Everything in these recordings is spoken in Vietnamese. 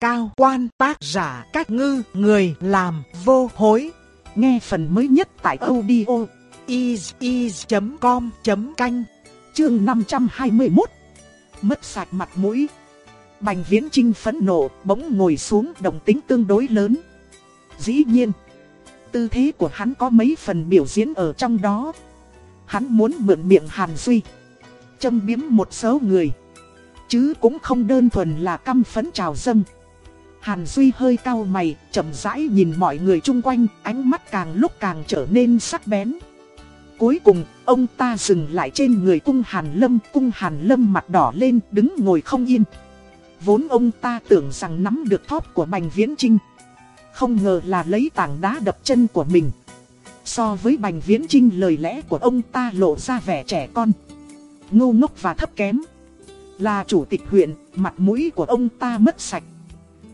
cao quan tác giả cách ngư người làm vô hối. Nghe phần mới nhất tại audio is.com.canh chương 521 Mất sạch mặt mũi. Bành viễn trinh phẫn nộ bỗng ngồi xuống đồng tính tương đối lớn. Dĩ nhiên, Tư thế của hắn có mấy phần biểu diễn ở trong đó. Hắn muốn mượn miệng Hàn Duy, Châm biếm một số người. Chứ cũng không đơn thuần là căm phẫn trào dâng. Hàn Duy hơi cau mày, chậm rãi nhìn mọi người chung quanh, ánh mắt càng lúc càng trở nên sắc bén. Cuối cùng, ông ta dừng lại trên người cung Hàn Lâm, cung Hàn Lâm mặt đỏ lên, đứng ngồi không yên. Vốn ông ta tưởng rằng nắm được thóp của Bành Viễn Trinh. Không ngờ là lấy tảng đá đập chân của mình. So với Bành Viễn Trinh lời lẽ của ông ta lộ ra vẻ trẻ con. Ngu ngốc và thấp kém. Là chủ tịch huyện, mặt mũi của ông ta mất sạch.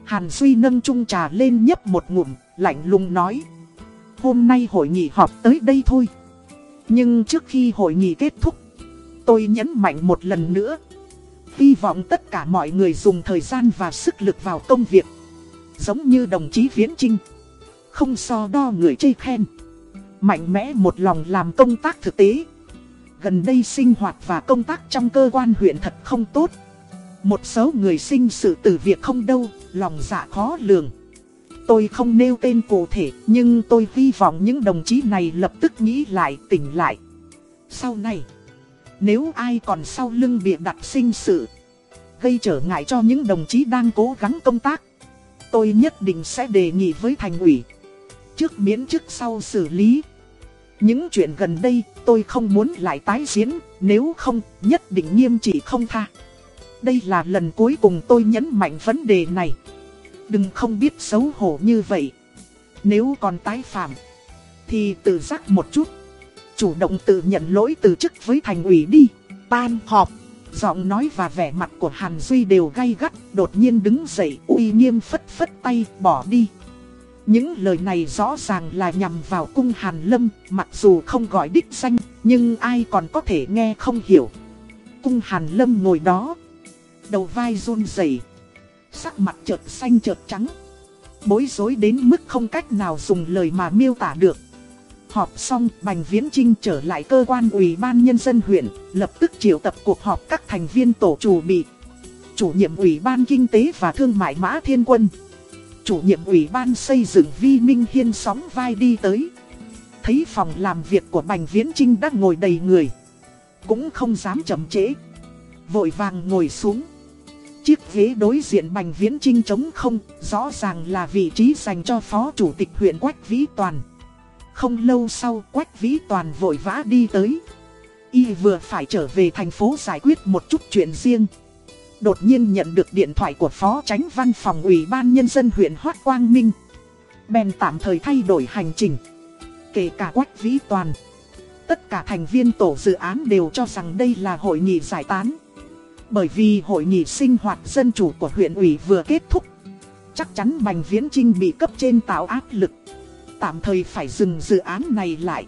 Hàn Duy nâng chung trà lên nhấp một ngụm, lạnh lùng nói. Hôm nay hội nghị họp tới đây thôi. Nhưng trước khi hội nghị kết thúc, tôi nhấn mạnh một lần nữa. Hy vọng tất cả mọi người dùng thời gian và sức lực vào công việc. Giống như đồng chí Viễn Trinh. Không so đo người chê khen. Mạnh mẽ một lòng làm công tác thực tế. Gần đây sinh hoạt và công tác trong cơ quan huyện thật không tốt. Một số người sinh sự từ việc không đâu, lòng dạ khó lường. Tôi không nêu tên cụ thể, nhưng tôi hy vọng những đồng chí này lập tức nghĩ lại, tỉnh lại. Sau này, nếu ai còn sau lưng bịa đặt sinh sự, gây trở ngại cho những đồng chí đang cố gắng công tác, tôi nhất định sẽ đề nghị với thành ủy. Trước miễn chức sau xử lý. Những chuyện gần đây tôi không muốn lại tái diễn, nếu không nhất định nghiêm trị không tha. Đây là lần cuối cùng tôi nhấn mạnh vấn đề này. Đừng không biết xấu hổ như vậy. Nếu còn tái phạm, thì tự giác một chút. Chủ động tự nhận lỗi từ chức với thành ủy đi. Tan họp. Giọng nói và vẻ mặt của Hàn Duy đều gay gắt, đột nhiên đứng dậy uy nghiêm phất phất tay, bỏ đi. Những lời này rõ ràng là nhằm vào cung Hàn Lâm, mặc dù không gọi đích danh, nhưng ai còn có thể nghe không hiểu. Cung Hàn Lâm ngồi đó, đầu vai run rẩy, sắc mặt chợt xanh chợt trắng. Bối rối đến mức không cách nào dùng lời mà miêu tả được. Họp xong, Bành Viễn Trinh trở lại cơ quan ủy ban nhân dân huyện, lập tức triệu tập cuộc họp các thành viên tổ chủ bị. Chủ nhiệm ủy ban kinh tế và thương mại Mã Thiên Quân. Chủ nhiệm ủy ban xây dựng Vi Minh Hiên sóng vai đi tới. Thấy phòng làm việc của Bành Viễn Trinh đang ngồi đầy người. Cũng không dám chậm trễ. Vội vàng ngồi xuống. Chiếc ghế đối diện Bành Viễn Trinh trống không, rõ ràng là vị trí dành cho Phó Chủ tịch huyện Quách Vĩ Toàn. Không lâu sau Quách Vĩ Toàn vội vã đi tới. Y vừa phải trở về thành phố giải quyết một chút chuyện riêng. Đột nhiên nhận được điện thoại của Phó Tránh Văn phòng Ủy ban Nhân dân huyện Hoác Quang Minh. Bèn tạm thời thay đổi hành trình. Kể cả Quách Vĩ Toàn. Tất cả thành viên tổ dự án đều cho rằng đây là hội nghị giải tán. Bởi vì hội nghị sinh hoạt dân chủ của huyện ủy vừa kết thúc. Chắc chắn Bành Viễn Trinh bị cấp trên tạo áp lực. Tạm thời phải dừng dự án này lại.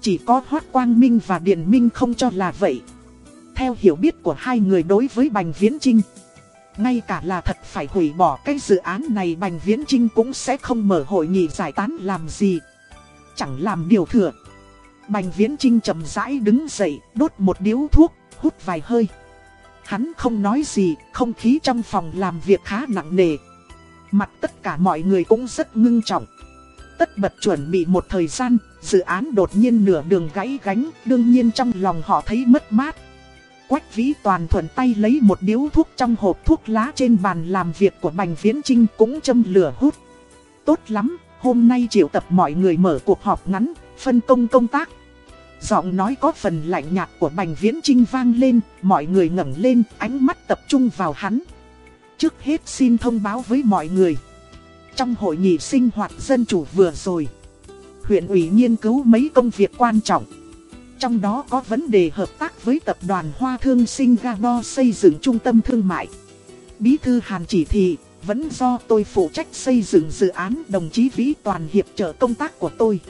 Chỉ có Hoác Quang Minh và Điền Minh không cho là vậy. Theo hiểu biết của hai người đối với Bành Viễn Trinh Ngay cả là thật phải hủy bỏ cái dự án này, Bành Viễn Trinh cũng sẽ không mở hội nghị giải tán làm gì. Chẳng làm điều thừa. Bành Viễn Trinh chậm rãi đứng dậy, đốt một điếu thuốc, hút vài hơi. Hắn không nói gì, không khí trong phòng làm việc khá nặng nề. Mặt tất cả mọi người cũng rất ngưng trọng. Tất bật chuẩn bị một thời gian, dự án đột nhiên nửa đường gãy gánh, đương nhiên trong lòng họ thấy mất mát. Quách vĩ toàn thuận tay lấy một điếu thuốc trong hộp thuốc lá trên bàn làm việc của Bành Viễn Trinh cũng châm lửa hút. Tốt lắm, hôm nay triệu tập mọi người mở cuộc họp ngắn, phân công công tác, Giọng nói có phần lạnh nhạt của Bành Viễn Trinh vang lên, mọi người ngẩng lên, ánh mắt tập trung vào hắn. Trước hết xin thông báo với mọi người. Trong hội nghị sinh hoạt dân chủ vừa rồi, huyện ủy nghiên cứu mấy công việc quan trọng. Trong đó có vấn đề hợp tác với tập đoàn Hoa Thương Singapore xây dựng trung tâm thương mại. Bí thư Hàn chỉ thị, vẫn do tôi phụ trách xây dựng dự án đồng chí Vĩ Toàn hiệp trợ công tác của tôi.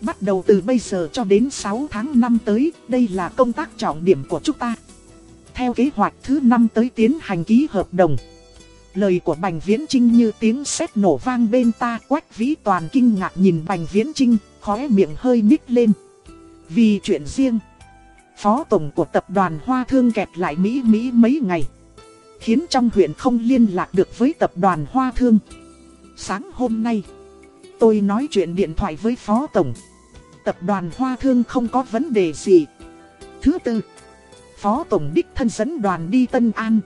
Bắt đầu từ bây giờ cho đến 6 tháng năm tới, đây là công tác trọng điểm của chúng ta. Theo kế hoạch thứ năm tới tiến hành ký hợp đồng. Lời của Bành Viễn Trinh như tiếng sét nổ vang bên ta Quách Vĩ Toàn kinh ngạc nhìn Bành Viễn Trinh, khóe miệng hơi nhích lên. Vì chuyện riêng, Phó Tổng của tập đoàn Hoa Thương kẹt lại Mỹ Mỹ mấy ngày. Khiến trong huyện không liên lạc được với tập đoàn Hoa Thương. Sáng hôm nay, tôi nói chuyện điện thoại với Phó Tổng. Tập đoàn Hoa Thương không có vấn đề gì. Thứ tư, Phó Tổng đích thân dẫn đoàn đi Tân An.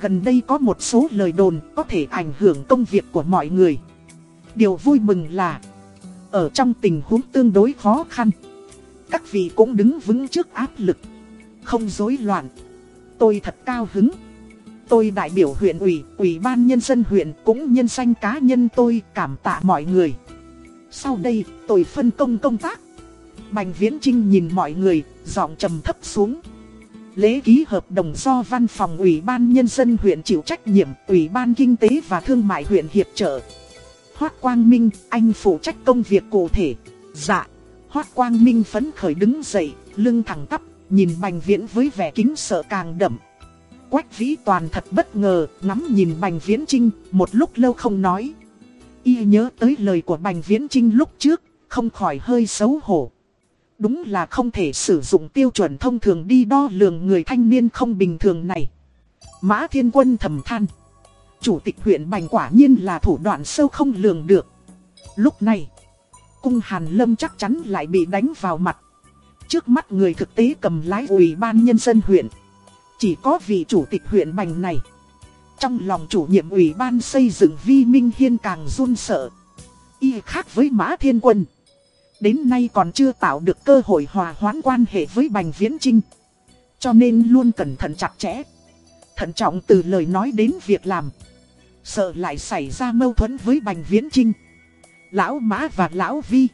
Gần đây có một số lời đồn có thể ảnh hưởng công việc của mọi người. Điều vui mừng là, ở trong tình huống tương đối khó khăn, các vị cũng đứng vững trước áp lực, không rối loạn. Tôi thật cao hứng. Tôi đại biểu huyện ủy, ủy ban nhân dân huyện cũng nhân danh cá nhân tôi cảm tạ mọi người. Sau đây, tôi phân công công tác. Bành Viễn Trinh nhìn mọi người, giọng trầm thấp xuống. Lễ ký hợp đồng do văn phòng ủy ban nhân dân huyện chịu trách nhiệm, ủy ban kinh tế và thương mại huyện hiệp trợ. Hoác Quang Minh, anh phụ trách công việc cụ thể. Dạ. Hoác Quang Minh phấn khởi đứng dậy, lưng thẳng tắp, nhìn Bành Viễn với vẻ kính sợ càng đậm. Quách Vĩ Toàn thật bất ngờ, ngắm nhìn Bành Viễn Trinh, một lúc lâu không nói. Y nhớ tới lời của Bành Viễn Trinh lúc trước, không khỏi hơi xấu hổ. Đúng là không thể sử dụng tiêu chuẩn thông thường đi đo lường người thanh niên không bình thường này. Mã Thiên Quân thầm than. Chủ tịch huyện Bành quả nhiên là thủ đoạn sâu không lường được. Lúc này, cung Hàn Lâm chắc chắn lại bị đánh vào mặt. Trước mắt người thực tế cầm lái ủy ban nhân dân huyện. Chỉ có vị chủ tịch huyện Bành này. Trong lòng chủ nhiệm ủy ban xây dựng Vi Minh Hiên càng run sợ. Y khác với Mã Thiên Quân. Đến nay còn chưa tạo được cơ hội hòa hoãn quan hệ với Bành Viễn Trinh. Cho nên luôn cẩn thận chặt chẽ. Thận trọng từ lời nói đến việc làm. Sợ lại xảy ra mâu thuẫn với Bành Viễn Trinh. Lão Mã và Lão Vi.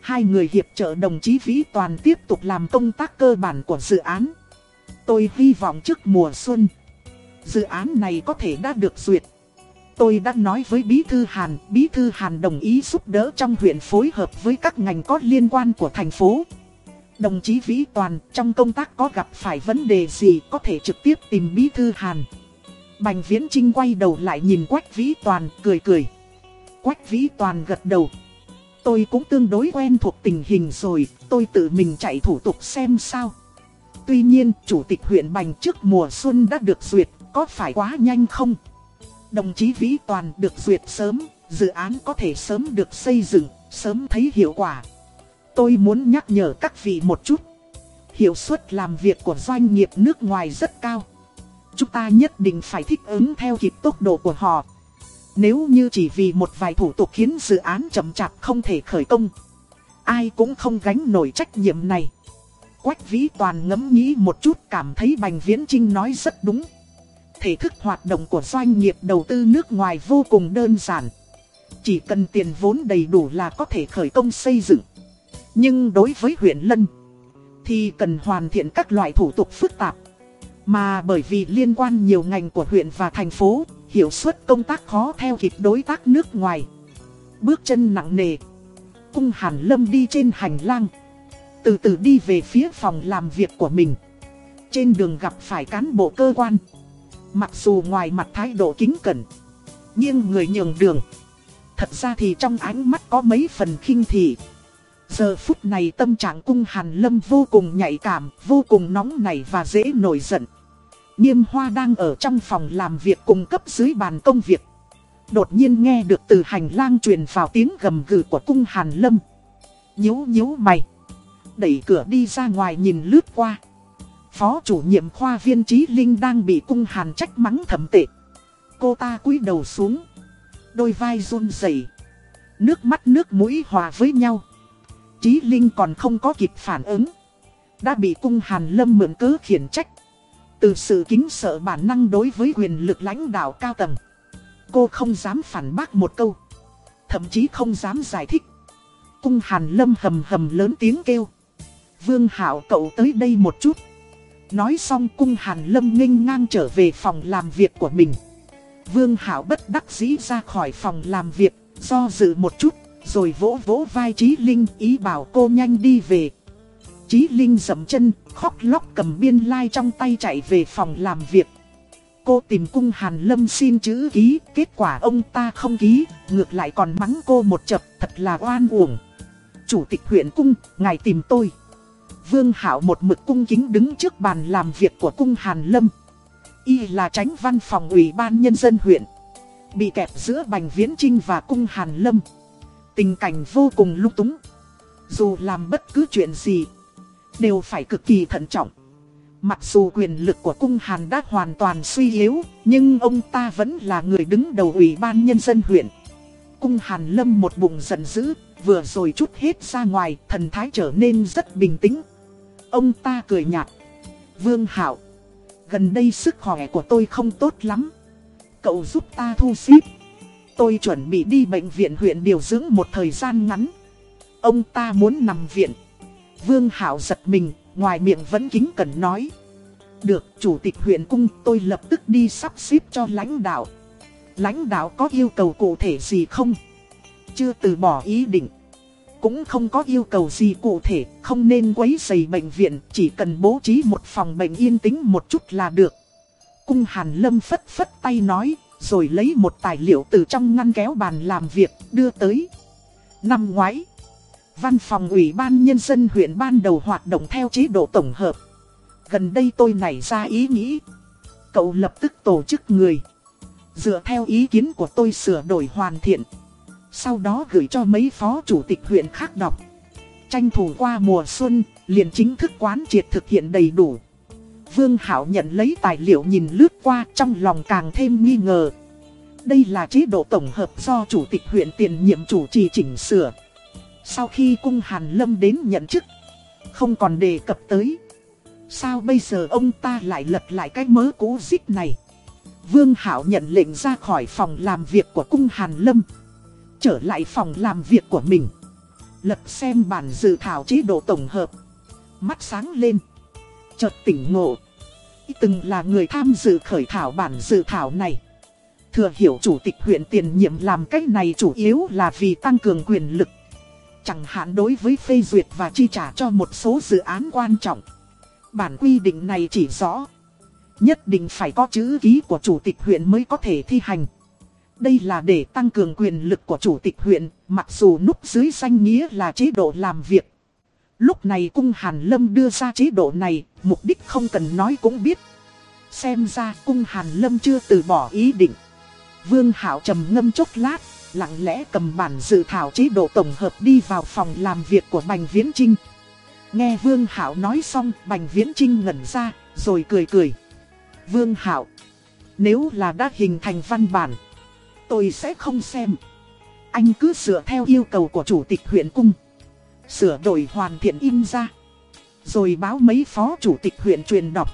Hai người hiệp trợ đồng chí Vĩ Toàn tiếp tục làm công tác cơ bản của dự án. Tôi hy vọng trước mùa xuân, dự án này có thể đã được duyệt. Tôi đã nói với Bí Thư Hàn, Bí Thư Hàn đồng ý giúp đỡ trong huyện phối hợp với các ngành có liên quan của thành phố. Đồng chí Vĩ Toàn trong công tác có gặp phải vấn đề gì có thể trực tiếp tìm Bí Thư Hàn. Bành Viễn Trinh quay đầu lại nhìn Quách Vĩ Toàn cười cười. Quách Vĩ Toàn gật đầu. Tôi cũng tương đối quen thuộc tình hình rồi, tôi tự mình chạy thủ tục xem sao. Tuy nhiên, Chủ tịch huyện Bành trước mùa xuân đã được duyệt, có phải quá nhanh không? Đồng chí Vĩ Toàn được duyệt sớm, dự án có thể sớm được xây dựng, sớm thấy hiệu quả. Tôi muốn nhắc nhở các vị một chút. Hiệu suất làm việc của doanh nghiệp nước ngoài rất cao. Chúng ta nhất định phải thích ứng theo kịp tốc độ của họ. Nếu như chỉ vì một vài thủ tục khiến dự án chậm chạp không thể khởi công, ai cũng không gánh nổi trách nhiệm này. Quách Vĩ Toàn ngẫm nghĩ một chút cảm thấy Bành Viễn Trinh nói rất đúng. Thể thức hoạt động của doanh nghiệp đầu tư nước ngoài vô cùng đơn giản. Chỉ cần tiền vốn đầy đủ là có thể khởi công xây dựng. Nhưng đối với huyện Lân, thì cần hoàn thiện các loại thủ tục phức tạp. Mà bởi vì liên quan nhiều ngành của huyện và thành phố, hiệu suất công tác khó theo kịp đối tác nước ngoài. Bước chân nặng nề. Cung Hàn Lâm đi trên hành lang. Từ từ đi về phía phòng làm việc của mình. Trên đường gặp phải cán bộ cơ quan. Mặc dù ngoài mặt thái độ kính cẩn. Nhưng người nhường đường. Thật ra thì trong ánh mắt có mấy phần khinh thị. Giờ phút này tâm trạng cung Hàn Lâm vô cùng nhạy cảm, vô cùng nóng nảy và dễ nổi giận. niêm Hoa đang ở trong phòng làm việc cung cấp dưới bàn công việc. Đột nhiên nghe được từ hành lang truyền vào tiếng gầm gừ của cung Hàn Lâm. Nhếu nhếu mày. Đẩy cửa đi ra ngoài nhìn lướt qua. Phó chủ nhiệm khoa viên trí linh đang bị cung Hàn trách mắng thầm tệ. Cô ta cúi đầu xuống. Đôi vai run rẩy Nước mắt nước mũi hòa với nhau. Trí Linh còn không có kịp phản ứng. Đã bị cung Hàn Lâm mượn cớ khiển trách. Từ sự kính sợ bản năng đối với quyền lực lãnh đạo cao tầng, Cô không dám phản bác một câu Thậm chí không dám giải thích Cung Hàn Lâm hầm hầm lớn tiếng kêu Vương Hảo cậu tới đây một chút Nói xong cung Hàn Lâm nghênh ngang trở về phòng làm việc của mình Vương Hảo bất đắc dĩ ra khỏi phòng làm việc Do dự một chút Rồi vỗ vỗ vai Trí Linh ý bảo cô nhanh đi về Chí Linh dậm chân, khóc lóc cầm biên lai like trong tay chạy về phòng làm việc. cô tìm cung Hàn Lâm xin chữ ký, kết quả ông ta không ký, ngược lại còn mắng cô một chập, thật là oan uổng. Chủ tịch huyện cung, ngài tìm tôi. Vương Hảo một mực cung kính đứng trước bàn làm việc của cung Hàn Lâm. Y là tránh văn phòng ủy ban nhân dân huyện. Bị kẹp giữa Bành Viễn Trinh và cung Hàn Lâm. Tình cảnh vô cùng lung túng. Dù làm bất cứ chuyện gì, đều phải cực kỳ thận trọng. Mặc dù quyền lực của cung Hàn đã hoàn toàn suy yếu, nhưng ông ta vẫn là người đứng đầu ủy ban nhân dân huyện. Cung Hàn Lâm một bụng giận dữ, vừa rồi chút hết ra ngoài, thần thái trở nên rất bình tĩnh. Ông ta cười nhạt. Vương Hảo, gần đây sức khỏe của tôi không tốt lắm. Cậu giúp ta thu xếp. Tôi chuẩn bị đi bệnh viện huyện điều dưỡng một thời gian ngắn. Ông ta muốn nằm viện. Vương Hảo giật mình, ngoài miệng vẫn kính cẩn nói. Được, chủ tịch huyện cung tôi lập tức đi sắp xếp cho lãnh đạo. Lãnh đạo có yêu cầu cụ thể gì không? Chưa từ bỏ ý định. Cũng không có yêu cầu gì cụ thể, không nên quấy rầy bệnh viện, chỉ cần bố trí một phòng bệnh yên tĩnh một chút là được. Cung Hàn Lâm phất phất tay nói, rồi lấy một tài liệu từ trong ngăn kéo bàn làm việc, đưa tới. Năm ngoái, văn phòng ủy ban nhân dân huyện ban đầu hoạt động theo chế độ tổng hợp. Gần đây tôi nảy ra ý nghĩ. Cậu lập tức tổ chức người. Dựa theo ý kiến của tôi sửa đổi hoàn thiện. Sau đó gửi cho mấy phó chủ tịch huyện khác đọc. Tranh thủ qua mùa xuân, liền chính thức quán triệt thực hiện đầy đủ. Vương Hảo nhận lấy tài liệu nhìn lướt qua trong lòng càng thêm nghi ngờ. Đây là chế độ tổng hợp do chủ tịch huyện tiền nhiệm chủ trì chỉnh sửa. Sau khi cung Hàn Lâm đến nhận chức, không còn đề cập tới. Sao bây giờ ông ta lại lật lại cái mớ cũ dích này? Vương Hảo nhận lệnh ra khỏi phòng làm việc của cung Hàn Lâm. Trở lại phòng làm việc của mình. Lật xem bản dự thảo chế độ tổng hợp. Mắt sáng lên. Chợt tỉnh ngộ. Từng là người tham dự khởi thảo bản dự thảo này. Thừa hiểu chủ tịch huyện tiền nhiệm làm cách này chủ yếu là vì tăng cường quyền lực. Chẳng hạn đối với phê duyệt và chi trả cho một số dự án quan trọng. Bản quy định này chỉ rõ. Nhất định phải có chữ ký của chủ tịch huyện mới có thể thi hành. Đây là để tăng cường quyền lực của chủ tịch huyện, mặc dù núp dưới danh nghĩa là chế độ làm việc. Lúc này cung Hàn Lâm đưa ra chế độ này, mục đích không cần nói cũng biết. Xem ra cung Hàn Lâm chưa từ bỏ ý định. Vương Hảo trầm ngâm chốc lát, lặng lẽ cầm bản dự thảo chế độ tổng hợp đi vào phòng làm việc của Bành Viễn Trinh. Nghe Vương Hảo nói xong, Bành Viễn Trinh ngẩn ra, rồi cười cười. Vương Hảo, nếu là đã hình thành văn bản, tôi sẽ không xem. Anh cứ sửa theo yêu cầu của chủ tịch huyện cung. Sửa đổi hoàn thiện in ra. Rồi báo mấy phó chủ tịch huyện truyền đọc.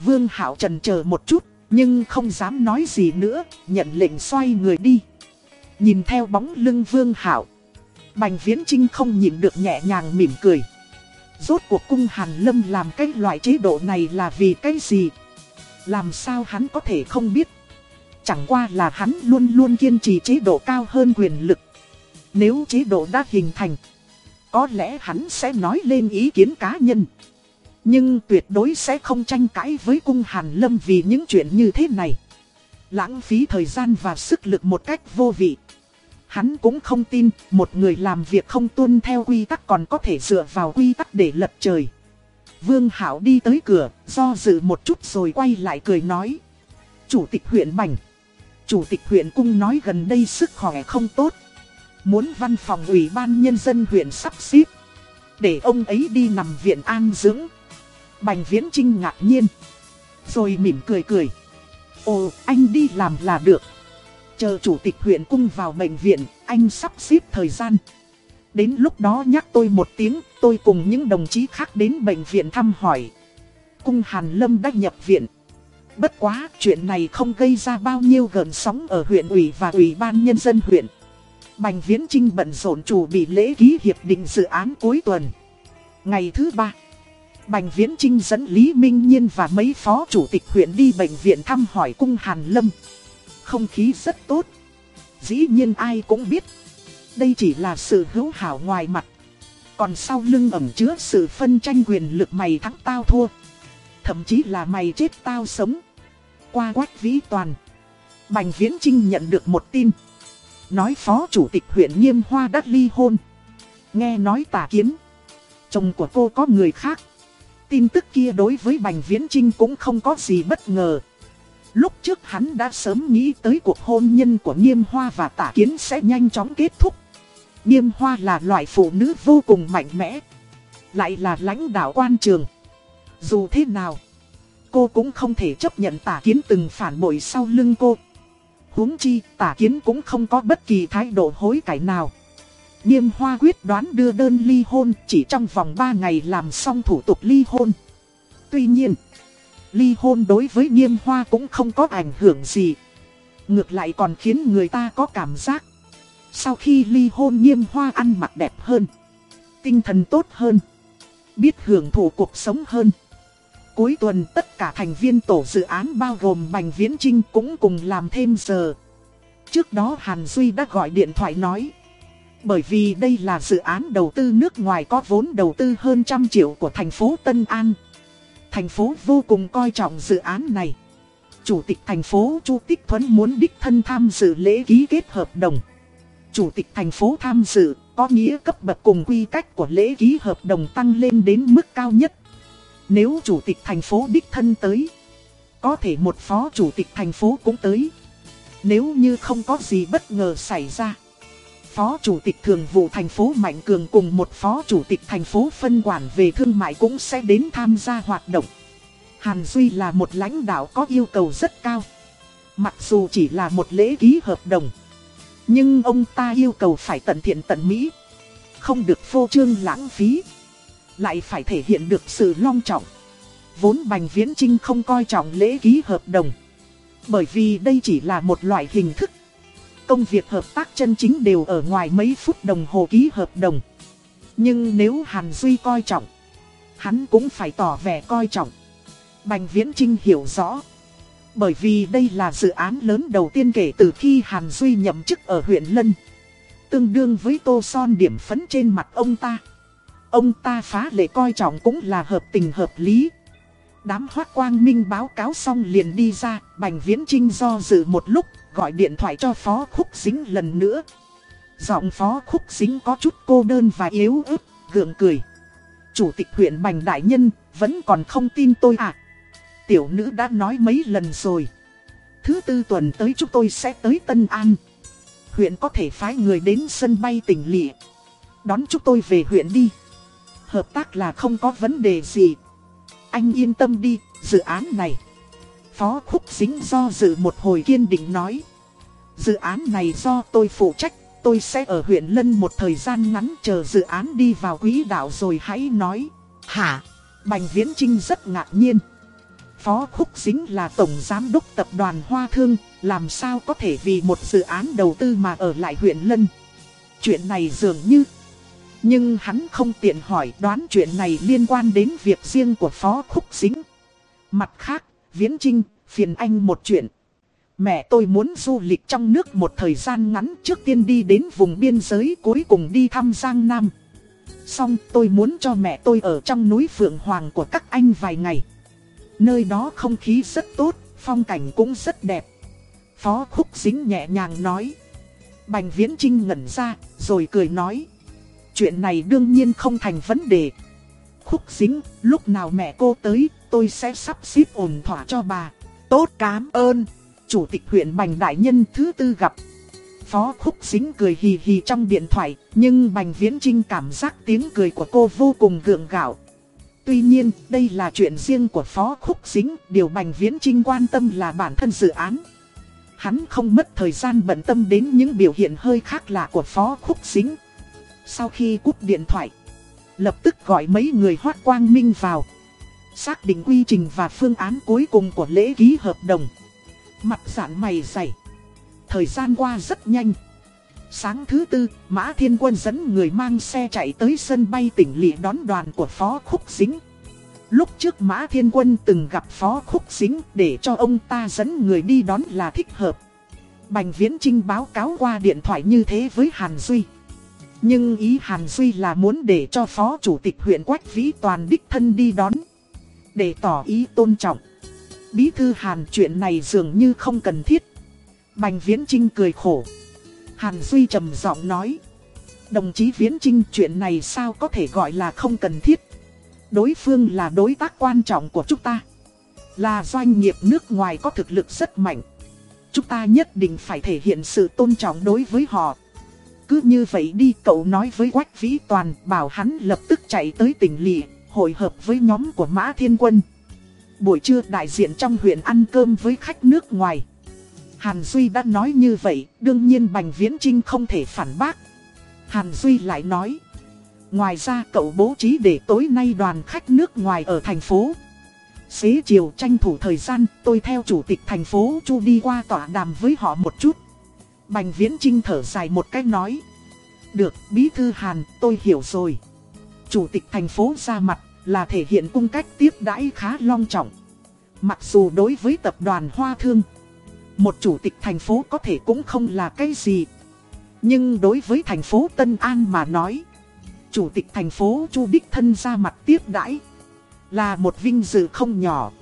Vương Hảo trần chờ một chút, nhưng không dám nói gì nữa, nhận lệnh xoay người đi. Nhìn theo bóng lưng Vương Hảo, Bành Viễn Trinh không nhìn được nhẹ nhàng mỉm cười. Rốt cuộc cung Hàn Lâm làm cái loại chế độ này là vì cái gì? Làm sao hắn có thể không biết? Chẳng qua là hắn luôn luôn kiên trì chế độ cao hơn quyền lực. Nếu chế độ đã hình thành, có lẽ hắn sẽ nói lên ý kiến cá nhân. Nhưng tuyệt đối sẽ không tranh cãi với cung Hàn Lâm vì những chuyện như thế này. Lãng phí thời gian và sức lực một cách vô vị. Hắn cũng không tin một người làm việc không tuân theo quy tắc còn có thể dựa vào quy tắc để lật trời. Vương Hảo đi tới cửa, do dự một chút rồi quay lại cười nói. Chủ tịch huyện Bành. Chủ tịch huyện cung nói gần đây sức khỏe không tốt. Muốn văn phòng ủy ban nhân dân huyện sắp xếp. Để ông ấy đi nằm viện an dưỡng. Bành Viễn Trinh ngạc nhiên. Rồi mỉm cười cười. Ồ, anh đi làm là được. Chờ chủ tịch huyện cung vào bệnh viện, anh sắp xếp thời gian. Đến lúc đó nhắc tôi một tiếng, tôi cùng những đồng chí khác đến bệnh viện thăm hỏi. Cung Hàn Lâm đã nhập viện. Bất quá, chuyện này không gây ra bao nhiêu gợn sóng ở huyện ủy và ủy ban nhân dân huyện. Bành Viễn Trinh bận rộn chủ bị lễ ký hiệp định dự án cuối tuần. Ngày thứ ba, Bành Viễn Trinh dẫn Lý Minh Nhiên và mấy phó chủ tịch huyện đi bệnh viện thăm hỏi cung Hàn Lâm. Không khí rất tốt. Dĩ nhiên ai cũng biết. Đây chỉ là sự hữu hảo ngoài mặt. Còn sau lưng ẩm chứa sự phân tranh quyền lực mày thắng tao thua. Thậm chí là mày chết tao sống. qua Quách Vĩ Toàn. Bành Viễn Trinh nhận được một tin. Nói phó chủ tịch huyện Nghiêm Hoa đã ly hôn. Nghe nói Tả kiến. Chồng của cô có người khác. Tin tức kia đối với Bành Viễn Trinh cũng không có gì bất ngờ. Lúc trước hắn đã sớm nghĩ tới cuộc hôn nhân của Nghiêm Hoa và Tả Kiến sẽ nhanh chóng kết thúc. Nghiêm Hoa là loại phụ nữ vô cùng mạnh mẽ. Lại là lãnh đạo quan trường. Dù thế nào, cô cũng không thể chấp nhận Tả Kiến từng phản bội sau lưng cô. huống chi, Tả Kiến cũng không có bất kỳ thái độ hối cải nào. Nghiêm Hoa quyết đoán đưa đơn ly hôn chỉ trong vòng 3 ngày làm xong thủ tục ly hôn. Tuy nhiên, ly hôn đối với Nghiêm Hoa cũng không có ảnh hưởng gì. Ngược lại còn khiến người ta có cảm giác. Sau khi ly hôn Nghiêm Hoa ăn mặc đẹp hơn. Tinh thần tốt hơn. Biết hưởng thụ cuộc sống hơn. Cuối tuần tất cả thành viên tổ dự án bao gồm Bành Viễn Trinh cũng cùng làm thêm giờ. Trước đó Hàn Duy đã gọi điện thoại nói. Bởi vì đây là dự án đầu tư nước ngoài có vốn đầu tư hơn trăm triệu của thành phố Tân An. Thành phố vô cùng coi trọng dự án này. Chủ tịch thành phố Chu Tích Thuấn muốn đích thân tham dự lễ ký kết hợp đồng. Chủ tịch thành phố tham dự có nghĩa cấp bậc cùng quy cách của lễ ký hợp đồng tăng lên đến mức cao nhất. Nếu chủ tịch thành phố đích thân tới, có thể một phó chủ tịch thành phố cũng tới. Nếu như không có gì bất ngờ xảy ra Phó Chủ tịch Thường vụ thành phố Mạnh Cường cùng một Phó Chủ tịch thành phố phân quản về thương mại cũng sẽ đến tham gia hoạt động. Hàn Duy là một lãnh đạo có yêu cầu rất cao. Mặc dù chỉ là một lễ ký hợp đồng. Nhưng ông ta yêu cầu phải tận thiện tận mỹ. Không được phô trương lãng phí. Lại phải thể hiện được sự long trọng. Vốn Bành Viễn Trinh không coi trọng lễ ký hợp đồng. Bởi vì đây chỉ là một loại hình thức Công việc hợp tác chân chính đều ở ngoài mấy phút đồng hồ ký hợp đồng. Nhưng nếu Hàn Duy coi trọng, hắn cũng phải tỏ vẻ coi trọng. Bành Viễn Trinh hiểu rõ. Bởi vì đây là dự án lớn đầu tiên kể từ khi Hàn Duy nhậm chức ở huyện Lân. Tương đương với tô son điểm phấn trên mặt ông ta. Ông ta phá lệ coi trọng cũng là hợp tình hợp lý. Đám hoác quang minh báo cáo xong liền đi ra, Bành Viễn Trinh do dự một lúc, gọi điện thoại cho Phó Khúc Dính lần nữa. Giọng Phó Khúc Dính có chút cô đơn và yếu ớt, gượng cười. Chủ tịch huyện Bành Đại Nhân, vẫn còn không tin tôi à? Tiểu nữ đã nói mấy lần rồi. Thứ tư tuần tới chúng tôi sẽ tới Tân An. Huyện có thể phái người đến sân bay tỉnh lỵ. Đón chúng tôi về huyện đi. Hợp tác là không có vấn đề gì. Anh yên tâm đi, dự án này Phó Khúc Dính do dự một hồi kiên định nói. Dự án này do tôi phụ trách, tôi sẽ ở huyện Lân một thời gian ngắn chờ dự án đi vào quỹ đạo rồi hãy nói. Hả? Bành Viễn Trinh rất ngạc nhiên. Phó Khúc Dính là tổng giám đốc tập đoàn Hoa Thương, làm sao có thể vì một dự án đầu tư mà ở lại huyện Lân. Chuyện này dường như... Nhưng hắn không tiện hỏi đoán chuyện này liên quan đến việc riêng của Phó Khúc Dính. Mặt khác, Viễn Trinh, phiền anh một chuyện. Mẹ tôi muốn du lịch trong nước một thời gian ngắn trước tiên đi đến vùng biên giới cuối cùng đi thăm Giang Nam. Xong tôi muốn cho mẹ tôi ở trong núi Phượng Hoàng của các anh vài ngày. Nơi đó không khí rất tốt, phong cảnh cũng rất đẹp. Phó Khúc Dính nhẹ nhàng nói. Bành Viễn Trinh ngẩn ra, rồi cười nói. Chuyện này đương nhiên không thành vấn đề. Khúc Dính, lúc nào mẹ cô tới, tôi sẽ sắp xếp ổn thỏa cho bà. Tốt cảm ơn. Chủ tịch huyện Bành Đại Nhân thứ tư gặp. Phó Khúc Dính cười hì hì trong điện thoại, nhưng Bành Viễn Trinh cảm giác tiếng cười của cô vô cùng gượng gạo. Tuy nhiên, đây là chuyện riêng của Phó Khúc Dính, điều Bành Viễn Trinh quan tâm là bản thân dự án. Hắn không mất thời gian bận tâm đến những biểu hiện hơi khác lạ của Phó Khúc Dính. Sau khi cúp điện thoại, lập tức gọi mấy người hoát quang minh vào. Xác định quy trình và phương án cuối cùng của lễ ký hợp đồng. Mặt giản mày dày. Thời gian qua rất nhanh. Sáng thứ tư, Mã Thiên Quân dẫn người mang xe chạy tới sân bay tỉnh lỵ đón đoàn của Phó Khúc Dính. Lúc trước Mã Thiên Quân từng gặp Phó Khúc Dính để cho ông ta dẫn người đi đón là thích hợp. Bành Viễn Trinh báo cáo qua điện thoại như thế với Hàn Duy. Nhưng ý Hàn Duy là muốn để cho Phó Chủ tịch huyện Quách Vĩ Toàn đích thân đi đón, để tỏ ý tôn trọng. Bí thư Hàn, chuyện này dường như không cần thiết. Bành Viễn Trinh cười khổ. Hàn Duy trầm giọng nói. Đồng chí Viễn Trinh chuyện này sao có thể gọi là không cần thiết. Đối phương là đối tác quan trọng của chúng ta. Là doanh nghiệp nước ngoài có thực lực rất mạnh. Chúng ta nhất định phải thể hiện sự tôn trọng đối với họ. Cứ như vậy đi cậu nói với Quách Vĩ Toàn bảo hắn lập tức chạy tới tỉnh lỵ hội hợp với nhóm của Mã Thiên Quân. Buổi trưa đại diện trong huyện ăn cơm với khách nước ngoài. Hàn Duy đã nói như vậy, đương nhiên Bành Viễn Trinh không thể phản bác. Hàn Duy lại nói. Ngoài ra cậu bố trí để tối nay đoàn khách nước ngoài ở thành phố. Xế chiều tranh thủ thời gian, tôi theo chủ tịch thành phố Chu đi qua tỏa đàm với họ một chút. Bành Viễn Trinh thở dài một cách nói. Được, Bí Thư Hàn, tôi hiểu rồi. Chủ tịch thành phố ra mặt là thể hiện cung cách tiếp đãi khá long trọng. Mặc dù đối với tập đoàn Hoa Thương, một chủ tịch thành phố có thể cũng không là cái gì. Nhưng đối với thành phố Tân An mà nói, chủ tịch thành phố Chu Đích Thân ra mặt tiếp đãi là một vinh dự không nhỏ.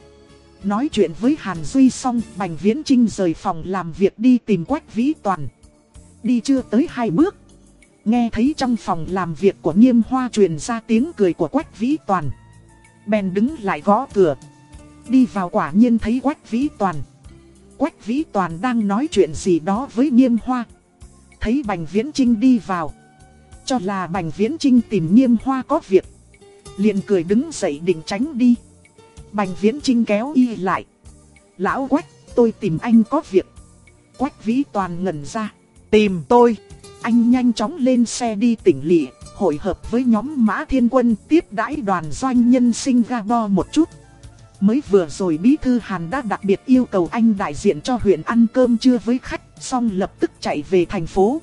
Nói chuyện với Hàn Duy xong, Bành Viễn Trinh rời phòng làm việc đi tìm Quách Vĩ Toàn. Đi chưa tới hai bước. Nghe thấy trong phòng làm việc của Nghiêm Hoa truyền ra tiếng cười của Quách Vĩ Toàn. Bèn đứng lại gõ cửa. Đi vào quả nhiên thấy Quách Vĩ Toàn. Quách Vĩ Toàn đang nói chuyện gì đó với Nghiêm Hoa. Thấy Bành Viễn Trinh đi vào. Cho là Bành Viễn Trinh tìm Nghiêm Hoa có việc. liền cười đứng dậy định tránh đi. Bành Viễn Trinh kéo y lại. Lão Quách, tôi tìm anh có việc. Quách Vĩ Toàn ngẩn ra. Tìm tôi. Anh nhanh chóng lên xe đi tỉnh lỵ, hội hợp với nhóm Mã Thiên Quân tiếp đãi đoàn doanh nhân Singapore một chút. Mới vừa rồi Bí Thư Hàn đã đặc biệt yêu cầu anh đại diện cho huyện ăn cơm trưa với khách, xong lập tức chạy về thành phố.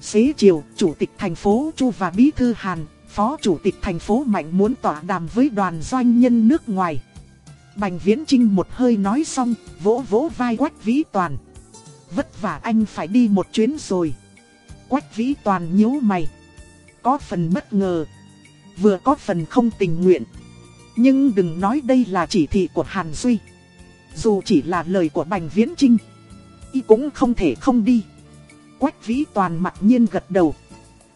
Xế chiều, Chủ tịch thành phố Chu và Bí Thư Hàn, Phó Chủ tịch thành phố Mạnh muốn tỏa đàm với đoàn doanh nhân nước ngoài. Bành Viễn Trinh một hơi nói xong, vỗ vỗ vai Quách Vĩ Toàn. Vất vả anh phải đi một chuyến rồi. Quách Vĩ Toàn nhíu mày. Có phần bất ngờ. Vừa có phần không tình nguyện. Nhưng đừng nói đây là chỉ thị của Hàn Duy. Dù chỉ là lời của Bành Viễn Trinh. Y cũng không thể không đi. Quách Vĩ Toàn mặc nhiên gật đầu.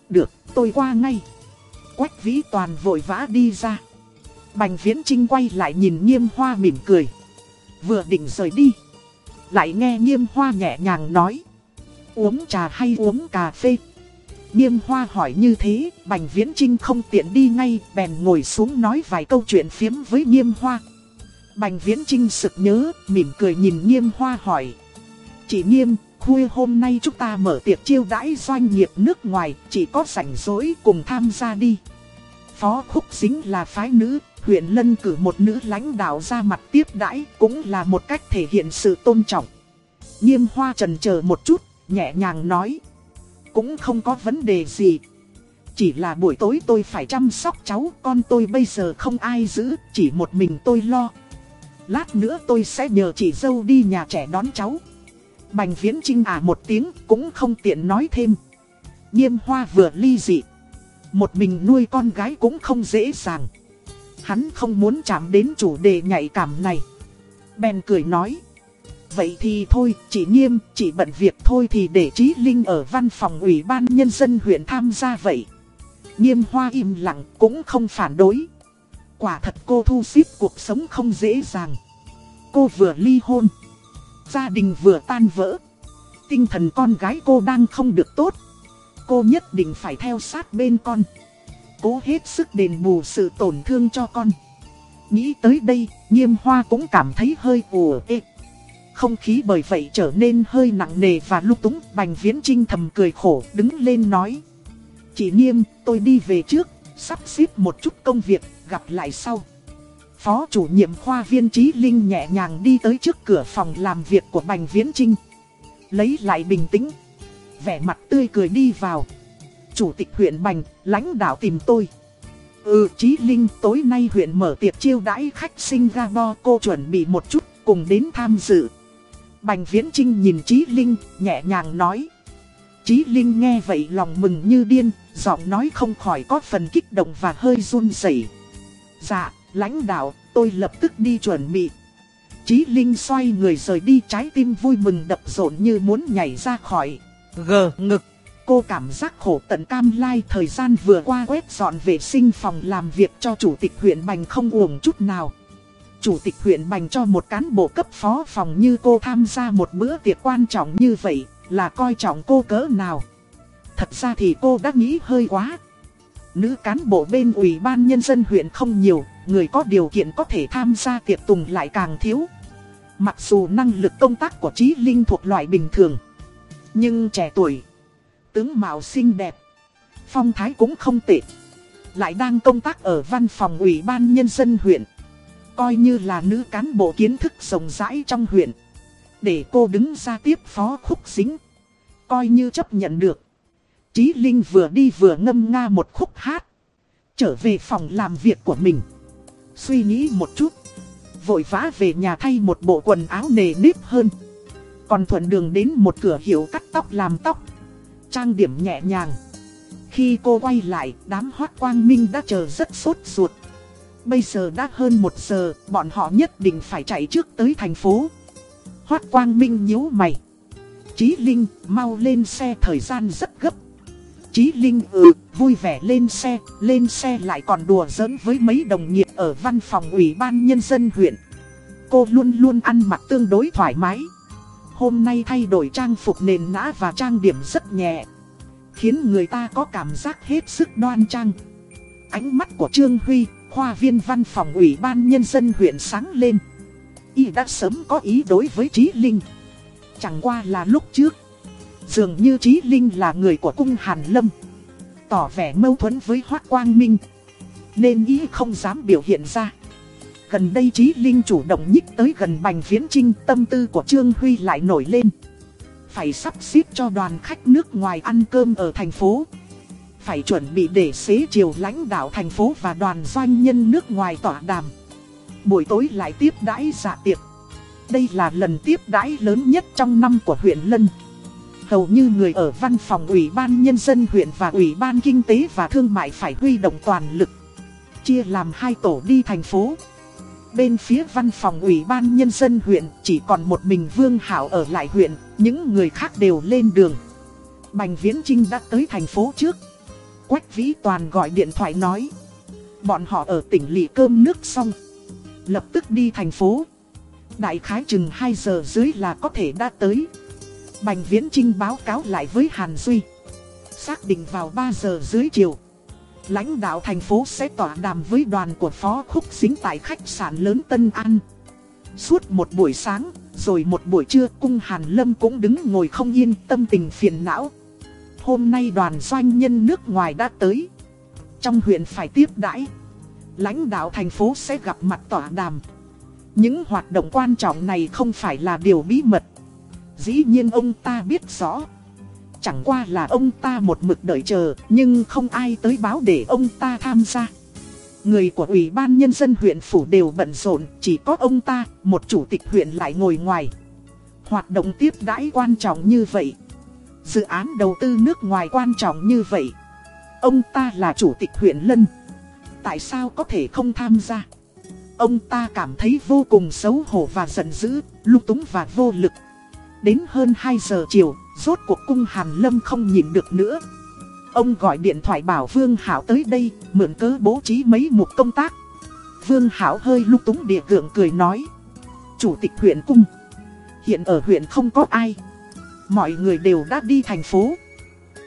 Được, tôi qua ngay. Quách Vĩ Toàn vội vã đi ra. Bành Viễn Trinh quay lại nhìn Nghiêm Hoa mỉm cười. Vừa định rời đi. Lại nghe Nghiêm Hoa nhẹ nhàng nói. Uống trà hay uống cà phê? Nghiêm Hoa hỏi như thế, Bành Viễn Trinh không tiện đi ngay, bèn ngồi xuống nói vài câu chuyện phiếm với Nghiêm Hoa. Bành Viễn Trinh sực nhớ, mỉm cười nhìn Nghiêm Hoa hỏi. Chị Nghiêm, khuya hôm nay chúng ta mở tiệc chiêu đãi doanh nghiệp nước ngoài, chỉ có rảnh rỗi cùng tham gia đi. Phó Khúc Dính là phái nữ, huyện Lân cử một nữ lãnh đạo ra mặt tiếp đãi, cũng là một cách thể hiện sự tôn trọng. Nghiêm Hoa trần chờ một chút, nhẹ nhàng nói. Cũng không có vấn đề gì. Chỉ là buổi tối tôi phải chăm sóc cháu, con tôi bây giờ không ai giữ, chỉ một mình tôi lo. Lát nữa tôi sẽ nhờ chị dâu đi nhà trẻ đón cháu. Bành viễn trinh à một tiếng cũng không tiện nói thêm. Nghiêm hoa vừa ly dị. Một mình nuôi con gái cũng không dễ dàng. Hắn không muốn chạm đến chủ đề nhạy cảm này. ben cười nói. Vậy thì thôi, chỉ nghiêm, chỉ bận việc thôi thì để Trí Linh ở văn phòng ủy ban nhân dân huyện tham gia vậy. Nghiêm hoa im lặng cũng không phản đối. Quả thật cô thu xếp cuộc sống không dễ dàng. Cô vừa ly hôn. Gia đình vừa tan vỡ. Tinh thần con gái cô đang không được tốt. Cô nhất định phải theo sát bên con. Cố hết sức đền bù sự tổn thương cho con. Nghĩ tới đây, nghiêm hoa cũng cảm thấy hơi ủa ê. Không khí bởi vậy trở nên hơi nặng nề và lúc túng Bành Viễn Trinh thầm cười khổ đứng lên nói. Chị Nghiêm tôi đi về trước Sắp xếp một chút công việc gặp lại sau. Phó chủ nhiệm khoa viên Trí Linh nhẹ nhàng đi tới trước cửa phòng làm việc của Bành Viễn Trinh Lấy lại bình tĩnh. Vẻ mặt tươi cười đi vào. Chủ tịch huyện Bành, lãnh đạo tìm tôi Ừ Chí Linh tối nay huyện mở tiệc chiêu đãi khách Singapore Cô chuẩn bị một chút cùng đến tham dự Bành Viễn Trinh nhìn Chí Linh, nhẹ nhàng nói. Chí Linh nghe vậy lòng mừng như điên, giọng nói không khỏi có phần kích động và hơi run rẩy. Dạ, lãnh đạo, tôi lập tức đi chuẩn bị. Chí Linh xoay người rời đi trái tim vui mừng đập rộn như muốn nhảy ra khỏi. Gờ ngực. Cô cảm giác khổ tận cam lai thời gian vừa qua quét dọn vệ sinh phòng làm việc cho chủ tịch huyện Bành không uổng chút nào. Chủ tịch huyện Bành cho một cán bộ cấp phó phòng như cô tham gia một bữa tiệc quan trọng như vậy là coi trọng cô cỡ nào. Thật ra thì cô đã nghĩ hơi quá. Nữ cán bộ bên ủy ban nhân dân huyện không nhiều, người có điều kiện có thể tham gia tiệc tùng lại càng thiếu. Mặc dù năng lực công tác của Trí Linh thuộc loại bình thường, nhưng trẻ tuổi, tướng mạo xinh đẹp, phong thái cũng không tệ. Lại đang công tác ở văn phòng ủy ban nhân dân huyện. Coi như là nữ cán bộ kiến thức rộng rãi trong huyện. Để cô đứng ra tiếp phó khúc dính. Coi như chấp nhận được. trí Linh vừa đi vừa ngâm nga một khúc hát. Trở về phòng làm việc của mình. Suy nghĩ một chút. Vội vã về nhà thay một bộ quần áo nề nếp hơn. Còn thuận đường đến một cửa hiệu cắt tóc làm tóc. Trang điểm nhẹ nhàng. Khi cô quay lại, đám hoác quang minh đã chờ rất sốt ruột. Bây giờ đã hơn một giờ, bọn họ nhất định phải chạy trước tới thành phố. Hoác quang minh nhíu mày. Chí Linh, mau lên xe thời gian rất gấp. Chí Linh ừ, vui vẻ lên xe, lên xe lại còn đùa giỡn với mấy đồng nghiệp ở văn phòng ủy ban nhân dân huyện. Cô luôn luôn ăn mặc tương đối thoải mái. Hôm nay thay đổi trang phục nền nã và trang điểm rất nhẹ. Khiến người ta có cảm giác hết sức đoan trang. Ánh mắt của Trương Huy, khoa viên văn phòng ủy ban nhân dân huyện sáng lên. Y đã sớm có ý đối với Trí Linh. Chẳng qua là lúc trước. Dường như Trí Linh là người của cung Hàn Lâm. Tỏ vẻ mâu thuẫn với Hoác Quang Minh. Nên ý không dám biểu hiện ra. Gần đây Trí Linh chủ động nhích tới gần Bành Viễn Trinh tâm tư của Trương Huy lại nổi lên. Phải sắp xếp cho đoàn khách nước ngoài ăn cơm ở thành phố. Phải chuẩn bị để xế chiều lãnh đạo thành phố và đoàn doanh nhân nước ngoài tỏa đàm. Buổi tối lại tiếp đãi dạ tiệc. Đây là lần tiếp đãi lớn nhất trong năm của huyện Lân. Hầu như người ở văn phòng Ủy ban Nhân dân huyện và Ủy ban Kinh tế và Thương mại phải huy động toàn lực. Chia làm hai tổ đi thành phố. Bên phía văn phòng Ủy ban Nhân dân huyện chỉ còn một mình Vương Hảo ở lại huyện, những người khác đều lên đường. Bành Viễn Trinh đã tới thành phố trước. Quách Vĩ Toàn gọi điện thoại nói. Bọn họ ở tỉnh lỵ cơm nước xong. Lập tức đi thành phố. Đại khái chừng 2 giờ dưới là có thể đã tới. Bành Viễn Trinh báo cáo lại với Hàn Duy. Xác định vào 3 giờ dưới chiều. Lãnh đạo thành phố sẽ tỏa đàm với đoàn của Phó Khúc Xính tại khách sạn lớn Tân An. Suốt một buổi sáng, rồi một buổi trưa cung Hàn Lâm cũng đứng ngồi không yên tâm tình phiền não. Hôm nay đoàn doanh nhân nước ngoài đã tới. Trong huyện phải tiếp đãi. Lãnh đạo thành phố sẽ gặp mặt tỏa đàm. Những hoạt động quan trọng này không phải là điều bí mật. Dĩ nhiên ông ta biết rõ. Chẳng qua là ông ta một mực đợi chờ, nhưng không ai tới báo để ông ta tham gia. Người của Ủy ban Nhân dân huyện Phủ đều bận rộn, chỉ có ông ta, một chủ tịch huyện lại ngồi ngoài. Hoạt động tiếp đãi quan trọng như vậy. Dự án đầu tư nước ngoài quan trọng như vậy. Ông ta là chủ tịch huyện Lân. Tại sao có thể không tham gia? Ông ta cảm thấy vô cùng xấu hổ và giận dữ, lung túng và vô lực. Đến hơn 2 giờ chiều, rốt cuộc cung Hàn Lâm không nhìn được nữa. Ông gọi điện thoại bảo Vương Hảo tới đây, mượn cớ bố trí mấy mục công tác. Vương Hảo hơi lúc túng địa gượng cười nói. Chủ tịch huyện cung. Hiện ở huyện không có ai. Mọi người đều đã đi thành phố.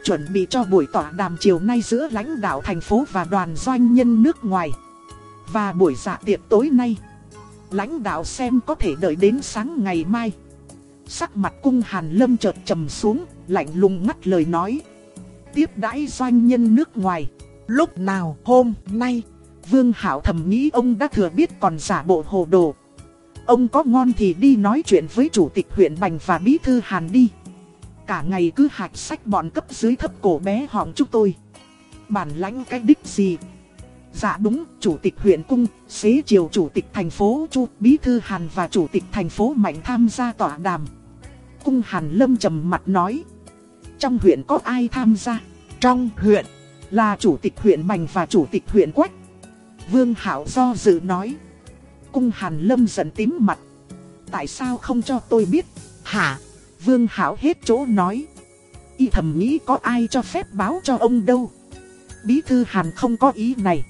Chuẩn bị cho buổi tỏa đàm chiều nay giữa lãnh đạo thành phố và đoàn doanh nhân nước ngoài. Và buổi dạ tiệc tối nay. Lãnh đạo xem có thể đợi đến sáng ngày mai. Sắc mặt cung Hàn Lâm chợt trầm xuống, lạnh lùng ngắt lời nói. Tiếp đãi doanh nhân nước ngoài. Lúc nào hôm nay, Vương Hảo thầm nghĩ ông đã thừa biết còn giả bộ hồ đồ. Ông có ngon thì đi nói chuyện với chủ tịch huyện Bành và bí thư Hàn đi. Cả ngày cứ hạch sách bọn cấp dưới thấp cổ bé họng chúng tôi. Bản lãnh cái đích gì? Dạ đúng, chủ tịch huyện cung, xế chiều chủ tịch thành phố Chu, bí thư Hàn và chủ tịch thành phố Mạnh tham gia tỏa đàm cung Hàn Lâm trầm mặt nói. Trong huyện có ai tham gia? Trong huyện là chủ tịch huyện Bành và chủ tịch huyện Quách. Vương Hảo do dự nói. Cung Hàn Lâm giận tím mặt. Tại sao không cho tôi biết? Hả? Vương Hảo hết chỗ nói. Y thầm nghĩ có ai cho phép báo cho ông đâu. Bí thư Hàn không có ý này.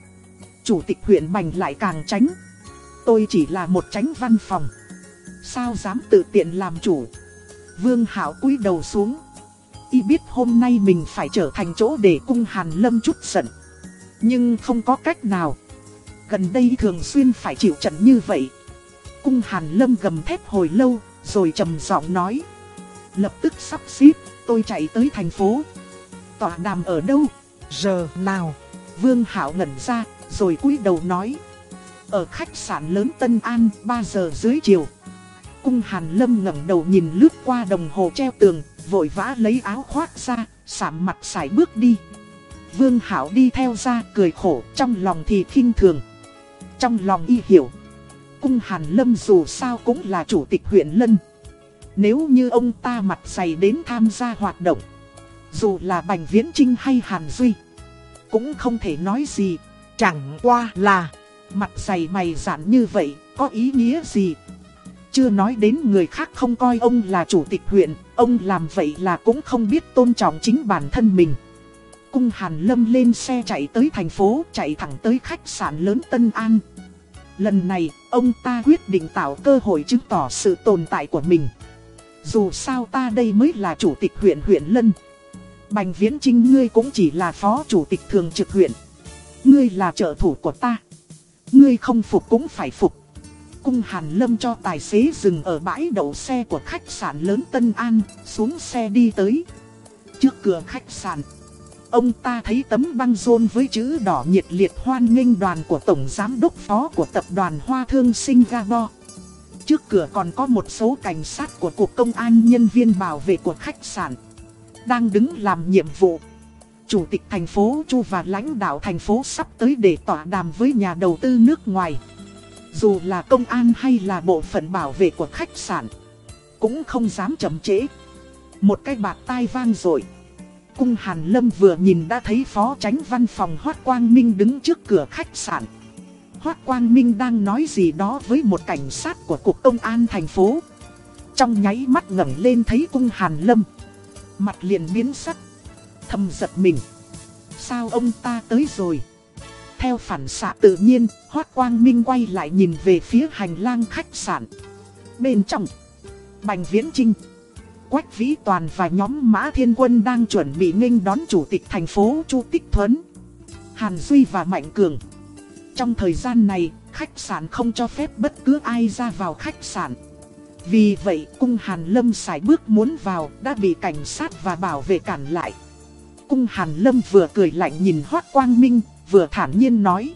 Chủ tịch huyện Bành lại càng tránh. Tôi chỉ là một tránh văn phòng. Sao dám tự tiện làm chủ? Vương Hảo cúi đầu xuống. Y biết hôm nay mình phải trở thành chỗ để cung Hàn Lâm chút giận. Nhưng không có cách nào. Gần đây thường xuyên phải chịu trận như vậy. Cung Hàn Lâm gầm thép hồi lâu, rồi trầm giọng nói. Lập tức sắp xếp, tôi chạy tới thành phố. Tọa đàm ở đâu? Giờ nào? Vương Hảo ngẩn ra, rồi cúi đầu nói. Ở khách sạn lớn Tân An, 3 giờ dưới chiều. Cung Hàn Lâm ngẩng đầu nhìn lướt qua đồng hồ treo tường, vội vã lấy áo khoác ra, sạm mặt sải bước đi. Vương Hảo đi theo ra, cười khổ, trong lòng thì khinh thường. Trong lòng y hiểu, cung Hàn Lâm dù sao cũng là chủ tịch huyện Lân. Nếu như ông ta mặt dày đến tham gia hoạt động, dù là Bành Viễn Trinh hay Hàn Duy, cũng không thể nói gì. Chẳng qua là mặt dày mày dạn như vậy, có ý nghĩa gì? Chưa nói đến người khác không coi ông là chủ tịch huyện, ông làm vậy là cũng không biết tôn trọng chính bản thân mình. Cung Hàn Lâm lên xe chạy tới thành phố, chạy thẳng tới khách sạn lớn Tân An. Lần này, ông ta quyết định tạo cơ hội chứng tỏ sự tồn tại của mình. Dù sao ta đây mới là chủ tịch huyện huyện Lân. Bành Viễn Trinh ngươi cũng chỉ là phó chủ tịch thường trực huyện. Ngươi là trợ thủ của ta. Ngươi không phục cũng phải phục. Cung Hàn Lâm cho tài xế dừng ở bãi đậu xe của khách sạn lớn Tân An, xuống xe đi tới. Trước cửa khách sạn, ông ta thấy tấm băng rôn với chữ đỏ nhiệt liệt hoan nghênh đoàn của Tổng Giám đốc Phó của Tập đoàn Hoa Thương Singapore. Trước cửa còn có một số cảnh sát của Cục Công an nhân viên bảo vệ của khách sạn. Đang đứng làm nhiệm vụ. Chủ tịch thành phố Chu và lãnh đạo thành phố sắp tới để tỏa đàm với nhà đầu tư nước ngoài. Dù là công an hay là bộ phận bảo vệ của khách sạn, Cũng không dám chậm trễ. Một cái bạc tai vang rồi Cung Hàn Lâm vừa nhìn đã thấy phó tránh văn phòng Hoác Quang Minh đứng trước cửa khách sạn. Hoác Quang Minh đang nói gì đó với một cảnh sát của Cục Công an thành phố. Trong nháy mắt ngẩng lên thấy cung Hàn Lâm. Mặt liền biến sắc. Thầm giật mình. Sao ông ta tới rồi? Theo phản xạ tự nhiên, Hoác Quang Minh quay lại nhìn về phía hành lang khách sạn. Bên trong, Bành Viễn Trinh, Quách Vĩ Toàn và nhóm Mã Thiên Quân đang chuẩn bị nghênh đón chủ tịch thành phố Chu Tích Thuấn, Hàn Duy và Mạnh Cường. Trong thời gian này, khách sạn không cho phép bất cứ ai ra vào khách sạn. Vì vậy, cung Hàn Lâm xài bước muốn vào đã bị cảnh sát và bảo vệ cản lại. Cung Hàn Lâm vừa cười lạnh nhìn Hoác Quang Minh, vừa thản nhiên nói.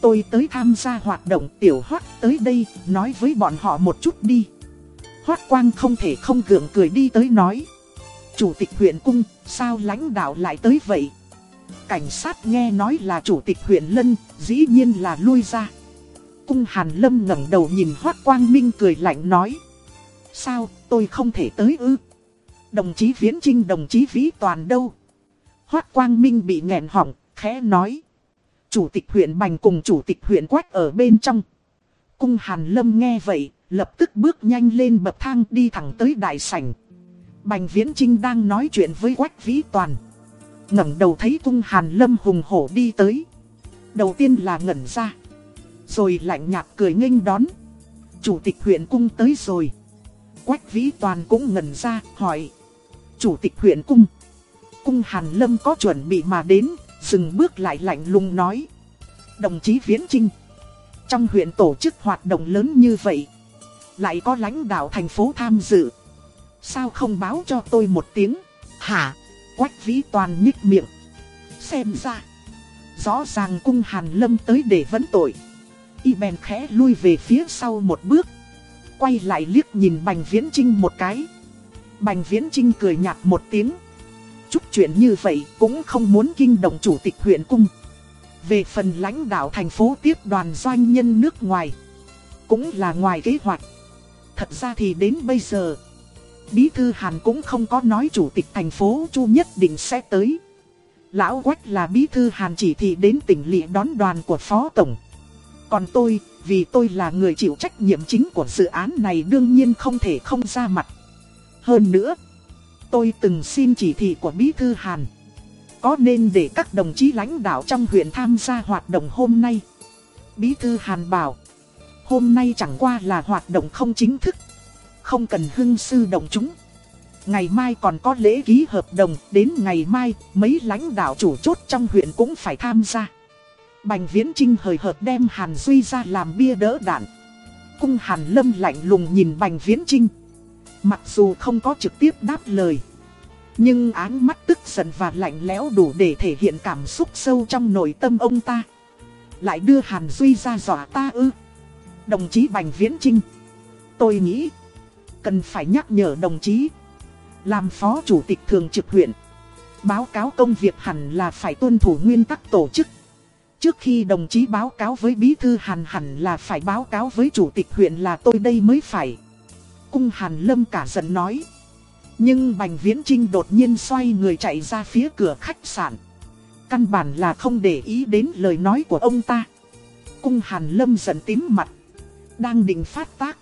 Tôi tới tham gia hoạt động tiểu hoác tới đây, nói với bọn họ một chút đi. Hoác quang không thể không gượng cười đi tới nói. Chủ tịch huyện cung, sao lãnh đạo lại tới vậy? Cảnh sát nghe nói là chủ tịch huyện Lân, dĩ nhiên là lui ra. Cung Hàn Lâm ngẩng đầu nhìn Hoác Quang Minh cười lạnh nói. Sao, tôi không thể tới ư? Đồng chí Viễn Trinh đồng chí Vĩ Toàn đâu? Hoác Quang Minh bị nghẹn họng, khẽ nói. Chủ tịch huyện Bành cùng chủ tịch huyện Quách ở bên trong. Cung Hàn Lâm nghe vậy, lập tức bước nhanh lên bậc thang đi thẳng tới đại sảnh. Bành Viễn Trinh đang nói chuyện với Quách Vĩ Toàn. ngẩng đầu thấy cung Hàn Lâm hùng hổ đi tới. Đầu tiên là ngẩn ra. Rồi lạnh nhạt cười nghênh đón. Chủ tịch huyện cung tới rồi. Quách Vĩ Toàn cũng ngẩn ra, hỏi. Chủ tịch huyện cung. Cung Hàn Lâm có chuẩn bị mà đến, Dừng bước lại lạnh lùng nói. Đồng chí Viễn Trinh. Trong huyện tổ chức hoạt động lớn như vậy. Lại có lãnh đạo thành phố tham dự. Sao không báo cho tôi một tiếng? Hả? Quách vĩ toàn nhích miệng. Xem ra. Rõ ràng cung Hàn Lâm tới để vấn tội. Y bèn khẽ lui về phía sau một bước. Quay lại liếc nhìn Bành Viễn Trinh một cái. Bành Viễn Trinh cười nhạt một tiếng chút chuyện như vậy cũng không muốn kinh động chủ tịch huyện cung. Về phần lãnh đạo thành phố tiếp đoàn doanh nhân nước ngoài, cũng là ngoài kế hoạch. Thật ra thì đến bây giờ, Bí Thư Hàn cũng không có nói chủ tịch thành phố Chu nhất định sẽ tới. Lão Quách là Bí Thư Hàn chỉ thị đến tỉnh lỵ đón đoàn của Phó Tổng. Còn tôi, vì tôi là người chịu trách nhiệm chính của dự án này đương nhiên không thể không ra mặt. Hơn nữa, tôi từng xin chỉ thị của Bí Thư Hàn. Có nên để các đồng chí lãnh đạo trong huyện tham gia hoạt động hôm nay? Bí Thư Hàn bảo, hôm nay chẳng qua là hoạt động không chính thức. Không cần hưng sư động chúng. Ngày mai còn có lễ ký hợp đồng, đến ngày mai mấy lãnh đạo chủ chốt trong huyện cũng phải tham gia. Bành Viễn Trinh hời hợt đem Hàn Duy ra làm bia đỡ đạn. Cung Hàn Lâm lạnh lùng nhìn Bành Viễn Trinh. Mặc dù không có trực tiếp đáp lời. Nhưng áng mắt tức giận và lạnh lẽo đủ để thể hiện cảm xúc sâu trong nội tâm ông ta. Lại đưa Hàn Duy ra dọa ta ư. Đồng chí Bành Viễn Trinh. Tôi nghĩ. Cần phải nhắc nhở đồng chí. Làm phó chủ tịch thường trực huyện. Báo cáo công việc hẳn là phải tuân thủ nguyên tắc tổ chức. Trước khi đồng chí báo cáo với bí thư Hàn hẳn là phải báo cáo với chủ tịch huyện là tôi đây mới phải. Cung Hàn Lâm cả giận nói. Nhưng Bành Viễn Trinh đột nhiên xoay người chạy ra phía cửa khách sạn. Căn bản là không để ý đến lời nói của ông ta. Cung Hàn Lâm giận tím mặt. Đang định phát tác.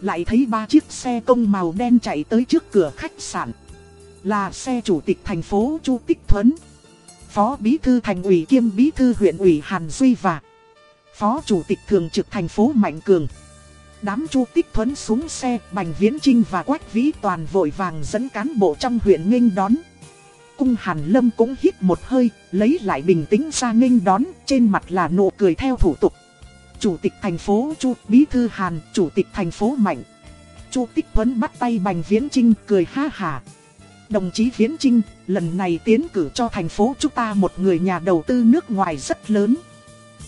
Lại thấy ba chiếc xe công màu đen chạy tới trước cửa khách sạn. Là xe chủ tịch thành phố Chu Tích Thuấn. Phó Bí Thư Thành ủy kiêm Bí Thư huyện ủy Hàn Duy và Phó Chủ tịch Thường trực thành phố Mạnh Cường. Đám Chu Tích Thuấn xuống xe, Bành Viễn Trinh và Quách Vĩ toàn vội vàng dẫn cán bộ trong huyện nghênh đón. Cung Hàn Lâm cũng hít một hơi, lấy lại bình tĩnh ra nghênh đón, trên mặt là nụ cười theo thủ tục. Chủ tịch thành phố Chu, Bí Thư Hàn, Chủ tịch thành phố Mạnh. Chu Tích Thuấn bắt tay Bành Viễn Trinh cười ha hà. Đồng chí Viễn Trinh, lần này tiến cử cho thành phố chúng ta một người nhà đầu tư nước ngoài rất lớn.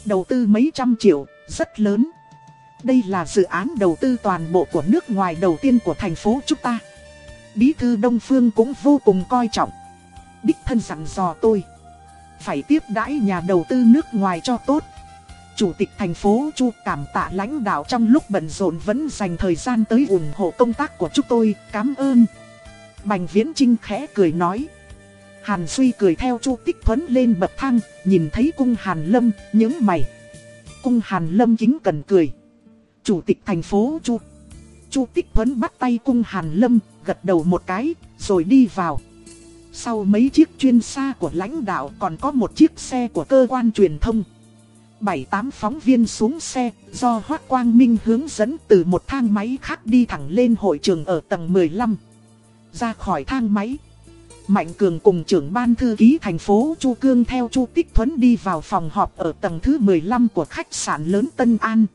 Đầu tư mấy trăm triệu, rất lớn. Đây là dự án đầu tư toàn bộ của nước ngoài đầu tiên của thành phố chúng ta. Bí thư Đông Phương cũng vô cùng coi trọng. Đích thân dặn dò tôi. Phải tiếp đãi nhà đầu tư nước ngoài cho tốt. Chủ tịch thành phố Chu cảm tạ lãnh đạo trong lúc bận rộn vẫn dành thời gian tới ủng hộ công tác của chúng tôi. Cảm ơn. Bành Viễn Trinh khẽ cười nói. Hàn Duy cười theo Chu Tích Thuấn lên bậc thang, nhìn thấy cung Hàn Lâm, những mày. Cung Hàn Lâm kính cần cười. Chủ tịch thành phố Chu. Chu Tích Thuấn bắt tay cung Hàn Lâm, gật đầu một cái, rồi đi vào. Sau mấy chiếc chuyên xa của lãnh đạo còn có một chiếc xe của cơ quan truyền thông. Bảy tám phóng viên xuống xe, do Hoác Quang Minh hướng dẫn từ một thang máy khác đi thẳng lên hội trường ở tầng 15 ra khỏi thang máy. Mạnh Cường cùng trưởng ban thư ký thành phố Chu Cương theo Chu Tích Thuấn đi vào phòng họp ở tầng thứ 15 của khách sạn lớn Tân An.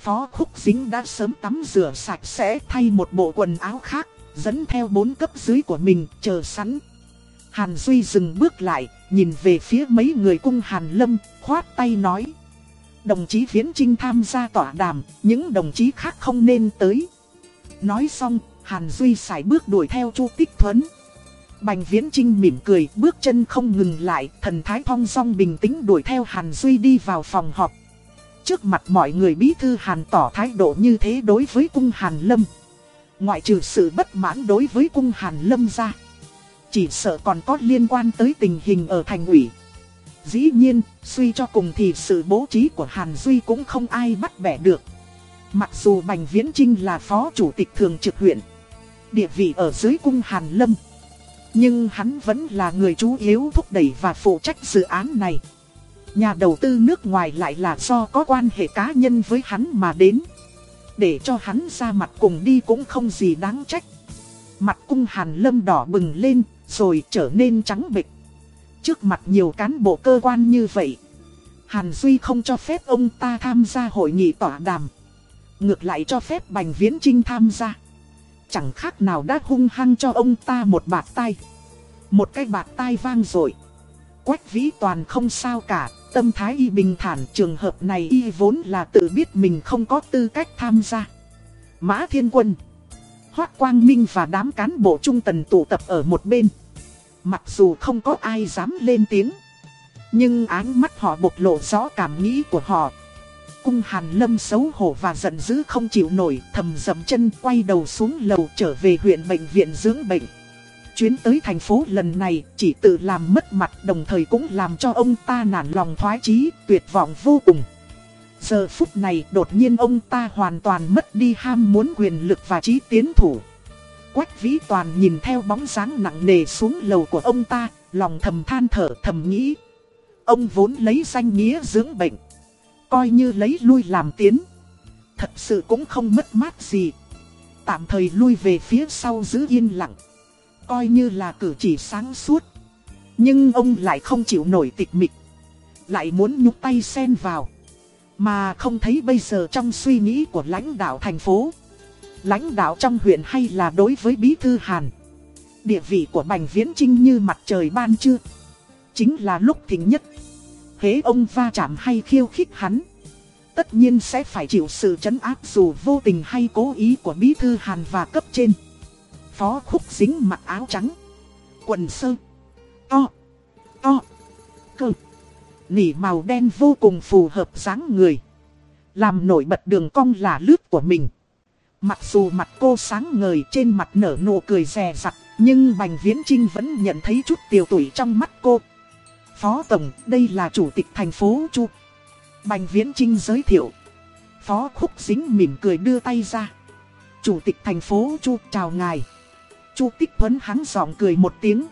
Phó Khúc Dính đã sớm tắm rửa sạch sẽ thay một bộ quần áo khác, dẫn theo bốn cấp dưới của mình chờ sẵn. Hàn Duy dừng bước lại, nhìn về phía mấy người cung Hàn Lâm, khoát tay nói. Đồng chí Viễn Trinh tham gia tỏa đàm, những đồng chí khác không nên tới. Nói xong, Hàn Duy xài bước đuổi theo Chu Tích Thuấn. Bành Viễn Trinh mỉm cười, bước chân không ngừng lại, thần thái thong song bình tĩnh đuổi theo Hàn Duy đi vào phòng họp. Trước mặt mọi người bí thư Hàn tỏ thái độ như thế đối với cung Hàn Lâm. Ngoại trừ sự bất mãn đối với cung Hàn Lâm ra. Chỉ sợ còn có liên quan tới tình hình ở thành ủy. Dĩ nhiên, suy cho cùng thì sự bố trí của Hàn Duy cũng không ai bắt bẻ được. Mặc dù Bành Viễn Trinh là phó chủ tịch thường trực huyện địa vị ở dưới cung Hàn Lâm. Nhưng hắn vẫn là người chú yếu thúc đẩy và phụ trách dự án này. Nhà đầu tư nước ngoài lại là do có quan hệ cá nhân với hắn mà đến. Để cho hắn ra mặt cùng đi cũng không gì đáng trách. Mặt cung Hàn Lâm đỏ bừng lên, rồi trở nên trắng bệch. Trước mặt nhiều cán bộ cơ quan như vậy, Hàn Duy không cho phép ông ta tham gia hội nghị tỏa đàm. Ngược lại cho phép Bành Viễn Trinh tham gia. Chẳng khác nào đã hung hăng cho ông ta một bạt tay Một cái bạt tay vang rồi Quách vĩ toàn không sao cả Tâm thái y bình thản trường hợp này y vốn là tự biết mình không có tư cách tham gia. Mã Thiên Quân Hoác Quang Minh và đám cán bộ trung tần tụ tập ở một bên. Mặc dù không có ai dám lên tiếng Nhưng áng mắt họ bộc lộ rõ cảm nghĩ của họ. Cung Hàn Lâm xấu hổ và giận dữ không chịu nổi, thầm dầm chân quay đầu xuống lầu trở về huyện bệnh viện dưỡng bệnh. Chuyến tới thành phố lần này chỉ tự làm mất mặt đồng thời cũng làm cho ông ta nản lòng thoái chí, tuyệt vọng vô cùng. Giờ phút này đột nhiên ông ta hoàn toàn mất đi ham muốn quyền lực và trí tiến thủ. Quách vĩ toàn nhìn theo bóng dáng nặng nề xuống lầu của ông ta, lòng thầm than thở thầm nghĩ. Ông vốn lấy danh nghĩa dưỡng bệnh, coi như lấy lui làm tiến. Thật sự cũng không mất mát gì. Tạm thời lui về phía sau giữ yên lặng, coi như là cử chỉ sáng suốt. Nhưng ông lại không chịu nổi tịch mịch, lại muốn nhúc tay xen vào. Mà không thấy bây giờ trong suy nghĩ của lãnh đạo thành phố. Lãnh đạo trong huyện hay là đối với Bí Thư Hàn? Địa vị của Bành Viễn Trinh như mặt trời ban trưa. Chính là lúc thịnh nhất. Hế ông va chạm hay khiêu khích hắn. Tất nhiên sẽ phải chịu sự trấn áp dù vô tình hay cố ý của Bí Thư Hàn và cấp trên. Phó khúc dính mặc áo trắng Quần sơ To To Cơ Nỉ màu đen vô cùng phù hợp dáng người Làm nổi bật đường cong là lướt của mình Mặc dù mặt cô sáng ngời trên mặt nở nụ cười rè rặt, nhưng Bành Viễn Trinh vẫn nhận thấy chút tiêu tủi trong mắt cô. Phó Tổng, đây là chủ tịch thành phố Chu. Bành Viễn Trinh giới thiệu. Phó Khúc Dính mỉm cười đưa tay ra. Chủ tịch thành phố Chu chào ngài. Chu Tích vấn hắn giọng cười một tiếng.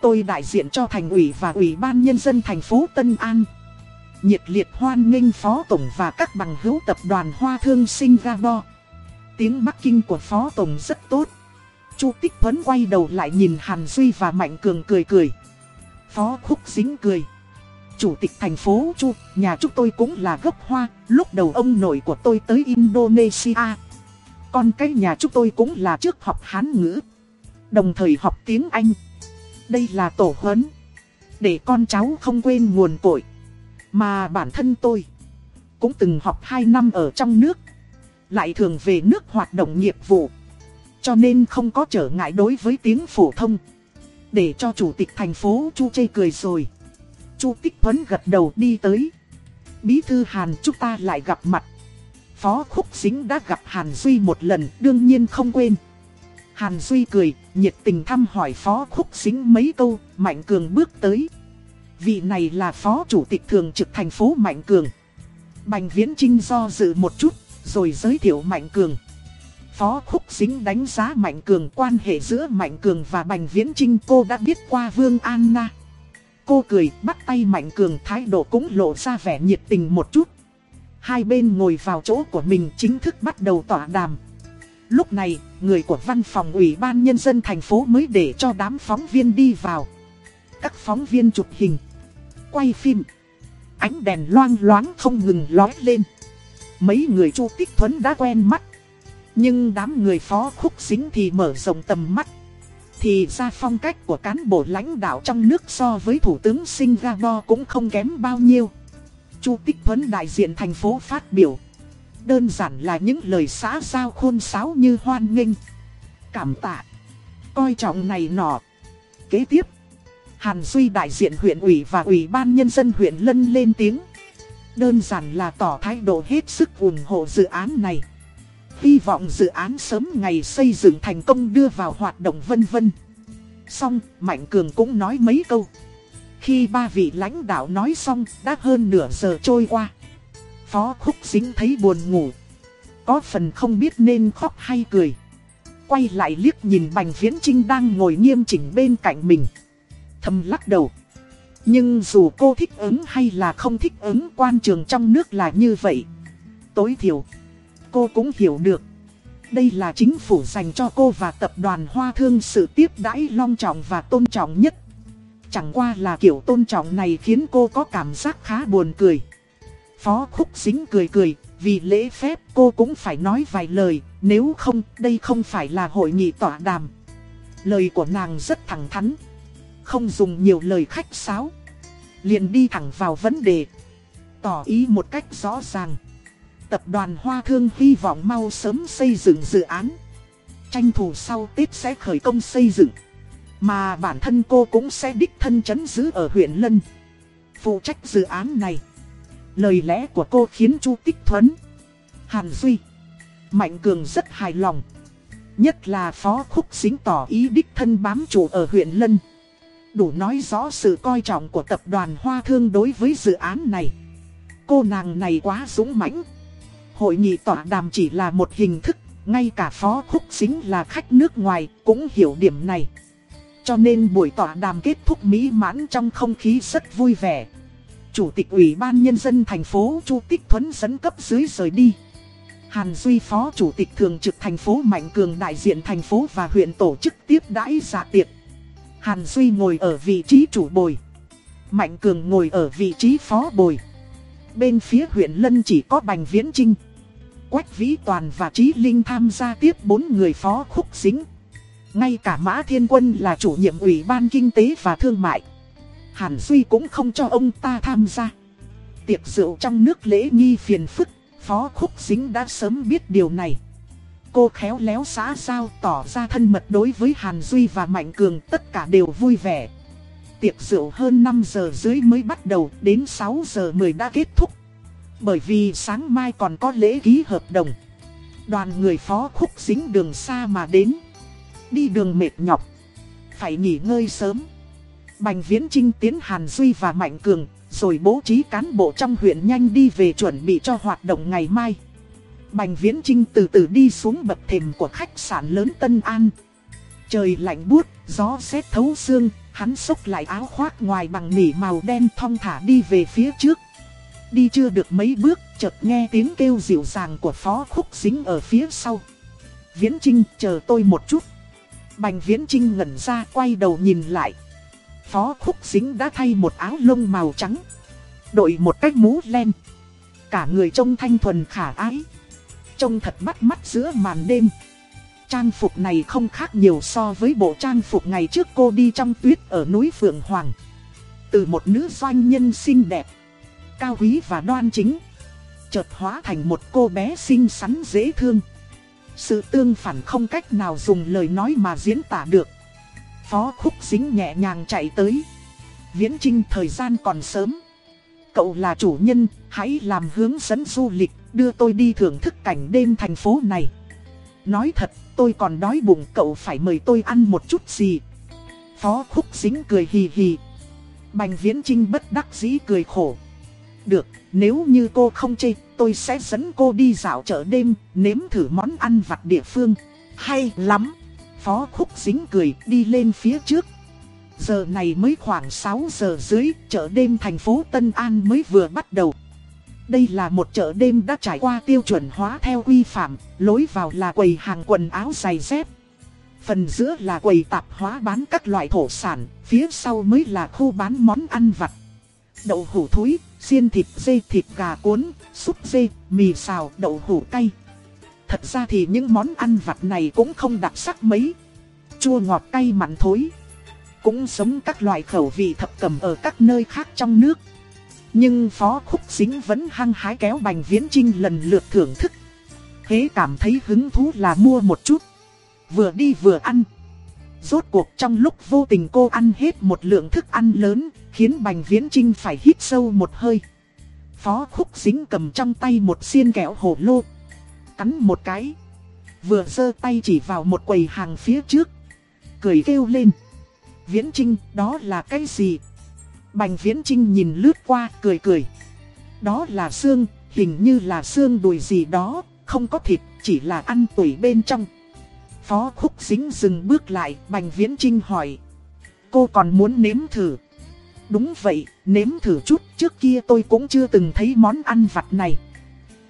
Tôi đại diện cho thành ủy và ủy ban nhân dân thành phố Tân An. Nhiệt liệt hoan nghênh Phó Tổng và các bằng hữu tập đoàn Hoa Thương Singapore tiếng Bắc Kinh của Phó Tổng rất tốt. Chu Tích Thuấn quay đầu lại nhìn Hàn Duy và Mạnh Cường cười cười. Phó Khúc Dính cười. Chủ tịch thành phố Chu, nhà chúng tôi cũng là gốc hoa, lúc đầu ông nội của tôi tới Indonesia. Còn cái nhà chúng tôi cũng là trước học Hán ngữ, đồng thời học tiếng Anh. Đây là tổ huấn, để con cháu không quên nguồn cội. Mà bản thân tôi cũng từng học 2 năm ở trong nước. Lại thường về nước hoạt động nghiệp vụ. Cho nên không có trở ngại đối với tiếng phổ thông. Để cho chủ tịch thành phố Chu chê cười rồi. Chu Tích Thuấn gật đầu đi tới. Bí thư Hàn chúng ta lại gặp mặt. Phó Khúc Dính đã gặp Hàn Duy một lần đương nhiên không quên. Hàn Duy cười, nhiệt tình thăm hỏi Phó Khúc xính mấy câu, Mạnh Cường bước tới Vị này là Phó Chủ tịch Thường trực thành phố Mạnh Cường Bành Viễn Trinh do dự một chút rồi giới thiệu Mạnh Cường. Phó Khúc Dính đánh giá Mạnh Cường quan hệ giữa Mạnh Cường và Bành Viễn Trinh cô đã biết qua Vương Anna. Cô cười bắt tay Mạnh Cường thái độ cũng lộ ra vẻ nhiệt tình một chút. Hai bên ngồi vào chỗ của mình chính thức bắt đầu tỏa đàm. Lúc này, người của văn phòng ủy ban nhân dân thành phố mới để cho đám phóng viên đi vào. Các phóng viên chụp hình, quay phim, ánh đèn loang loáng không ngừng lói lên. Mấy người Chu Tích Thuấn đã quen mắt. Nhưng đám người phó khúc xính thì mở rộng tầm mắt. Thì ra phong cách của cán bộ lãnh đạo trong nước so với Thủ tướng Singapore cũng không kém bao nhiêu. Chu Tích Thuấn đại diện thành phố phát biểu. Đơn giản là những lời xã giao khôn sáo như hoan nghênh. Cảm tạ. Coi trọng này nọ. Kế tiếp. Hàn Duy đại diện huyện ủy và ủy ban nhân dân huyện Lân lên tiếng. Đơn giản là tỏ thái độ hết sức ủng hộ dự án này. Hy vọng dự án sớm ngày xây dựng thành công đưa vào hoạt động vân vân. Xong, Mạnh Cường cũng nói mấy câu. Khi ba vị lãnh đạo nói xong, đã hơn nửa giờ trôi qua. Phó Khúc Dính thấy buồn ngủ. Có phần không biết nên khóc hay cười. Quay lại liếc nhìn Bành Viễn Trinh đang ngồi nghiêm chỉnh bên cạnh mình. Thầm lắc đầu. Nhưng dù cô thích ứng hay là không thích ứng quan trường trong nước là như vậy. Tối thiểu, cô cũng hiểu được. Đây là chính phủ dành cho cô và tập đoàn Hoa Thương sự tiếp đãi long trọng và tôn trọng nhất. Chẳng qua là kiểu tôn trọng này khiến cô có cảm giác khá buồn cười. Phó Khúc Dính cười cười, vì lễ phép cô cũng phải nói vài lời, nếu không đây không phải là hội nghị tỏa đàm. Lời của nàng rất thẳng thắn, không dùng nhiều lời khách sáo liền đi thẳng vào vấn đề. Tỏ ý một cách rõ ràng. Tập đoàn Hoa Thương hy vọng mau sớm xây dựng dự án. Tranh thủ sau Tết sẽ khởi công xây dựng. Mà bản thân cô cũng sẽ đích thân chấn giữ ở huyện Lân. Phụ trách dự án này. Lời lẽ của cô khiến Chu Tích Thuấn, Hàn Duy, Mạnh Cường rất hài lòng. Nhất là Phó Khúc Xính tỏ ý đích thân bám trụ ở huyện Lân đủ nói rõ sự coi trọng của tập đoàn Hoa Thương đối với dự án này. cô nàng này quá dũng mãnh. Hội nghị tọa đàm chỉ là một hình thức, ngay cả phó khúc xính là khách nước ngoài cũng hiểu điểm này. Cho nên buổi tọa đàm kết thúc mỹ mãn trong không khí rất vui vẻ. Chủ tịch Ủy ban Nhân dân thành phố Chu Tích Thuấn dẫn cấp dưới rời đi. Hàn Duy Phó Chủ tịch Thường trực thành phố Mạnh Cường đại diện thành phố và huyện tổ chức tiếp đãi dạ tiệc. Hàn Duy ngồi ở vị trí chủ bồi. Mạnh Cường ngồi ở vị trí phó bồi. Bên phía huyện Lân chỉ có Bành Viễn Trinh. Quách Vĩ Toàn và Trí Linh tham gia tiếp bốn người phó khúc dính. Ngay cả Mã Thiên Quân là chủ nhiệm Ủy ban Kinh tế và Thương mại. Hàn Duy cũng không cho ông ta tham gia. Tiệc rượu trong nước lễ nghi phiền phức, Phó Khúc Dính đã sớm biết điều này. Cô khéo léo xã giao tỏ ra thân mật đối với Hàn Duy và Mạnh Cường tất cả đều vui vẻ. Tiệc rượu hơn 5 giờ dưới mới bắt đầu, đến 6 giờ 10 đã kết thúc. Bởi vì sáng mai còn có lễ ký hợp đồng. Đoàn người phó khúc dính đường xa mà đến. Đi đường mệt nhọc. Phải nghỉ ngơi sớm. Bành Viễn Trinh tiến Hàn Duy và Mạnh Cường, rồi bố trí cán bộ trong huyện nhanh đi về chuẩn bị cho hoạt động ngày mai. Bành Viễn Trinh từ từ đi xuống bậc thềm của khách sạn lớn Tân An. Trời lạnh buốt, gió rét thấu xương, hắn xốc lại áo khoác ngoài bằng nỉ màu đen thong thả đi về phía trước. Đi chưa được mấy bước, chợt nghe tiếng kêu dịu dàng của Phó Khúc Dính ở phía sau. Viễn Trinh, chờ tôi một chút. Bành Viễn Trinh ngẩn ra quay đầu nhìn lại. Phó Khúc Dính đã thay một áo lông màu trắng. Đội một cách mũ len. Cả người trông thanh thuần khả ái. Trông thật bắt mắt giữa màn đêm. Trang phục này không khác nhiều so với bộ trang phục ngày trước cô đi trong tuyết ở núi Phượng Hoàng. Từ một nữ doanh nhân xinh đẹp, cao quý và đoan chính. Chợt hóa thành một cô bé xinh xắn dễ thương. Sự tương phản không cách nào dùng lời nói mà diễn tả được. Phó khúc dính nhẹ nhàng chạy tới. Viễn trinh thời gian còn sớm. Cậu là chủ nhân, hãy làm hướng dẫn du lịch, đưa tôi đi thưởng thức cảnh đêm thành phố này. Nói thật, tôi còn đói bụng cậu phải mời tôi ăn một chút gì. Phó khúc dính cười hì hì. Bành viễn trinh bất đắc dĩ cười khổ. Được, nếu như cô không chê, tôi sẽ dẫn cô đi dạo chợ đêm, nếm thử món ăn vặt địa phương. Hay lắm! Phó khúc dính cười đi lên phía trước. Giờ này mới khoảng 6 giờ dưới, chợ đêm thành phố Tân An mới vừa bắt đầu. Đây là một chợ đêm đã trải qua tiêu chuẩn hóa theo quy phạm, lối vào là quầy hàng quần áo giày dép. Phần giữa là quầy tạp hóa bán các loại thổ sản, phía sau mới là khu bán món ăn vặt. Đậu hủ thúi, xiên thịt dê, thịt gà cuốn, súp dê, mì xào, đậu hủ cay. Thật ra thì những món ăn vặt này cũng không đặc sắc mấy. Chua ngọt cay mặn thối. Cũng giống các loại khẩu vị thập cầm ở các nơi khác trong nước. Nhưng Phó Khúc Dính vẫn hăng hái kéo Bành Viễn Trinh lần lượt thưởng thức. Thế cảm thấy hứng thú là mua một chút. Vừa đi vừa ăn. Rốt cuộc trong lúc vô tình cô ăn hết một lượng thức ăn lớn, khiến Bành Viễn Trinh phải hít sâu một hơi. Phó Khúc Dính cầm trong tay một xiên kẹo hổ lô. Cắn một cái. Vừa giơ tay chỉ vào một quầy hàng phía trước. Cười kêu lên. Viễn Trinh, đó là cái gì? Bành Viễn Trinh nhìn lướt qua, cười cười. Đó là xương, hình như là xương đùi gì đó, không có thịt, chỉ là ăn tuổi bên trong. Phó Khúc Dính dừng bước lại, Bành Viễn Trinh hỏi. Cô còn muốn nếm thử? Đúng vậy, nếm thử chút, trước kia tôi cũng chưa từng thấy món ăn vặt này.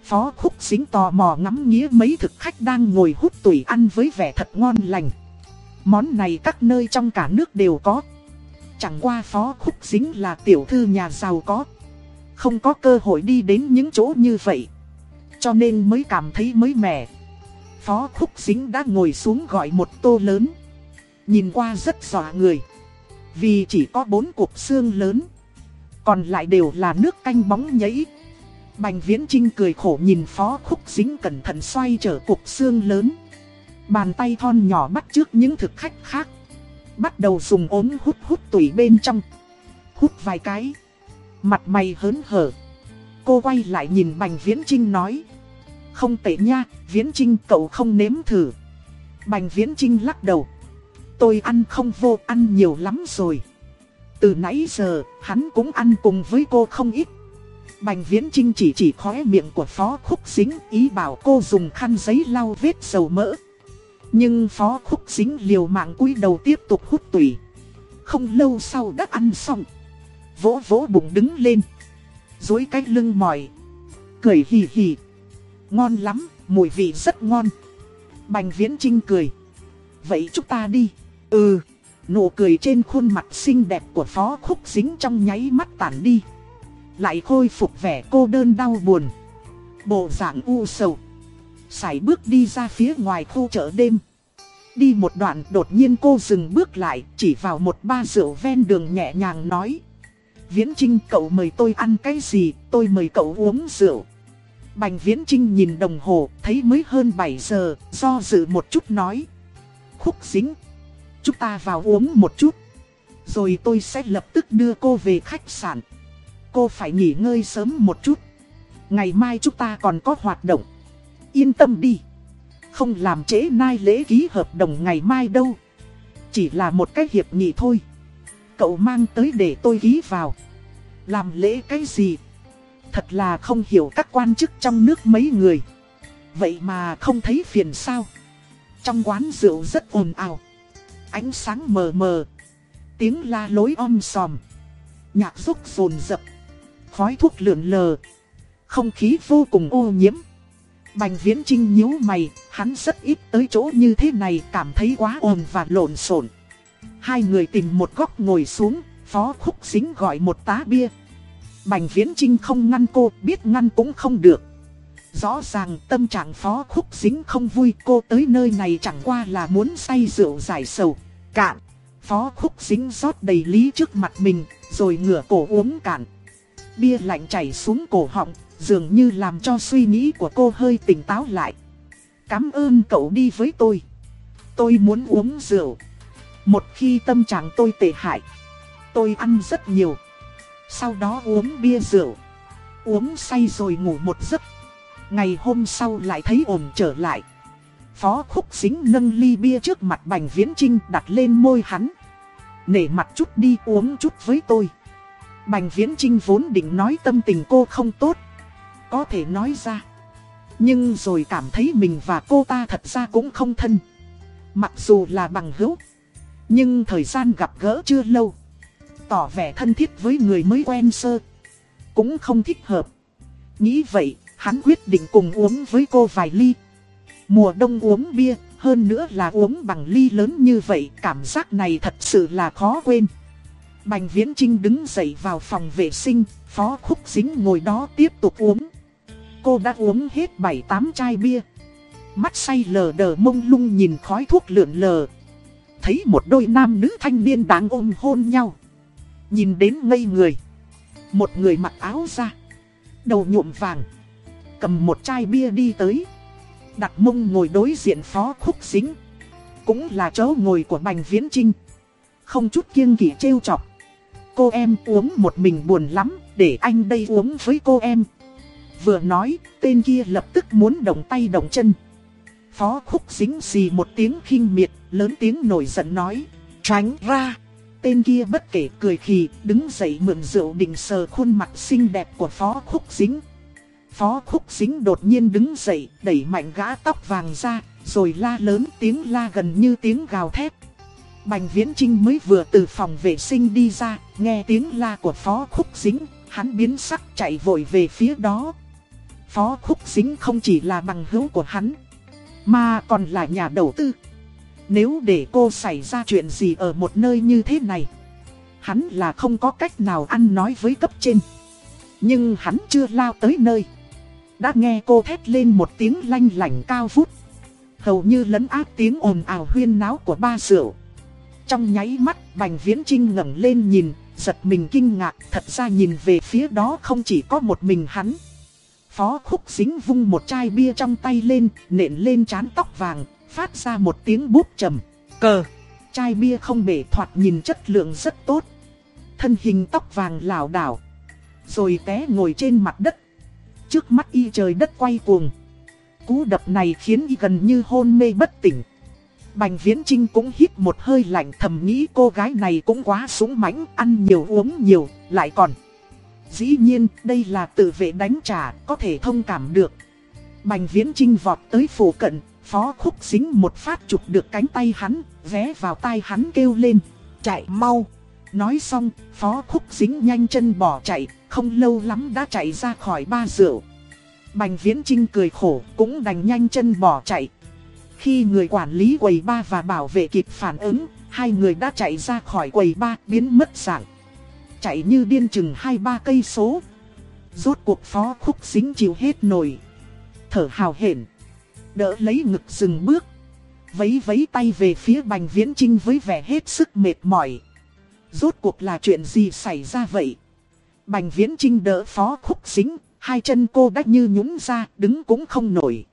Phó Khúc Dính tò mò ngắm nghía mấy thực khách đang ngồi hút tủy ăn với vẻ thật ngon lành. Món này các nơi trong cả nước đều có. Chẳng qua Phó Khúc Dính là tiểu thư nhà giàu có. Không có cơ hội đi đến những chỗ như vậy. Cho nên mới cảm thấy mới mẻ. Phó Khúc Dính đã ngồi xuống gọi một tô lớn. Nhìn qua rất dọa người. Vì chỉ có bốn cục xương lớn. Còn lại đều là nước canh bóng nhảy. Bành Viễn Trinh cười khổ nhìn Phó Khúc Dính cẩn thận xoay trở cục xương lớn. Bàn tay thon nhỏ bắt trước những thực khách khác. Bắt đầu dùng ốm hút hút tủy bên trong. Hút vài cái. Mặt mày hớn hở. Cô quay lại nhìn Bành Viễn Trinh nói. Không tệ nha, Viễn Trinh cậu không nếm thử. Bành Viễn Trinh lắc đầu. Tôi ăn không vô, ăn nhiều lắm rồi. Từ nãy giờ, hắn cũng ăn cùng với cô không ít. Bành Viễn Trinh chỉ chỉ khóe miệng của Phó Khúc Dính ý bảo cô dùng khăn giấy lau vết dầu mỡ. Nhưng Phó Khúc Dính liều mạng cúi đầu tiếp tục hút tủy. Không lâu sau đã ăn xong. Vỗ vỗ bụng đứng lên. Dối cái lưng mỏi. Cười hì hì. Ngon lắm, mùi vị rất ngon. Bành Viễn Trinh cười. Vậy chúng ta đi. Ừ, nụ cười trên khuôn mặt xinh đẹp của Phó Khúc Dính trong nháy mắt tản đi. Lại khôi phục vẻ cô đơn đau buồn. Bộ dạng u sầu. Sải bước đi ra phía ngoài khu chợ đêm. Đi một đoạn đột nhiên cô dừng bước lại chỉ vào một ba rượu ven đường nhẹ nhàng nói. Viễn Trinh cậu mời tôi ăn cái gì, tôi mời cậu uống rượu. Bành Viễn Trinh nhìn đồng hồ, thấy mới hơn 7 giờ, do dự một chút nói. Khúc dính, chúng ta vào uống một chút. Rồi tôi sẽ lập tức đưa cô về khách sạn. Cô phải nghỉ ngơi sớm một chút. Ngày mai chúng ta còn có hoạt động. Yên tâm đi. Không làm trễ nai lễ ký hợp đồng ngày mai đâu. Chỉ là một cái hiệp nghị thôi. Cậu mang tới để tôi ký vào. Làm lễ cái gì? Thật là không hiểu các quan chức trong nước mấy người. Vậy mà không thấy phiền sao? Trong quán rượu rất ồn ào. Ánh sáng mờ mờ. Tiếng la lối om sòm. Nhạc rúc rồn rập. Khói thuốc lượn lờ. Không khí vô cùng ô nhiễm. Bành viễn trinh nhíu mày, hắn rất ít tới chỗ như thế này cảm thấy quá ồn và lộn xộn. Hai người tìm một góc ngồi xuống, phó khúc dính gọi một tá bia. Bành viễn trinh không ngăn cô, biết ngăn cũng không được. Rõ ràng tâm trạng phó khúc dính không vui cô tới nơi này chẳng qua là muốn say rượu giải sầu. Cạn, phó khúc dính rót đầy lý trước mặt mình, rồi ngửa cổ uống cạn. Bia lạnh chảy xuống cổ họng, dường như làm cho suy nghĩ của cô hơi tỉnh táo lại. Cảm ơn cậu đi với tôi. Tôi muốn uống rượu. Một khi tâm trạng tôi tệ hại, tôi ăn rất nhiều. Sau đó uống bia rượu. Uống say rồi ngủ một giấc. Ngày hôm sau lại thấy ổn trở lại. Phó khúc xính nâng ly bia trước mặt bành viễn trinh đặt lên môi hắn. Nể mặt chút đi uống chút với tôi. Bành viễn trinh vốn định nói tâm tình cô không tốt. Có thể nói ra. Nhưng rồi cảm thấy mình và cô ta thật ra cũng không thân. Mặc dù là bằng hữu. Nhưng thời gian gặp gỡ chưa lâu. Tỏ vẻ thân thiết với người mới quen sơ. Cũng không thích hợp. Nghĩ vậy, hắn quyết định cùng uống với cô vài ly. Mùa đông uống bia, hơn nữa là uống bằng ly lớn như vậy, cảm giác này thật sự là khó quên. Bành Viễn Trinh đứng dậy vào phòng vệ sinh, Phó Khúc Dính ngồi đó tiếp tục uống. Cô đã uống hết 7-8 chai bia. Mắt say lờ đờ mông lung nhìn khói thuốc lượn lờ. Thấy một đôi nam nữ thanh niên đang ôm hôn nhau. Nhìn đến ngây người. Một người mặc áo da. Đầu nhuộm vàng. Cầm một chai bia đi tới. Đặt mông ngồi đối diện phó khúc dính. Cũng là chỗ ngồi của Bành Viễn Trinh. Không chút kiêng kỷ trêu chọc. Cô em uống một mình buồn lắm, để anh đây uống với cô em. Vừa nói, tên kia lập tức muốn động tay động chân. Phó khúc dính xì một tiếng khinh miệt, lớn tiếng nổi giận nói. Tránh ra! Tên kia bất kể cười khì, đứng dậy mượn rượu định sờ khuôn mặt xinh đẹp của phó khúc dính. Phó khúc dính đột nhiên đứng dậy, đẩy mạnh gã tóc vàng ra, rồi la lớn tiếng la gần như tiếng gào thét. Bành Viễn Trinh mới vừa từ phòng vệ sinh đi ra, nghe tiếng la của Phó Khúc Dính, hắn biến sắc chạy vội về phía đó. Phó Khúc Dính không chỉ là bằng hữu của hắn, mà còn là nhà đầu tư. Nếu để cô xảy ra chuyện gì ở một nơi như thế này, hắn là không có cách nào ăn nói với cấp trên. Nhưng hắn chưa lao tới nơi. Đã nghe cô thét lên một tiếng lanh lảnh cao vút. Hầu như lấn áp tiếng ồn ào huyên náo của ba rượu. Trong nháy mắt, Bành Viễn Trinh ngẩng lên nhìn, giật mình kinh ngạc, thật ra nhìn về phía đó không chỉ có một mình hắn. Phó khúc dính vung một chai bia trong tay lên, nện lên chán tóc vàng, phát ra một tiếng búp trầm. Cờ, chai bia không bể thoạt nhìn chất lượng rất tốt. Thân hình tóc vàng lảo đảo, rồi té ngồi trên mặt đất. Trước mắt y trời đất quay cuồng. Cú đập này khiến y gần như hôn mê bất tỉnh. Bành Viễn Trinh cũng hít một hơi lạnh thầm nghĩ cô gái này cũng quá súng mãnh, ăn nhiều uống nhiều, lại còn Dĩ nhiên, đây là tự vệ đánh trả, có thể thông cảm được. Bành viễn trinh vọt tới phủ cận, phó khúc dính một phát chụp được cánh tay hắn, vé vào tai hắn kêu lên. Chạy mau! Nói xong, phó khúc dính nhanh chân bỏ chạy, không lâu lắm đã chạy ra khỏi ba rượu. Bành viễn trinh cười khổ, cũng đành nhanh chân bỏ chạy. Khi người quản lý quầy ba và bảo vệ kịp phản ứng, hai người đã chạy ra khỏi quầy ba biến mất dạng. Chạy như điên chừng hai ba cây số. Rốt cuộc phó khúc xính chịu hết nổi. Thở hào hển Đỡ lấy ngực dừng bước. Vấy vấy tay về phía bành viễn trinh với vẻ hết sức mệt mỏi. Rốt cuộc là chuyện gì xảy ra vậy? Bành viễn trinh đỡ phó khúc xính hai chân cô đã như nhúng ra, đứng cũng không nổi.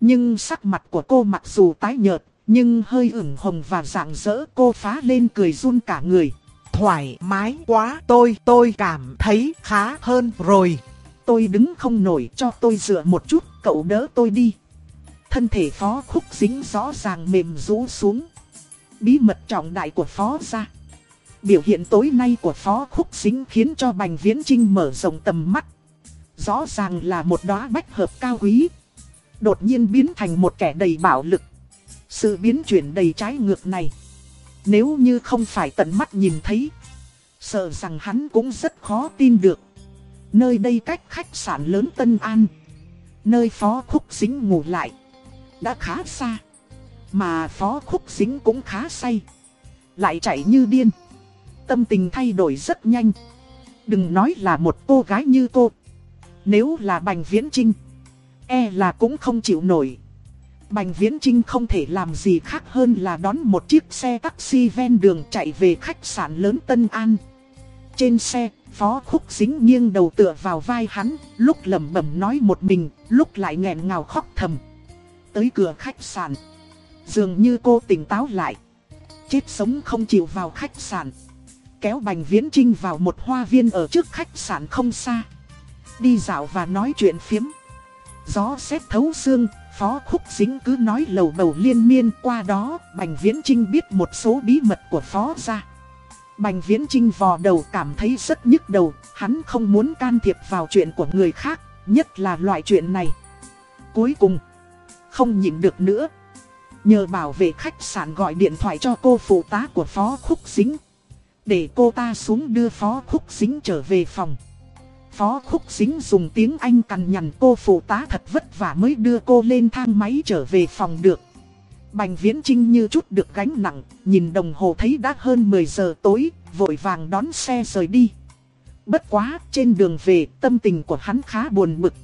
Nhưng sắc mặt của cô mặc dù tái nhợt, nhưng hơi ửng hồng và rạng rỡ cô phá lên cười run cả người. Thoải mái quá tôi, tôi cảm thấy khá hơn rồi. Tôi đứng không nổi cho tôi dựa một chút, cậu đỡ tôi đi. Thân thể phó khúc dính rõ ràng mềm rũ xuống. Bí mật trọng đại của phó ra. Biểu hiện tối nay của phó khúc dính khiến cho Bành Viễn Trinh mở rộng tầm mắt. Rõ ràng là một đóa bách hợp cao quý. Đột nhiên biến thành một kẻ đầy bạo lực. Sự biến chuyển đầy trái ngược này. Nếu như không phải tận mắt nhìn thấy. Sợ rằng hắn cũng rất khó tin được. Nơi đây cách khách sạn lớn Tân An. Nơi phó khúc dính ngủ lại. Đã khá xa. Mà phó khúc dính cũng khá say. Lại chạy như điên. Tâm tình thay đổi rất nhanh. Đừng nói là một cô gái như cô. Nếu là Bành Viễn Trinh. E là cũng không chịu nổi. Bành Viễn Trinh không thể làm gì khác hơn là đón một chiếc xe taxi ven đường chạy về khách sạn lớn Tân An. Trên xe, Phó Khúc dính nghiêng đầu tựa vào vai hắn, lúc lẩm bẩm nói một mình, lúc lại nghẹn ngào khóc thầm. Tới cửa khách sạn, dường như cô tỉnh táo lại. Chết sống không chịu vào khách sạn. Kéo Bành Viễn Trinh vào một hoa viên ở trước khách sạn không xa. Đi dạo và nói chuyện phiếm. Gió xét thấu xương, Phó Khúc Dính cứ nói lầu bầu liên miên qua đó, Bành Viễn Trinh biết một số bí mật của Phó ra. Bành Viễn Trinh vò đầu cảm thấy rất nhức đầu, hắn không muốn can thiệp vào chuyện của người khác, nhất là loại chuyện này. Cuối cùng, không nhịn được nữa. Nhờ bảo vệ khách sạn gọi điện thoại cho cô phụ tá của Phó Khúc Dính. Để cô ta xuống đưa Phó Khúc Dính trở về phòng. Phó Khúc Dính dùng tiếng Anh cằn nhằn cô phụ tá thật vất vả mới đưa cô lên thang máy trở về phòng được. Bành Viễn Trinh như chút được gánh nặng, nhìn đồng hồ thấy đã hơn 10 giờ tối, vội vàng đón xe rời đi. Bất quá, trên đường về, tâm tình của hắn khá buồn bực.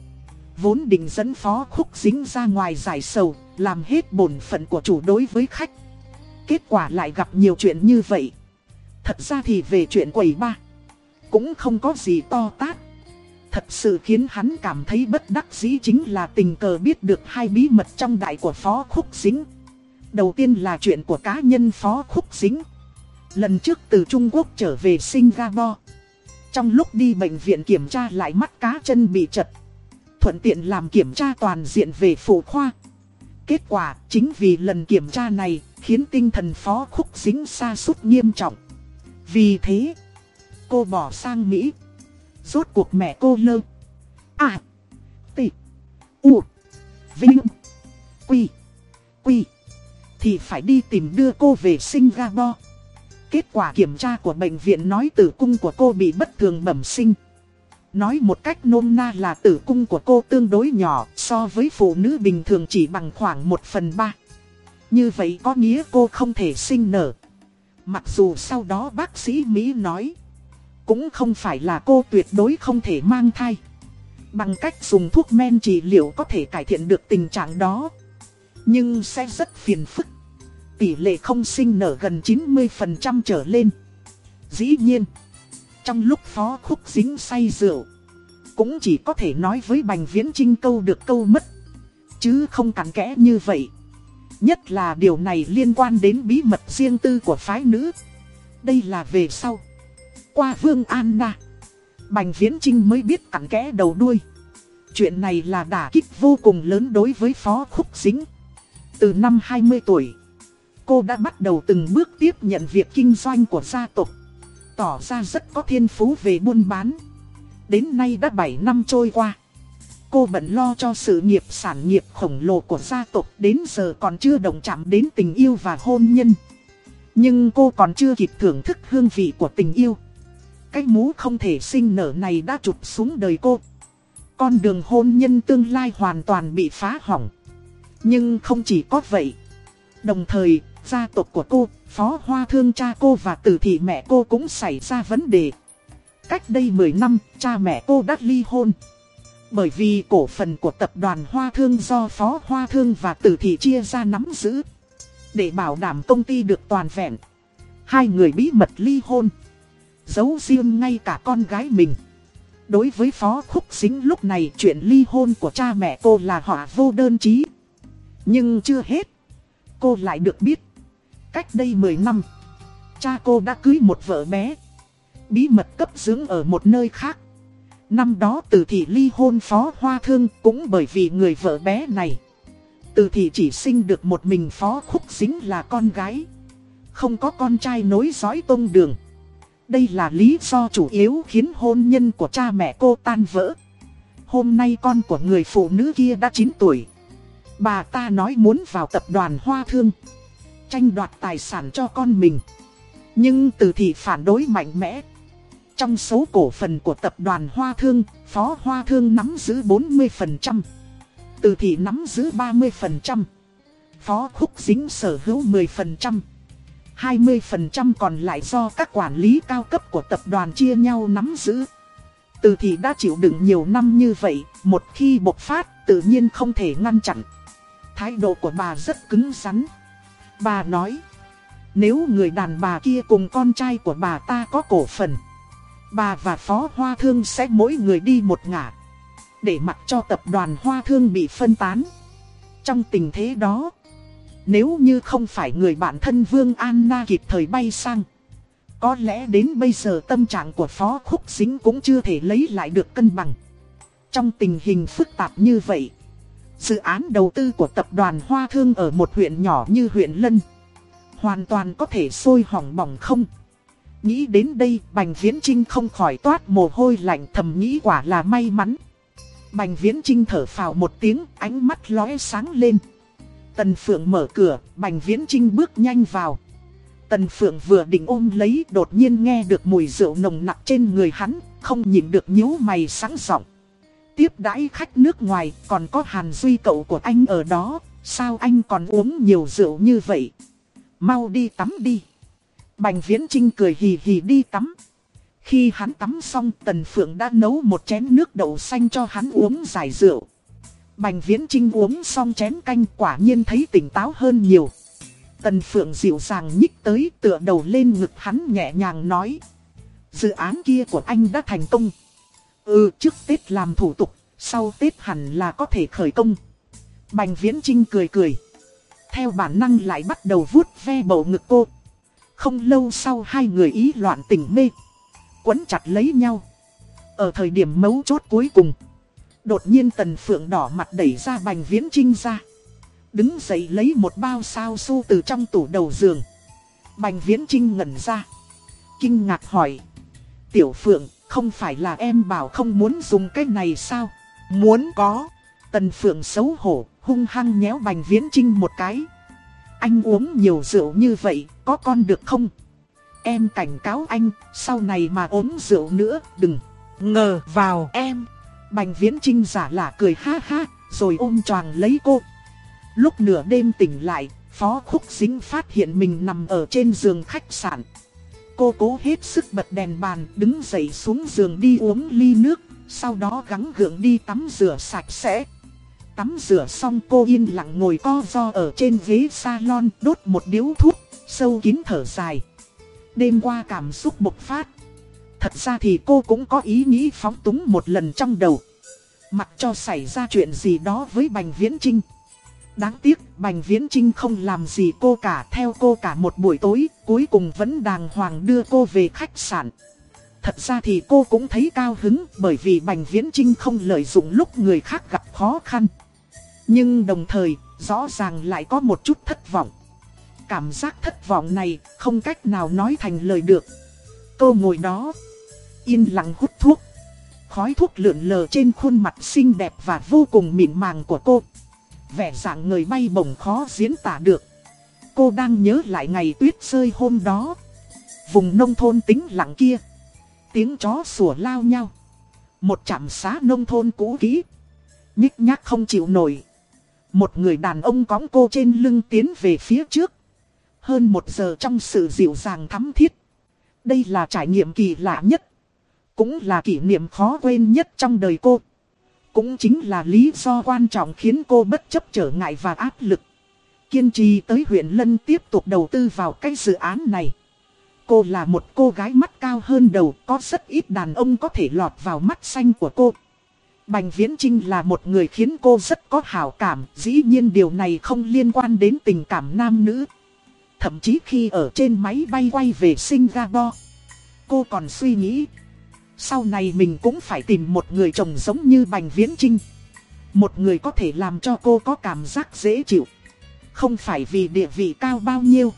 Vốn định dẫn Phó Khúc Dính ra ngoài giải sầu, làm hết bổn phận của chủ đối với khách. Kết quả lại gặp nhiều chuyện như vậy. Thật ra thì về chuyện quầy ba, cũng không có gì to tát. Thật sự khiến hắn cảm thấy bất đắc dĩ chính là tình cờ biết được hai bí mật trong đại của Phó Khúc Dính. Đầu tiên là chuyện của cá nhân Phó Khúc Dính. Lần trước từ Trung Quốc trở về Singapore. Trong lúc đi bệnh viện kiểm tra lại mắt cá chân bị chật. Thuận tiện làm kiểm tra toàn diện về phụ khoa. Kết quả chính vì lần kiểm tra này khiến tinh thần Phó Khúc Dính xa sút nghiêm trọng. Vì thế, cô bỏ sang Mỹ. Rốt cuộc mẹ cô lơ. À. T. U. Vinh. Quy. Quy. Thì phải đi tìm đưa cô về Singapore. Kết quả kiểm tra của bệnh viện nói tử cung của cô bị bất thường bẩm sinh. Nói một cách nôm na là tử cung của cô tương đối nhỏ so với phụ nữ bình thường chỉ bằng khoảng 1 phần 3. Như vậy có nghĩa cô không thể sinh nở. Mặc dù sau đó bác sĩ Mỹ nói cũng không phải là cô tuyệt đối không thể mang thai. Bằng cách dùng thuốc men trị liệu có thể cải thiện được tình trạng đó. Nhưng sẽ rất phiền phức. Tỷ lệ không sinh nở gần 90% trở lên. Dĩ nhiên, trong lúc phó khúc dính say rượu, cũng chỉ có thể nói với Bành Viễn Trinh câu được câu mất. Chứ không cặn kẽ như vậy. Nhất là điều này liên quan đến bí mật riêng tư của phái nữ. Đây là về sau qua Vương Anna. Bành Viễn Trinh mới biết cặn kẽ đầu đuôi. Chuyện này là đả kích vô cùng lớn đối với Phó Khúc Dính. Từ năm 20 tuổi, cô đã bắt đầu từng bước tiếp nhận việc kinh doanh của gia tộc. Tỏ ra rất có thiên phú về buôn bán. Đến nay đã 7 năm trôi qua. Cô bận lo cho sự nghiệp sản nghiệp khổng lồ của gia tộc đến giờ còn chưa đồng chạm đến tình yêu và hôn nhân. Nhưng cô còn chưa kịp thưởng thức hương vị của tình yêu. Cái mũ không thể sinh nở này đã chụp xuống đời cô. Con đường hôn nhân tương lai hoàn toàn bị phá hỏng. Nhưng không chỉ có vậy. Đồng thời, gia tộc của cô, phó hoa thương cha cô và tử thị mẹ cô cũng xảy ra vấn đề. Cách đây 10 năm, cha mẹ cô đã ly hôn. Bởi vì cổ phần của tập đoàn Hoa Thương do Phó Hoa Thương và Tử Thị chia ra nắm giữ. Để bảo đảm công ty được toàn vẹn. Hai người bí mật ly hôn. Giấu riêng ngay cả con gái mình. Đối với Phó Khúc Xính lúc này chuyện ly hôn của cha mẹ cô là họ vô đơn chí. Nhưng chưa hết. Cô lại được biết. Cách đây 10 năm. Cha cô đã cưới một vợ bé. Bí mật cấp dưỡng ở một nơi khác. Năm đó từ thị ly hôn phó hoa thương cũng bởi vì người vợ bé này. Từ thị chỉ sinh được một mình phó khúc dính là con gái. Không có con trai nối dõi tôn đường. Đây là lý do chủ yếu khiến hôn nhân của cha mẹ cô tan vỡ. Hôm nay con của người phụ nữ kia đã 9 tuổi. Bà ta nói muốn vào tập đoàn Hoa Thương. Tranh đoạt tài sản cho con mình. Nhưng từ thị phản đối mạnh mẽ. Trong số cổ phần của tập đoàn Hoa Thương, Phó Hoa Thương nắm giữ 40%. Từ thị nắm giữ 30%. Phó Khúc Dính sở hữu 10%. 20% còn lại do các quản lý cao cấp của tập đoàn chia nhau nắm giữ. Từ thị đã chịu đựng nhiều năm như vậy, một khi bộc phát tự nhiên không thể ngăn chặn. Thái độ của bà rất cứng rắn. Bà nói, nếu người đàn bà kia cùng con trai của bà ta có cổ phần, bà và Phó Hoa Thương sẽ mỗi người đi một ngả. Để mặc cho tập đoàn Hoa Thương bị phân tán. Trong tình thế đó, nếu như không phải người bạn thân Vương Anna kịp thời bay sang, có lẽ đến bây giờ tâm trạng của Phó Khúc Dính cũng chưa thể lấy lại được cân bằng. Trong tình hình phức tạp như vậy, dự án đầu tư của tập đoàn Hoa Thương ở một huyện nhỏ như huyện Lân, hoàn toàn có thể sôi hỏng bỏng không. Nghĩ đến đây, Bành Viễn Trinh không khỏi toát mồ hôi lạnh thầm nghĩ quả là may mắn. Bành Viễn Trinh thở phào một tiếng, ánh mắt lóe sáng lên. Tần Phượng mở cửa, Bành Viễn Trinh bước nhanh vào. Tần Phượng vừa định ôm lấy, đột nhiên nghe được mùi rượu nồng nặc trên người hắn, không nhìn được nhíu mày sáng giọng. Tiếp đãi khách nước ngoài, còn có Hàn Duy cậu của anh ở đó, sao anh còn uống nhiều rượu như vậy? Mau đi tắm đi. Bành Viễn Trinh cười hì hì đi tắm. Khi hắn tắm xong Tần Phượng đã nấu một chén nước đậu xanh cho hắn uống giải rượu. Bành Viễn Trinh uống xong chén canh quả nhiên thấy tỉnh táo hơn nhiều. Tần Phượng dịu dàng nhích tới tựa đầu lên ngực hắn nhẹ nhàng nói. Dự án kia của anh đã thành công. Ừ trước Tết làm thủ tục, sau Tết hẳn là có thể khởi công. Bành Viễn Trinh cười cười. Theo bản năng lại bắt đầu vuốt ve bầu ngực cô. Không lâu sau hai người ý loạn tình mê. Quấn chặt lấy nhau. Ở thời điểm mấu chốt cuối cùng. Đột nhiên Tần Phượng đỏ mặt đẩy ra Bành Viễn Trinh ra. Đứng dậy lấy một bao sao su từ trong tủ đầu giường. Bành Viễn Trinh ngẩn ra. Kinh ngạc hỏi. Tiểu Phượng, không phải là em bảo không muốn dùng cái này sao? Muốn có. Tần Phượng xấu hổ, hung hăng nhéo Bành Viễn Trinh một cái. Anh uống nhiều rượu như vậy, có con được không? Em cảnh cáo anh, sau này mà uống rượu nữa, đừng ngờ vào em. Bành Viễn Trinh giả lạ cười ha ha, rồi ôm choàng lấy cô. Lúc nửa đêm tỉnh lại, Phó Khúc Dính phát hiện mình nằm ở trên giường khách sạn. Cô cố hết sức bật đèn bàn, đứng dậy xuống giường đi uống ly nước, sau đó gắng gượng đi tắm rửa sạch sẽ. Tắm rửa xong cô yên lặng ngồi co ro ở trên ghế salon đốt một điếu thuốc, sâu kín thở dài. Đêm qua cảm xúc bộc phát. Thật ra thì cô cũng có ý nghĩ phóng túng một lần trong đầu. Mặc cho xảy ra chuyện gì đó với Bành Viễn Trinh. Đáng tiếc Bành Viễn Trinh không làm gì cô cả theo cô cả một buổi tối, cuối cùng vẫn đàng hoàng đưa cô về khách sạn. Thật ra thì cô cũng thấy cao hứng bởi vì Bành Viễn Trinh không lợi dụng lúc người khác gặp khó khăn. Nhưng đồng thời, rõ ràng lại có một chút thất vọng. Cảm giác thất vọng này không cách nào nói thành lời được. Cô ngồi đó, yên lặng hút thuốc. khói thuốc lượn lờ trên khuôn mặt xinh đẹp và vô cùng mịn màng của cô. Vẻ dạng người bay bổng khó diễn tả được. Cô đang nhớ lại ngày tuyết rơi hôm đó. Vùng nông thôn tĩnh lặng kia. Tiếng chó sủa lao nhau. Một trạm xá nông thôn cũ kỹ. Nhích nhác không chịu nổi. Một người đàn ông cõng cô trên lưng tiến về phía trước. Hơn một giờ trong sự dịu dàng thắm thiết. Đây là trải nghiệm kỳ lạ nhất. Cũng là kỷ niệm khó quên nhất trong đời cô. Cũng chính là lý do quan trọng khiến cô bất chấp trở ngại và áp lực. Kiên trì tới huyện Lân tiếp tục đầu tư vào cái dự án này. Cô là một cô gái mắt cao hơn đầu, có rất ít đàn ông có thể lọt vào mắt xanh của cô. Bành Viễn Trinh là một người khiến cô rất có hảo cảm, dĩ nhiên điều này không liên quan đến tình cảm nam nữ. Thậm chí khi ở trên máy bay quay về Singapore, cô còn suy nghĩ, sau này mình cũng phải tìm một người chồng giống như Bành Viễn Trinh. Một người có thể làm cho cô có cảm giác dễ chịu. Không phải vì địa vị cao bao nhiêu.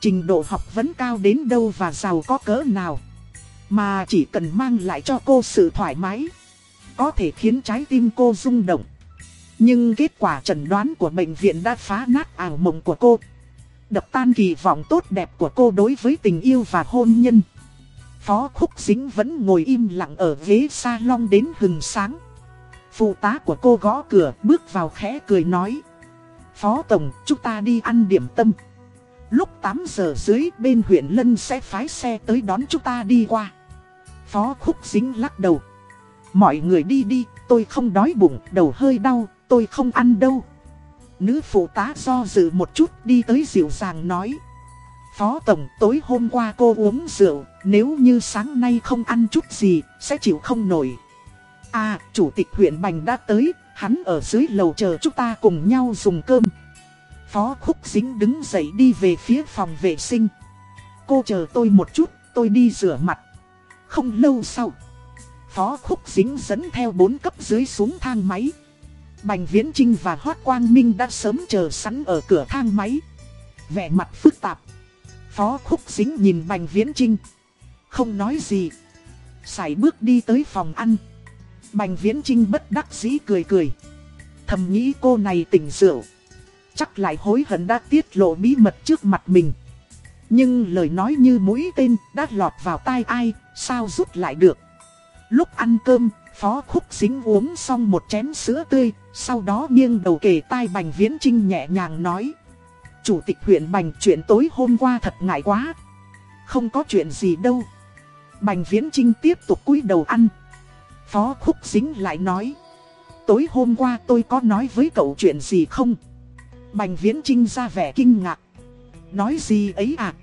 Trình độ học vấn cao đến đâu và giàu có cỡ nào. Mà chỉ cần mang lại cho cô sự thoải mái. Có thể khiến trái tim cô rung động. Nhưng kết quả chẩn đoán của bệnh viện đã phá nát ảo mộng của cô. Đập tan kỳ vọng tốt đẹp của cô đối với tình yêu và hôn nhân. Phó Khúc Dính vẫn ngồi im lặng ở ghế salon đến hừng sáng. Phụ tá của cô gõ cửa bước vào khẽ cười nói. Phó Tổng, chúng ta đi ăn điểm tâm. Lúc 8 giờ dưới bên huyện Lân sẽ phái xe tới đón chúng ta đi qua. Phó Khúc Dính lắc đầu. Mọi người đi đi, tôi không đói bụng, đầu hơi đau, tôi không ăn đâu. Nữ phụ tá do dự một chút đi tới dịu dàng nói. Phó Tổng, tối hôm qua cô uống rượu, nếu như sáng nay không ăn chút gì, sẽ chịu không nổi. À, Chủ tịch huyện Bành đã tới, hắn ở dưới lầu chờ chúng ta cùng nhau dùng cơm. Phó Khúc Dính đứng dậy đi về phía phòng vệ sinh. Cô chờ tôi một chút, tôi đi rửa mặt. Không lâu sau, Phó Khúc Dính dẫn theo bốn cấp dưới xuống thang máy. Bành Viễn Trinh và Hoát Quang Minh đã sớm chờ sẵn ở cửa thang máy. Vẻ mặt phức tạp. Phó Khúc Dính nhìn Bành Viễn Trinh. Không nói gì. Sải bước đi tới phòng ăn. Bành Viễn Trinh bất đắc dĩ cười cười. Thầm nghĩ cô này tỉnh rượu. Chắc lại hối hận đã tiết lộ bí mật trước mặt mình. Nhưng lời nói như mũi tên đã lọt vào tai ai, sao rút lại được. Lúc ăn cơm, Phó Khúc Dính uống xong một chén sữa tươi, sau đó nghiêng đầu kề tai Bành Viễn Trinh nhẹ nhàng nói. Chủ tịch huyện Bành chuyện tối hôm qua thật ngại quá. Không có chuyện gì đâu. Bành Viễn Trinh tiếp tục cúi đầu ăn. Phó Khúc Dính lại nói. Tối hôm qua tôi có nói với cậu chuyện gì không? Bành Viễn Trinh ra vẻ kinh ngạc. Nói gì ấy à?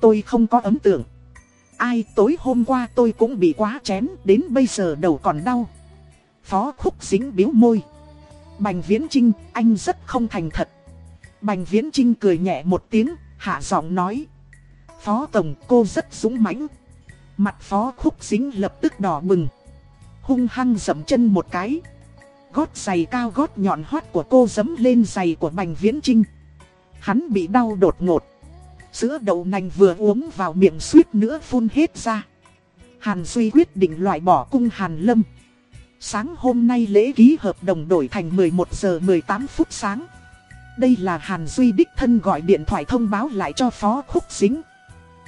Tôi không có ấn tượng. Ai tối hôm qua tôi cũng bị quá chén, đến bây giờ đầu còn đau. Phó Khúc Dính biếu môi. Bành Viễn Trinh, anh rất không thành thật. Bành Viễn Trinh cười nhẹ một tiếng, hạ giọng nói. Phó Tổng cô rất dũng mãnh. Mặt Phó Khúc Dính lập tức đỏ bừng. Hung hăng dậm chân một cái. Gót giày cao gót nhọn hoắt của cô dấm lên giày của Bành Viễn Trinh. Hắn bị đau đột ngột. Sữa đậu nành vừa uống vào miệng suýt nữa phun hết ra. Hàn Duy quyết định loại bỏ cung Hàn Lâm. Sáng hôm nay lễ ký hợp đồng đổi thành 11 giờ 18 phút sáng. Đây là Hàn Duy đích thân gọi điện thoại thông báo lại cho Phó Khúc Dính.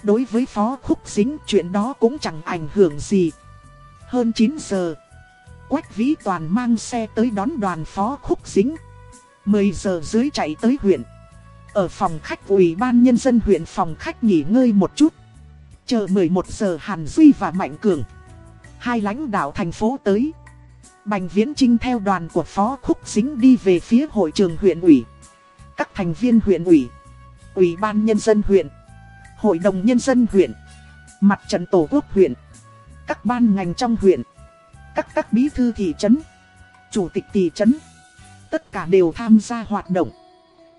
Đối với Phó Khúc Dính chuyện đó cũng chẳng ảnh hưởng gì. Hơn 9 giờ, Quách Vĩ Toàn mang xe tới đón đoàn Phó Khúc Dính. 10 giờ dưới chạy tới huyện. Ở phòng khách ủy ban nhân dân huyện phòng khách nghỉ ngơi một chút. Chờ 11 giờ Hàn Duy và Mạnh Cường. Hai lãnh đạo thành phố tới. Bành Viễn Trinh theo đoàn của Phó Khúc Dính đi về phía hội trường huyện ủy. Các thành viên huyện ủy, ủy ban nhân dân huyện, hội đồng nhân dân huyện, mặt trận tổ quốc huyện, các ban ngành trong huyện, các các bí thư thị trấn, chủ tịch thị trấn. Tất cả đều tham gia hoạt động.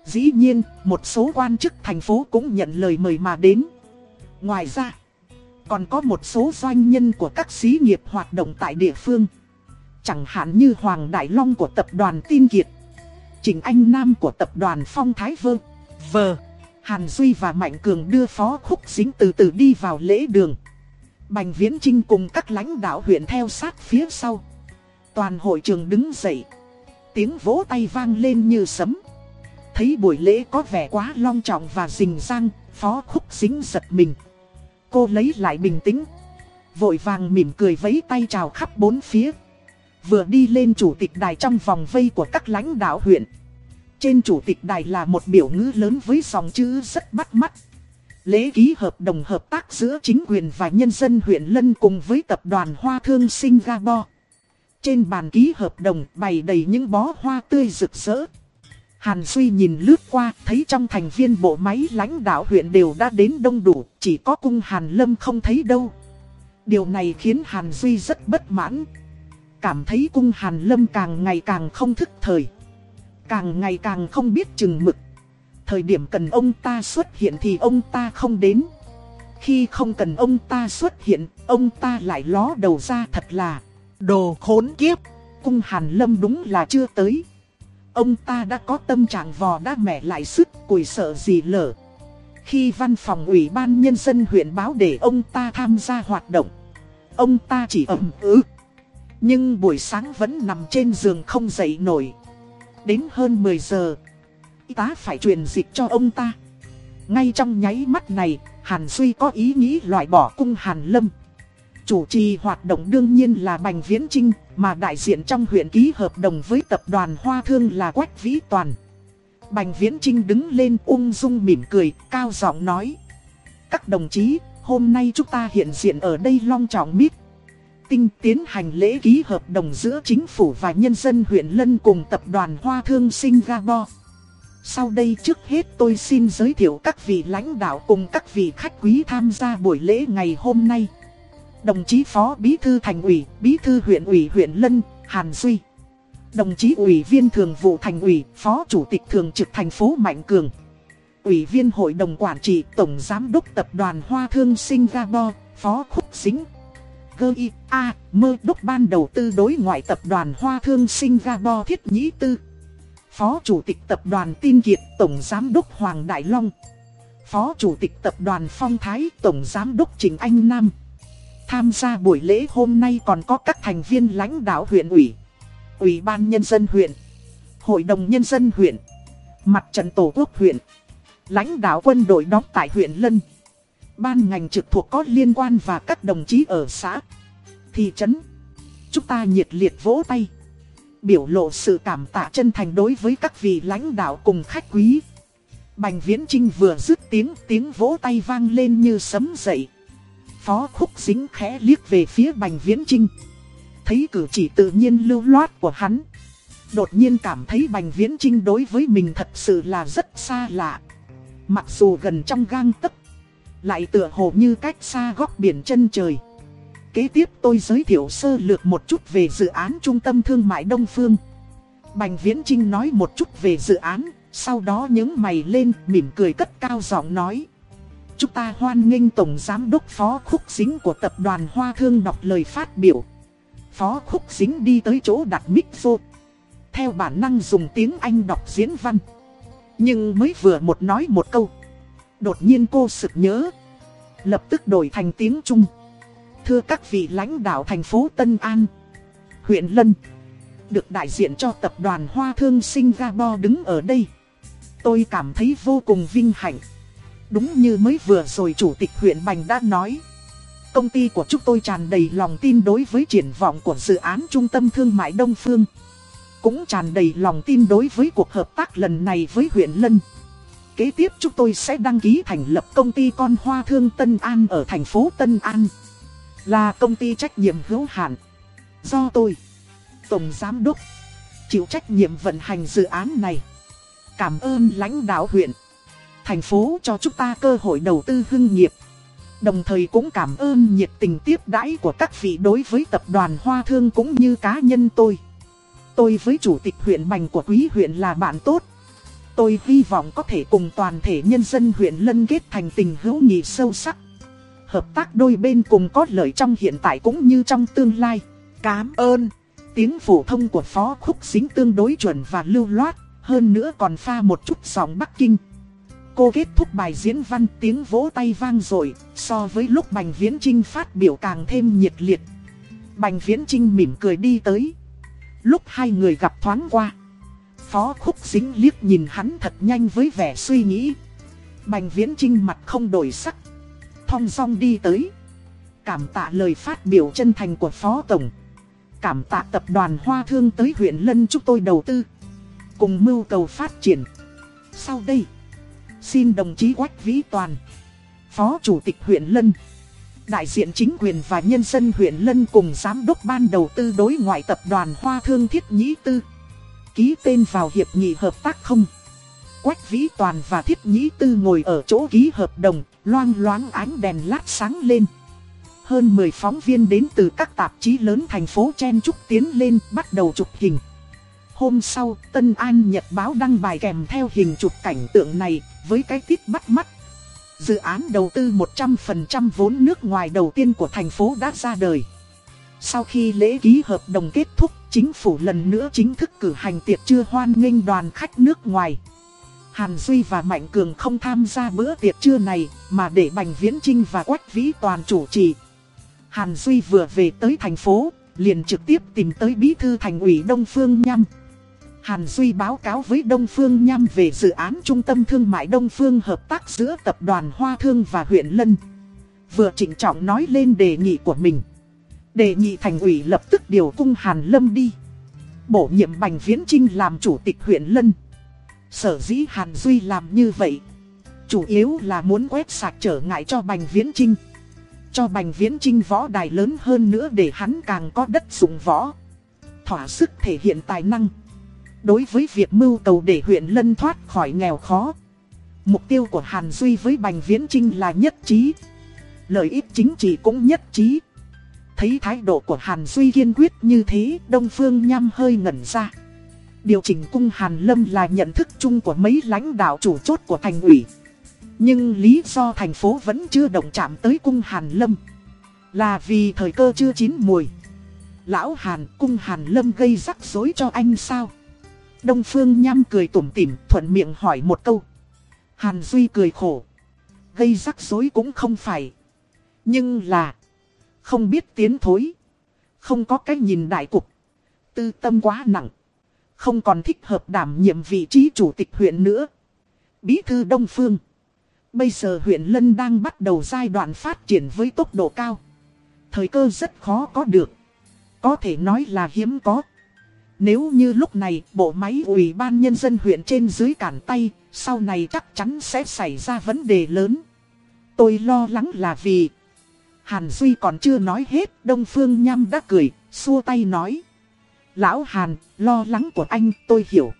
Dĩ nhiên, một số quan chức thành phố cũng nhận lời mời mà đến. Ngoài ra, còn có một số doanh nhân của các xí nghiệp hoạt động tại địa phương. Chẳng hạn như Hoàng Đại Long của tập đoàn Tin Kiệt, Trình Anh Nam của tập đoàn Phong Thái Vơ, Vờ, Hàn Duy và Mạnh Cường đưa Phó Khúc Dính từ từ đi vào lễ đường. Bành Viễn Trinh cùng các lãnh đạo huyện theo sát phía sau. Toàn hội trường đứng dậy. Tiếng vỗ tay vang lên như sấm. Thấy buổi lễ có vẻ quá long trọng và rình rang, phó khúc dính giật mình. Cô lấy lại bình tĩnh. Vội vàng mỉm cười vẫy tay chào khắp bốn phía. Vừa đi lên chủ tịch đài trong vòng vây của các lãnh đạo huyện. Trên chủ tịch đài là một biểu ngữ lớn với dòng chữ rất bắt mắt. Lễ ký hợp đồng hợp tác giữa chính quyền và nhân dân huyện Lân cùng với tập đoàn Hoa Thương Singapore. Trên bàn ký hợp đồng bày đầy những bó hoa tươi rực rỡ. Hàn Duy nhìn lướt qua, thấy trong thành viên bộ máy lãnh đạo huyện đều đã đến đông đủ, chỉ có cung Hàn Lâm không thấy đâu. Điều này khiến Hàn Duy rất bất mãn. Cảm thấy cung Hàn Lâm càng ngày càng không thức thời. Càng ngày càng không biết chừng mực. Thời điểm cần ông ta xuất hiện thì ông ta không đến. Khi không cần ông ta xuất hiện, ông ta lại ló đầu ra thật là đồ khốn kiếp. Cung Hàn Lâm đúng là chưa tới. Ông ta đã có tâm trạng vò đã mẻ lại sức cùi sợ gì lở. Khi văn phòng ủy ban nhân dân huyện báo để ông ta tham gia hoạt động, ông ta chỉ ẩm ứ. Nhưng buổi sáng vẫn nằm trên giường không dậy nổi. Đến hơn 10 giờ, y tá phải truyền dịch cho ông ta. Ngay trong nháy mắt này, Hàn Duy có ý nghĩ loại bỏ cung Hàn Lâm. Chủ trì hoạt động đương nhiên là Bành Viễn Trinh, mà đại diện trong huyện ký hợp đồng với tập đoàn Hoa Thương là Quách Vĩ Toàn. Bành Viễn Trinh đứng lên ung dung mỉm cười, cao giọng nói. Các đồng chí, hôm nay chúng ta hiện diện ở đây long trọng mít. Tinh tiến hành lễ ký hợp đồng giữa chính phủ và nhân dân huyện Lân cùng tập đoàn Hoa Thương Singapore. Sau đây trước hết tôi xin giới thiệu các vị lãnh đạo cùng các vị khách quý tham gia buổi lễ ngày hôm nay. Đồng chí Phó Bí Thư Thành ủy, Bí Thư huyện ủy huyện Lân, Hàn Duy. Đồng chí Ủy viên Thường vụ Thành ủy, Phó Chủ tịch Thường trực thành phố Mạnh Cường. Ủy viên Hội đồng Quản trị Tổng Giám đốc Tập đoàn Hoa Thương Singapore, Phó Khúc Dính. G.I. A. Mơ đốc ban đầu tư đối ngoại Tập đoàn Hoa Thương Singapore Thiết Nhĩ Tư. Phó Chủ tịch Tập đoàn Tin Kiệt Tổng Giám đốc Hoàng Đại Long. Phó Chủ tịch Tập đoàn Phong Thái Tổng Giám đốc Trình Anh Nam. Tham gia buổi lễ hôm nay còn có các thành viên lãnh đạo huyện ủy, Ủy ban Nhân dân huyện, Hội đồng Nhân dân huyện, Mặt trận Tổ quốc huyện, lãnh đạo quân đội đóng tại huyện Lân, ban ngành trực thuộc có liên quan và các đồng chí ở xã, thị trấn. Chúng ta nhiệt liệt vỗ tay, biểu lộ sự cảm tạ chân thành đối với các vị lãnh đạo cùng khách quý. Bành Viễn Trinh vừa dứt tiếng, tiếng vỗ tay vang lên như sấm dậy. Phó khúc dính khẽ liếc về phía Bành Viễn Trinh. Thấy cử chỉ tự nhiên lưu loát của hắn. Đột nhiên cảm thấy Bành Viễn Trinh đối với mình thật sự là rất xa lạ. Mặc dù gần trong gang tấc lại tựa hồ như cách xa góc biển chân trời. Kế tiếp tôi giới thiệu sơ lược một chút về dự án Trung tâm Thương mại Đông Phương. Bành Viễn Trinh nói một chút về dự án, sau đó nhớ mày lên mỉm cười cất cao giọng nói. Chúng ta hoan nghênh Tổng Giám đốc Phó Khúc Dính của Tập đoàn Hoa Thương đọc lời phát biểu. Phó Khúc Dính đi tới chỗ đặt mic vô. Theo bản năng dùng tiếng Anh đọc diễn văn. Nhưng mới vừa một nói một câu. Đột nhiên cô sực nhớ. Lập tức đổi thành tiếng Trung. Thưa các vị lãnh đạo thành phố Tân An, huyện Lân. Được đại diện cho tập đoàn Hoa Thương Singapore đứng ở đây. Tôi cảm thấy vô cùng vinh hạnh. Đúng như mới vừa rồi chủ tịch huyện Bành đã nói. Công ty của chúng tôi tràn đầy lòng tin đối với triển vọng của dự án Trung tâm Thương mại Đông Phương. Cũng tràn đầy lòng tin đối với cuộc hợp tác lần này với huyện Lân. Kế tiếp chúng tôi sẽ đăng ký thành lập công ty con hoa thương Tân An ở thành phố Tân An. Là công ty trách nhiệm hữu hạn. Do tôi, Tổng Giám Đốc, chịu trách nhiệm vận hành dự án này. Cảm ơn lãnh đạo huyện thành phố cho chúng ta cơ hội đầu tư hưng nghiệp. Đồng thời cũng cảm ơn nhiệt tình tiếp đãi của các vị đối với tập đoàn Hoa Thương cũng như cá nhân tôi. Tôi với chủ tịch huyện Bành của quý huyện là bạn tốt. Tôi hy vọng có thể cùng toàn thể nhân dân huyện lân kết thành tình hữu nghị sâu sắc. Hợp tác đôi bên cùng có lợi trong hiện tại cũng như trong tương lai. Cám ơn. Tiếng phổ thông của Phó Khúc Xính tương đối chuẩn và lưu loát, hơn nữa còn pha một chút giọng Bắc Kinh. Cô kết thúc bài diễn văn tiếng vỗ tay vang rồi, so với lúc Bành Viễn Trinh phát biểu càng thêm nhiệt liệt. Bành Viễn Trinh mỉm cười đi tới. Lúc hai người gặp thoáng qua. Phó khúc dính liếc nhìn hắn thật nhanh với vẻ suy nghĩ. Bành Viễn Trinh mặt không đổi sắc. Thong song đi tới. Cảm tạ lời phát biểu chân thành của Phó Tổng. Cảm tạ tập đoàn Hoa Thương tới huyện Lân chúc tôi đầu tư. Cùng mưu cầu phát triển. Sau đây, xin đồng chí Quách Vĩ Toàn, Phó Chủ tịch huyện Lân, đại diện chính quyền và nhân dân huyện Lân cùng Giám đốc Ban đầu tư đối ngoại tập đoàn Hoa Thương Thiết Nhĩ Tư. Ký tên vào hiệp nghị hợp tác không? Quách Vĩ Toàn và Thiết Nhĩ Tư ngồi ở chỗ ký hợp đồng, loang loáng ánh đèn lát sáng lên. Hơn 10 phóng viên đến từ các tạp chí lớn thành phố Chen Trúc tiến lên bắt đầu chụp hình. Hôm sau, Tân An Nhật Báo đăng bài kèm theo hình chụp cảnh tượng này với cái tít bắt mắt. Dự án đầu tư 100% vốn nước ngoài đầu tiên của thành phố đã ra đời. Sau khi lễ ký hợp đồng kết thúc, chính phủ lần nữa chính thức cử hành tiệc trưa hoan nghênh đoàn khách nước ngoài. Hàn Duy và Mạnh Cường không tham gia bữa tiệc trưa này, mà để Bành Viễn Trinh và Quách Vĩ Toàn chủ trì. Hàn Duy vừa về tới thành phố, liền trực tiếp tìm tới bí thư thành ủy Đông Phương nhâm. Hàn Duy báo cáo với Đông Phương Nham về dự án trung tâm thương mại Đông Phương hợp tác giữa tập đoàn Hoa Thương và huyện Lân. Vừa chỉnh trọng nói lên đề nghị của mình. Đề nghị thành ủy lập tức điều cung Hàn Lâm đi. Bổ nhiệm Bành Viễn Trinh làm chủ tịch huyện Lân. Sở dĩ Hàn Duy làm như vậy. Chủ yếu là muốn quét sạch trở ngại cho Bành Viễn Trinh. Cho Bành Viễn Trinh võ đài lớn hơn nữa để hắn càng có đất dụng võ. Thỏa sức thể hiện tài năng. Đối với việc mưu cầu để huyện Lân thoát khỏi nghèo khó, Mục tiêu của Hàn Duy với Bành Viễn Trinh là nhất trí. Lợi ích chính trị cũng nhất trí. Thấy thái độ của Hàn Duy kiên quyết như thế, Đông Phương Nham hơi ngẩn ra. Điều chỉnh cung Hàn Lâm là nhận thức chung của mấy lãnh đạo chủ chốt của thành ủy. Nhưng lý do thành phố vẫn chưa động chạm tới cung Hàn Lâm Là vì thời cơ chưa chín mùi. Lão Hàn, cung Hàn Lâm gây rắc rối cho anh sao? Đông Phương Nham cười tủm tỉm, thuận miệng hỏi một câu. Hàn Duy cười khổ. Gây rắc rối cũng không phải. Nhưng là. Không biết tiến thối. Không có cách nhìn đại cục. Tư tâm quá nặng. Không còn thích hợp đảm nhiệm vị trí chủ tịch huyện nữa. Bí thư Đông Phương. Bây giờ huyện Lân đang bắt đầu giai đoạn phát triển với tốc độ cao. Thời cơ rất khó có được. Có thể nói là hiếm có. Nếu như lúc này bộ máy ủy ban nhân dân huyện trên dưới cản tay, sau này chắc chắn sẽ xảy ra vấn đề lớn. Tôi lo lắng là vì... Hàn Duy còn chưa nói hết, Đông Phương Nham đã cười, xua tay nói. Lão Hàn, lo lắng của anh tôi hiểu.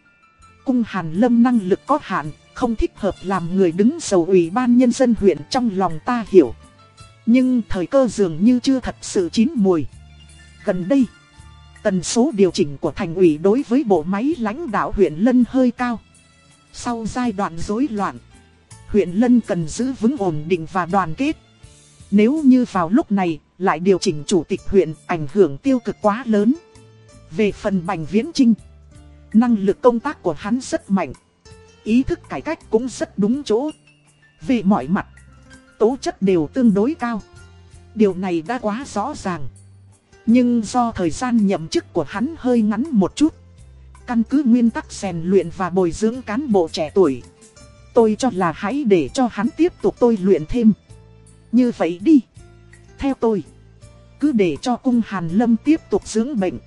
Cung Hàn Lâm năng lực có hạn, không thích hợp làm người đứng đầu ủy ban nhân dân huyện trong lòng ta hiểu. Nhưng thời cơ dường như chưa thật sự chín mùi. Gần đây... Tần số điều chỉnh của thành ủy đối với bộ máy lãnh đạo huyện Lân hơi cao. Sau giai đoạn rối loạn, huyện Lân cần giữ vững ổn định và đoàn kết. Nếu như vào lúc này lại điều chỉnh chủ tịch huyện ảnh hưởng tiêu cực quá lớn. Về phần Bành Viễn Trinh, năng lực công tác của hắn rất mạnh. Ý thức cải cách cũng rất đúng chỗ. Về mọi mặt, tố chất đều tương đối cao. Điều này đã quá rõ ràng. Nhưng do thời gian nhậm chức của hắn hơi ngắn một chút. Căn cứ nguyên tắc rèn luyện và bồi dưỡng cán bộ trẻ tuổi, Tôi cho là hãy để cho hắn tiếp tục tôi luyện thêm. Như vậy đi. Theo tôi, Cứ để cho cung Hàn Lâm tiếp tục dưỡng bệnh.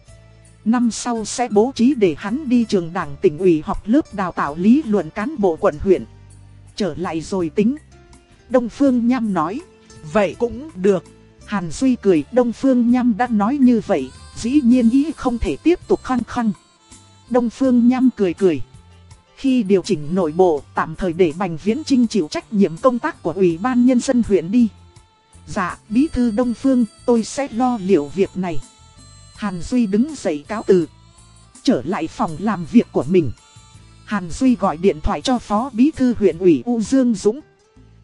Năm sau sẽ bố trí để hắn đi trường đảng tỉnh ủy học lớp đào tạo lý luận cán bộ quận huyện. Trở lại rồi tính. Đông Phương Nham nói, Vậy cũng được. Hàn Duy cười, Đông Phương Nham đã nói như vậy, dĩ nhiên ý không thể tiếp tục khăng khăng. Đông Phương Nham cười cười. Khi điều chỉnh nội bộ, tạm thời để Bành Viễn Trinh chịu trách nhiệm công tác của Ủy ban Nhân dân huyện đi. Dạ, Bí thư Đông Phương, tôi sẽ lo liệu việc này. Hàn Duy đứng dậy cáo từ. Trở lại phòng làm việc của mình. Hàn Duy gọi điện thoại cho Phó Bí thư huyện ủy U Dương Dũng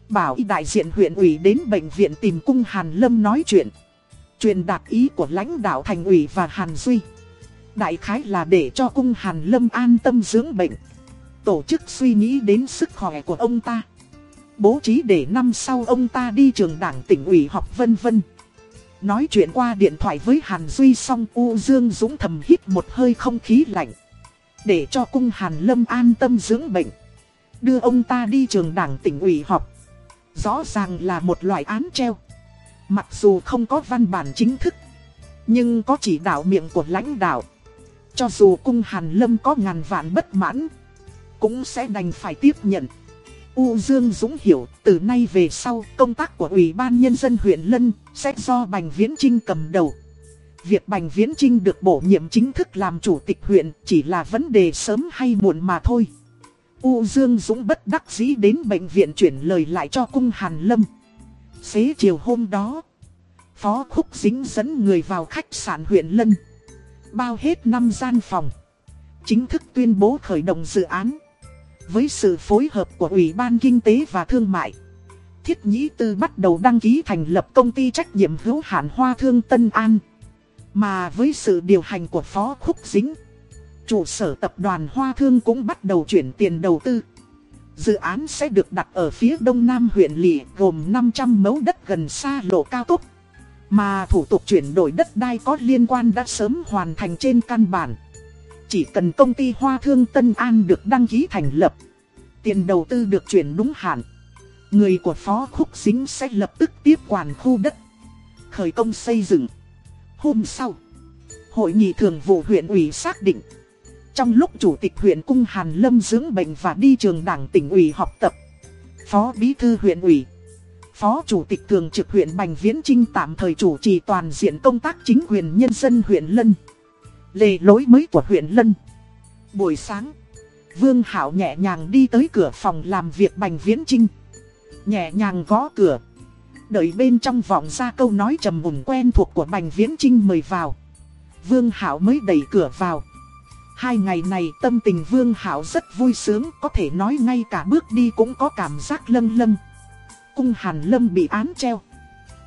bảo đại diện huyện ủy đến bệnh viện tìm cung Hàn Lâm nói chuyện. Truyền đạt ý của lãnh đạo thành ủy và Hàn Duy. Đại khái là để cho cung Hàn Lâm an tâm dưỡng bệnh. Tổ chức suy nghĩ đến sức khỏe của ông ta. bố trí để năm sau ông ta đi trường đảng tỉnh ủy học vân vân. Nói chuyện qua điện thoại với Hàn Duy xong U Dương Dũng thầm hít một hơi không khí lạnh. Để cho cung Hàn Lâm an tâm dưỡng bệnh. Đưa ông ta đi trường đảng tỉnh ủy họp. Rõ ràng là một loại án treo. Mặc dù không có văn bản chính thức. Nhưng có chỉ đạo miệng của lãnh đạo. Cho dù cung Hàn Lâm có ngàn vạn bất mãn. Cũng sẽ đành phải tiếp nhận. U Dương Dũng hiểu, từ nay về sau, công tác của Ủy ban Nhân dân huyện Lân sẽ do Bành Viễn Trinh cầm đầu. Việc Bành Viễn Trinh được bổ nhiệm chính thức làm chủ tịch huyện chỉ là vấn đề sớm hay muộn mà thôi. U Dương Dũng bất đắc dĩ đến bệnh viện chuyển lời lại cho cung Hàn Lâm. Xế chiều hôm đó, Phó Khúc Dính dẫn người vào khách sạn huyện Lân. Bao hết 5 gian phòng. Chính thức tuyên bố khởi động dự án. Với sự phối hợp của Ủy ban Kinh tế và Thương mại, Thiết Nhĩ Tư bắt đầu đăng ký thành lập công ty trách nhiệm hữu hạn Hoa Thương Tân An. Mà với sự điều hành của Phó Khúc Dính, trụ sở tập đoàn Hoa Thương cũng bắt đầu chuyển tiền đầu tư. Dự án sẽ được đặt ở phía đông nam huyện Lị gồm 500 mẫu đất gần xa lộ cao tốc. Mà thủ tục chuyển đổi đất đai có liên quan đã sớm hoàn thành trên căn bản. Chỉ cần công ty Hoa Thương Tân An được đăng ký thành lập, tiền đầu tư được chuyển đúng hạn. Người của Phó Khúc Dính sẽ lập tức tiếp quản khu đất, khởi công xây dựng. Hôm sau, hội nghị thường vụ huyện ủy xác định, trong lúc Chủ tịch huyện Cung Hàn Lâm dưỡng bệnh và đi trường đảng tỉnh ủy học tập, Phó Bí thư huyện ủy, Phó Chủ tịch Thường trực huyện Bành Viễn Trinh tạm thời chủ trì toàn diện công tác chính quyền nhân dân huyện Lân. Lề lối mới của huyện Lân. Buổi sáng, Vương Hảo nhẹ nhàng đi tới cửa phòng làm việc Bành Viễn Trinh. Nhẹ nhàng gõ cửa. Đợi bên trong vọng ra câu nói trầm mùng quen thuộc của Bành Viễn Trinh mời vào. Vương Hảo mới đẩy cửa vào. Hai ngày này tâm tình Vương Hảo rất vui sướng, có thể nói ngay cả bước đi cũng có cảm giác lâng lâng. Cung Hàn Lâm bị án treo.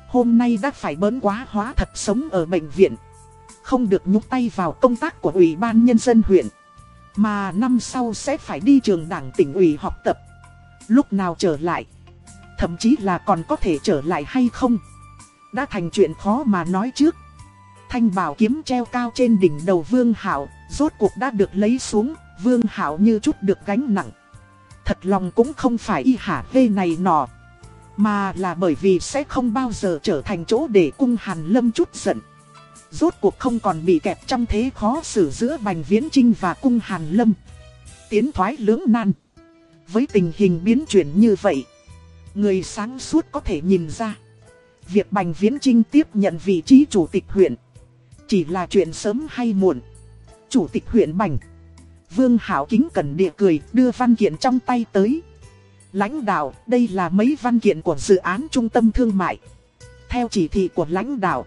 Hôm nay đã phải bớn quá hóa thật sống ở bệnh viện không được nhúc tay vào công tác của Ủy ban Nhân dân huyện. Mà năm sau sẽ phải đi trường đảng tỉnh ủy học tập. Lúc nào trở lại, thậm chí là còn có thể trở lại hay không. Đã thành chuyện khó mà nói trước. Thanh bảo kiếm treo cao trên đỉnh đầu Vương Hảo, rốt cuộc đã được lấy xuống, Vương Hảo như chút được gánh nặng. Thật lòng cũng không phải y hả hê này nọ, mà là bởi vì sẽ không bao giờ trở thành chỗ để cung Hàn Lâm chút giận. Rốt cuộc không còn bị kẹp trong thế khó xử giữa Bành Viễn Trinh và Cung Hàn Lâm. Tiến thoái lưỡng nan. Với tình hình biến chuyển như vậy, người sáng suốt có thể nhìn ra. Việc Bành Viễn Trinh tiếp nhận vị trí chủ tịch huyện chỉ là chuyện sớm hay muộn. Chủ tịch huyện Bành Vương Hảo kính cần địa cười đưa văn kiện trong tay tới. Lãnh đạo, đây là mấy văn kiện của dự án trung tâm thương mại. Theo chỉ thị của lãnh đạo,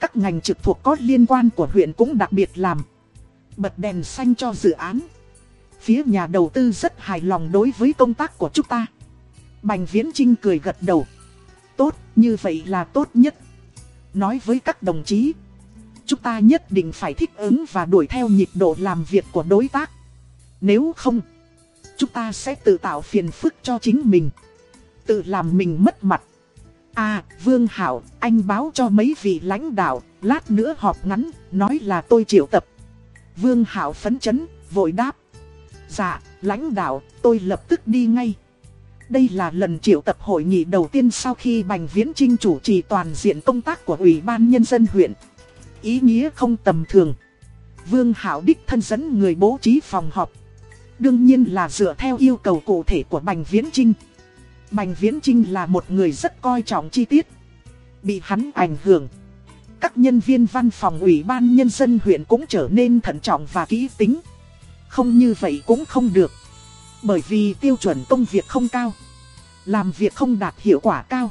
các ngành trực thuộc có liên quan của huyện cũng đặc biệt làm. Bật đèn xanh cho dự án. Phía nhà đầu tư rất hài lòng đối với công tác của chúng ta. Bành Viễn Trinh cười gật đầu. Tốt, như vậy là tốt nhất. Nói với các đồng chí, chúng ta nhất định phải thích ứng và đuổi theo nhịp độ làm việc của đối tác. Nếu không, chúng ta sẽ tự tạo phiền phức cho chính mình. Tự làm mình mất mặt. À, Vương Hảo, anh báo cho mấy vị lãnh đạo, lát nữa họp ngắn, nói là tôi triệu tập. Vương Hảo phấn chấn, vội đáp. Dạ, lãnh đạo, tôi lập tức đi ngay. Đây là lần triệu tập hội nghị đầu tiên sau khi Bành Viễn Trinh chủ trì toàn diện công tác của Ủy ban Nhân dân huyện. Ý nghĩa không tầm thường. Vương Hảo đích thân dẫn người bố trí phòng họp. Đương nhiên là dựa theo yêu cầu cụ thể của Bành Viễn Trinh. Bành Viễn Trinh là một người rất coi trọng chi tiết. Bị hắn ảnh hưởng. Các nhân viên văn phòng ủy ban nhân dân huyện cũng trở nên thận trọng và kỹ tính. Không như vậy cũng không được. Bởi vì tiêu chuẩn công việc không cao. Làm việc không đạt hiệu quả cao.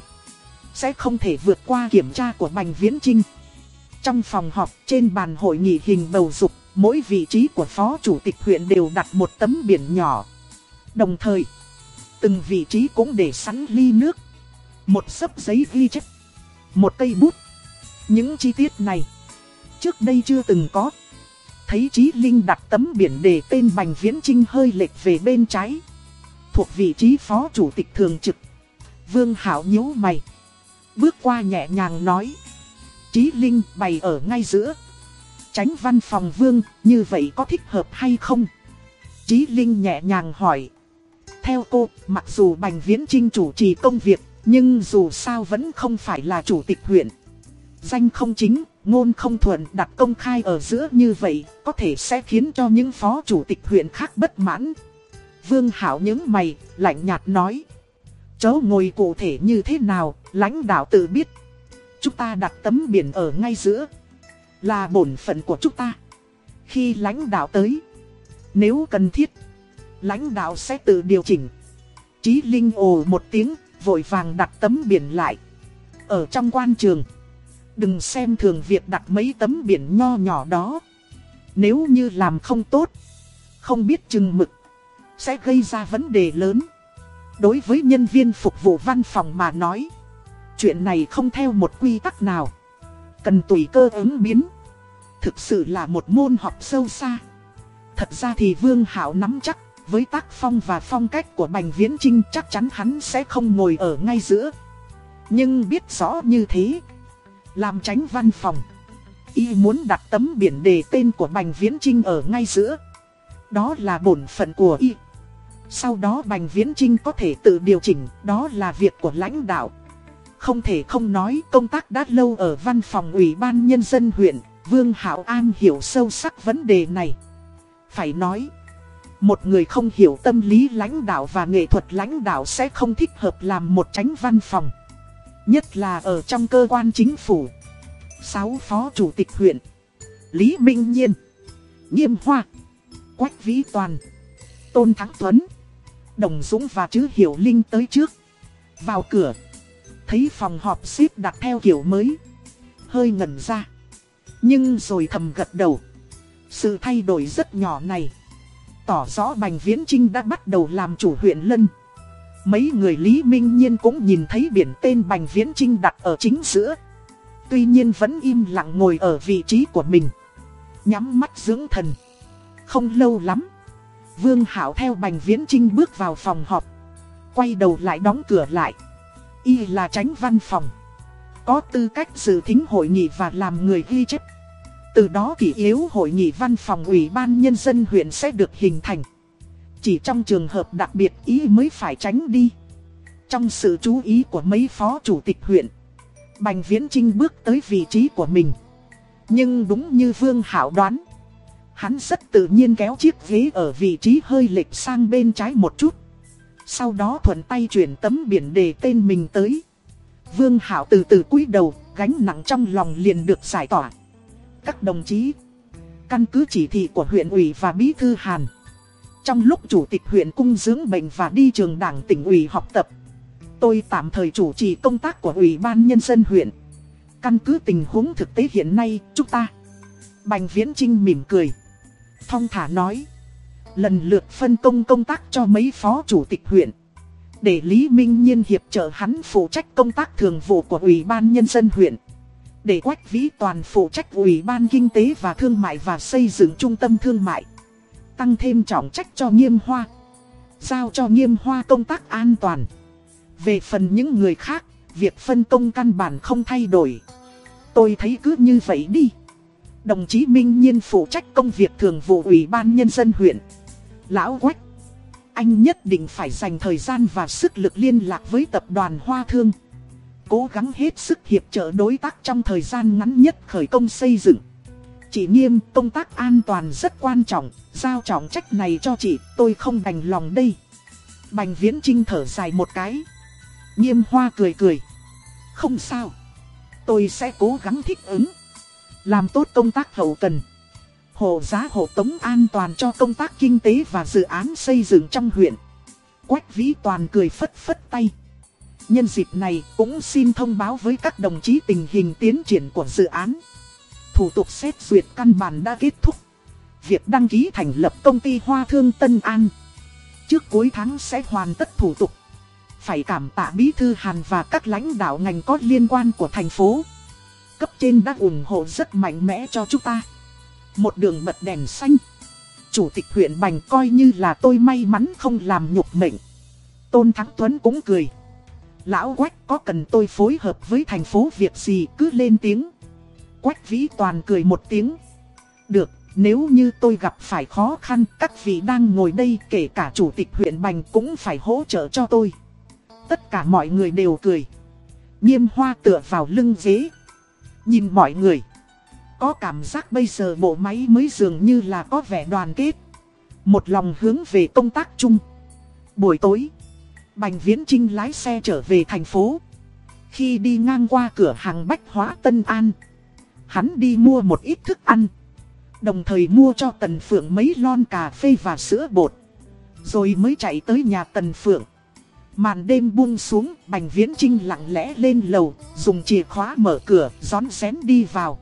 Sẽ không thể vượt qua kiểm tra của Bành Viễn Trinh. Trong phòng họp trên bàn hội nghị hình bầu dục, mỗi vị trí của phó chủ tịch huyện đều đặt một tấm biển nhỏ. Đồng thời, Từng vị trí cũng để sẵn ly nước. Một sấp giấy ghi chép. Một cây bút. Những chi tiết này. Trước đây chưa từng có. Thấy Chí Linh đặt tấm biển đề tên Bành Viễn Trinh hơi lệch về bên trái. Thuộc vị trí phó chủ tịch thường trực. Vương Hảo nhíu mày. Bước qua nhẹ nhàng nói. Chí Linh bày ở ngay giữa. Tránh văn phòng Vương, như vậy có thích hợp hay không? Chí Linh nhẹ nhàng hỏi. Theo cô, mặc dù Bành Viễn Trinh chủ trì công việc, nhưng dù sao vẫn không phải là chủ tịch huyện. Danh không chính, ngôn không thuận đặt công khai ở giữa như vậy, có thể sẽ khiến cho những phó chủ tịch huyện khác bất mãn. Vương Hảo những mày, lạnh nhạt nói. Chớ ngồi cụ thể như thế nào, lãnh đạo tự biết. Chúng ta đặt tấm biển ở ngay giữa. Là bổn phận của chúng ta. Khi lãnh đạo tới, nếu cần thiết, lãnh đạo sẽ tự điều chỉnh. Chí Linh ồ một tiếng, vội vàng đặt tấm biển lại. Ở trong quan trường, đừng xem thường việc đặt mấy tấm biển nho nhỏ đó. Nếu như làm không tốt, không biết chừng mực, sẽ gây ra vấn đề lớn. Đối với nhân viên phục vụ văn phòng mà nói, chuyện này không theo một quy tắc nào. Cần tùy cơ ứng biến. Thực sự là một môn học sâu xa. Thật ra thì Vương Hảo nắm chắc, với tác phong và phong cách của Bành Viễn Trinh chắc chắn hắn sẽ không ngồi ở ngay giữa. Nhưng biết rõ như thế, làm tránh văn phòng, y muốn đặt tấm biển đề tên của Bành Viễn Trinh ở ngay giữa. Đó là bổn phận của y. Sau đó Bành Viễn Trinh có thể tự điều chỉnh, đó là việc của lãnh đạo. Không thể không nói công tác đã lâu ở văn phòng Ủy ban Nhân dân huyện, Vương Hảo An hiểu sâu sắc vấn đề này. Phải nói, một người không hiểu tâm lý lãnh đạo và nghệ thuật lãnh đạo sẽ không thích hợp làm một tránh văn phòng. Nhất là ở trong cơ quan chính phủ. Sáu phó chủ tịch huyện. Lý Minh Nhiên. Nghiêm Hoa. Quách Vĩ Toàn. Tôn Thắng Tuấn. Đồng Dũng và Chứ Hiểu Linh tới trước. Vào cửa. Thấy phòng họp xếp đặt theo kiểu mới. Hơi ngẩn ra. Nhưng rồi thầm gật đầu. Sự thay đổi rất nhỏ này tỏ rõ Bành Viễn Trinh đã bắt đầu làm chủ huyện Lân. Mấy người Lý Minh Nhiên cũng nhìn thấy biển tên Bành Viễn Trinh đặt ở chính giữa. Tuy nhiên vẫn im lặng ngồi ở vị trí của mình. Nhắm mắt dưỡng thần. Không lâu lắm. Vương Hảo theo Bành Viễn Trinh bước vào phòng họp. Quay đầu lại đóng cửa lại. Y là tránh văn phòng. Có tư cách dự thính hội nghị và làm người ghi chép từ đó kỷ yếu hội nghị văn phòng ủy ban nhân dân huyện sẽ được hình thành. Chỉ trong trường hợp đặc biệt ý mới phải tránh đi. Trong sự chú ý của mấy phó chủ tịch huyện, Bành Viễn Trinh bước tới vị trí của mình. Nhưng đúng như Vương Hảo đoán, hắn rất tự nhiên kéo chiếc ghế ở vị trí hơi lệch sang bên trái một chút. Sau đó thuận tay chuyển tấm biển đề tên mình tới. Vương Hảo từ từ cúi đầu, gánh nặng trong lòng liền được giải tỏa. Các đồng chí, căn cứ chỉ thị của huyện ủy và bí thư Hàn. Trong lúc chủ tịch huyện cung dưỡng bệnh và đi trường đảng tỉnh ủy học tập, tôi tạm thời chủ trì công tác của ủy ban nhân dân huyện. Căn cứ tình huống thực tế hiện nay, chúng ta. Bành Viễn Trinh mỉm cười. Phong thả nói. Lần lượt phân công công tác cho mấy phó chủ tịch huyện. Để Lý Minh Nhiên hiệp trợ hắn phụ trách công tác thường vụ của Ủy ban Nhân dân huyện. Để Quách Vĩ Toàn phụ trách Ủy ban Kinh tế và Thương mại và xây dựng trung tâm thương mại. Tăng thêm trọng trách cho Nghiêm Hoa. Giao cho Nghiêm Hoa công tác an toàn. Về phần những người khác, việc phân công căn bản không thay đổi. Tôi thấy cứ như vậy đi. Đồng chí Minh Nhiên phụ trách công việc thường vụ Ủy ban Nhân dân huyện. Lão Quách. Anh nhất định phải dành thời gian và sức lực liên lạc với tập đoàn Hoa Thương cố gắng hết sức hiệp trợ đối tác trong thời gian ngắn nhất khởi công xây dựng. Chị nghiêm, công tác an toàn rất quan trọng, giao trọng trách này cho chị, tôi không đành lòng đây. Bành viễn trinh thở dài một cái. Nghiêm hoa cười cười. Không sao. Tôi sẽ cố gắng thích ứng. Làm tốt công tác hậu cần. Hộ giá hộ tống an toàn cho công tác kinh tế và dự án xây dựng trong huyện. Quách vĩ toàn cười phất phất tay. Nhân dịp này cũng xin thông báo với các đồng chí tình hình tiến triển của dự án. Thủ tục xét duyệt căn bản đã kết thúc. Việc đăng ký thành lập công ty Hoa Thương Tân An. Trước cuối tháng sẽ hoàn tất thủ tục. Phải cảm tạ Bí Thư Hàn và các lãnh đạo ngành có liên quan của thành phố. Cấp trên đã ủng hộ rất mạnh mẽ cho chúng ta. Một đường bật đèn xanh. Chủ tịch huyện Bành coi như là tôi may mắn không làm nhục mệnh. Tôn Thắng Tuấn cũng cười. Lão Quách có cần tôi phối hợp với thành phố việc gì cứ lên tiếng. Quách Vĩ Toàn cười một tiếng. Được, nếu như tôi gặp phải khó khăn, các vị đang ngồi đây kể cả chủ tịch huyện Bành cũng phải hỗ trợ cho tôi. Tất cả mọi người đều cười. Nghiêm hoa tựa vào lưng ghế. Nhìn mọi người. Có cảm giác bây giờ bộ máy mới dường như là có vẻ đoàn kết. Một lòng hướng về công tác chung. Buổi tối, Bành Viễn Trinh lái xe trở về thành phố. Khi đi ngang qua cửa hàng bách hóa Tân An, hắn đi mua một ít thức ăn. Đồng thời mua cho Tần Phượng mấy lon cà phê và sữa bột. Rồi mới chạy tới nhà Tần Phượng. Màn đêm buông xuống, Bành Viễn Trinh lặng lẽ lên lầu, dùng chìa khóa mở cửa, gión xén đi vào.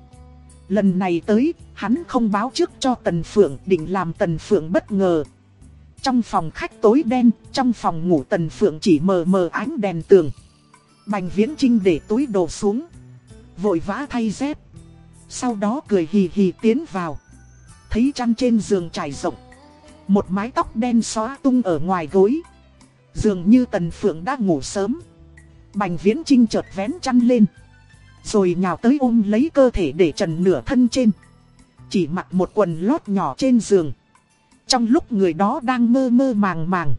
Lần này tới, hắn không báo trước cho Tần Phượng, định làm Tần Phượng bất ngờ. Trong phòng khách tối đen, trong phòng ngủ Tần Phượng chỉ mờ mờ ánh đèn tường. Bành Viễn Trinh để túi đồ xuống. Vội vã thay dép. Sau đó cười hì hì tiến vào. Thấy chăn trên giường trải rộng. Một mái tóc đen xóa tung ở ngoài gối. Dường như Tần Phượng đã ngủ sớm. Bành Viễn Trinh chợt vén chăn lên. Rồi nhào tới ôm lấy cơ thể để trần nửa thân trên. Chỉ mặc một quần lót nhỏ trên giường. Trong lúc người đó đang mơ mơ màng màng.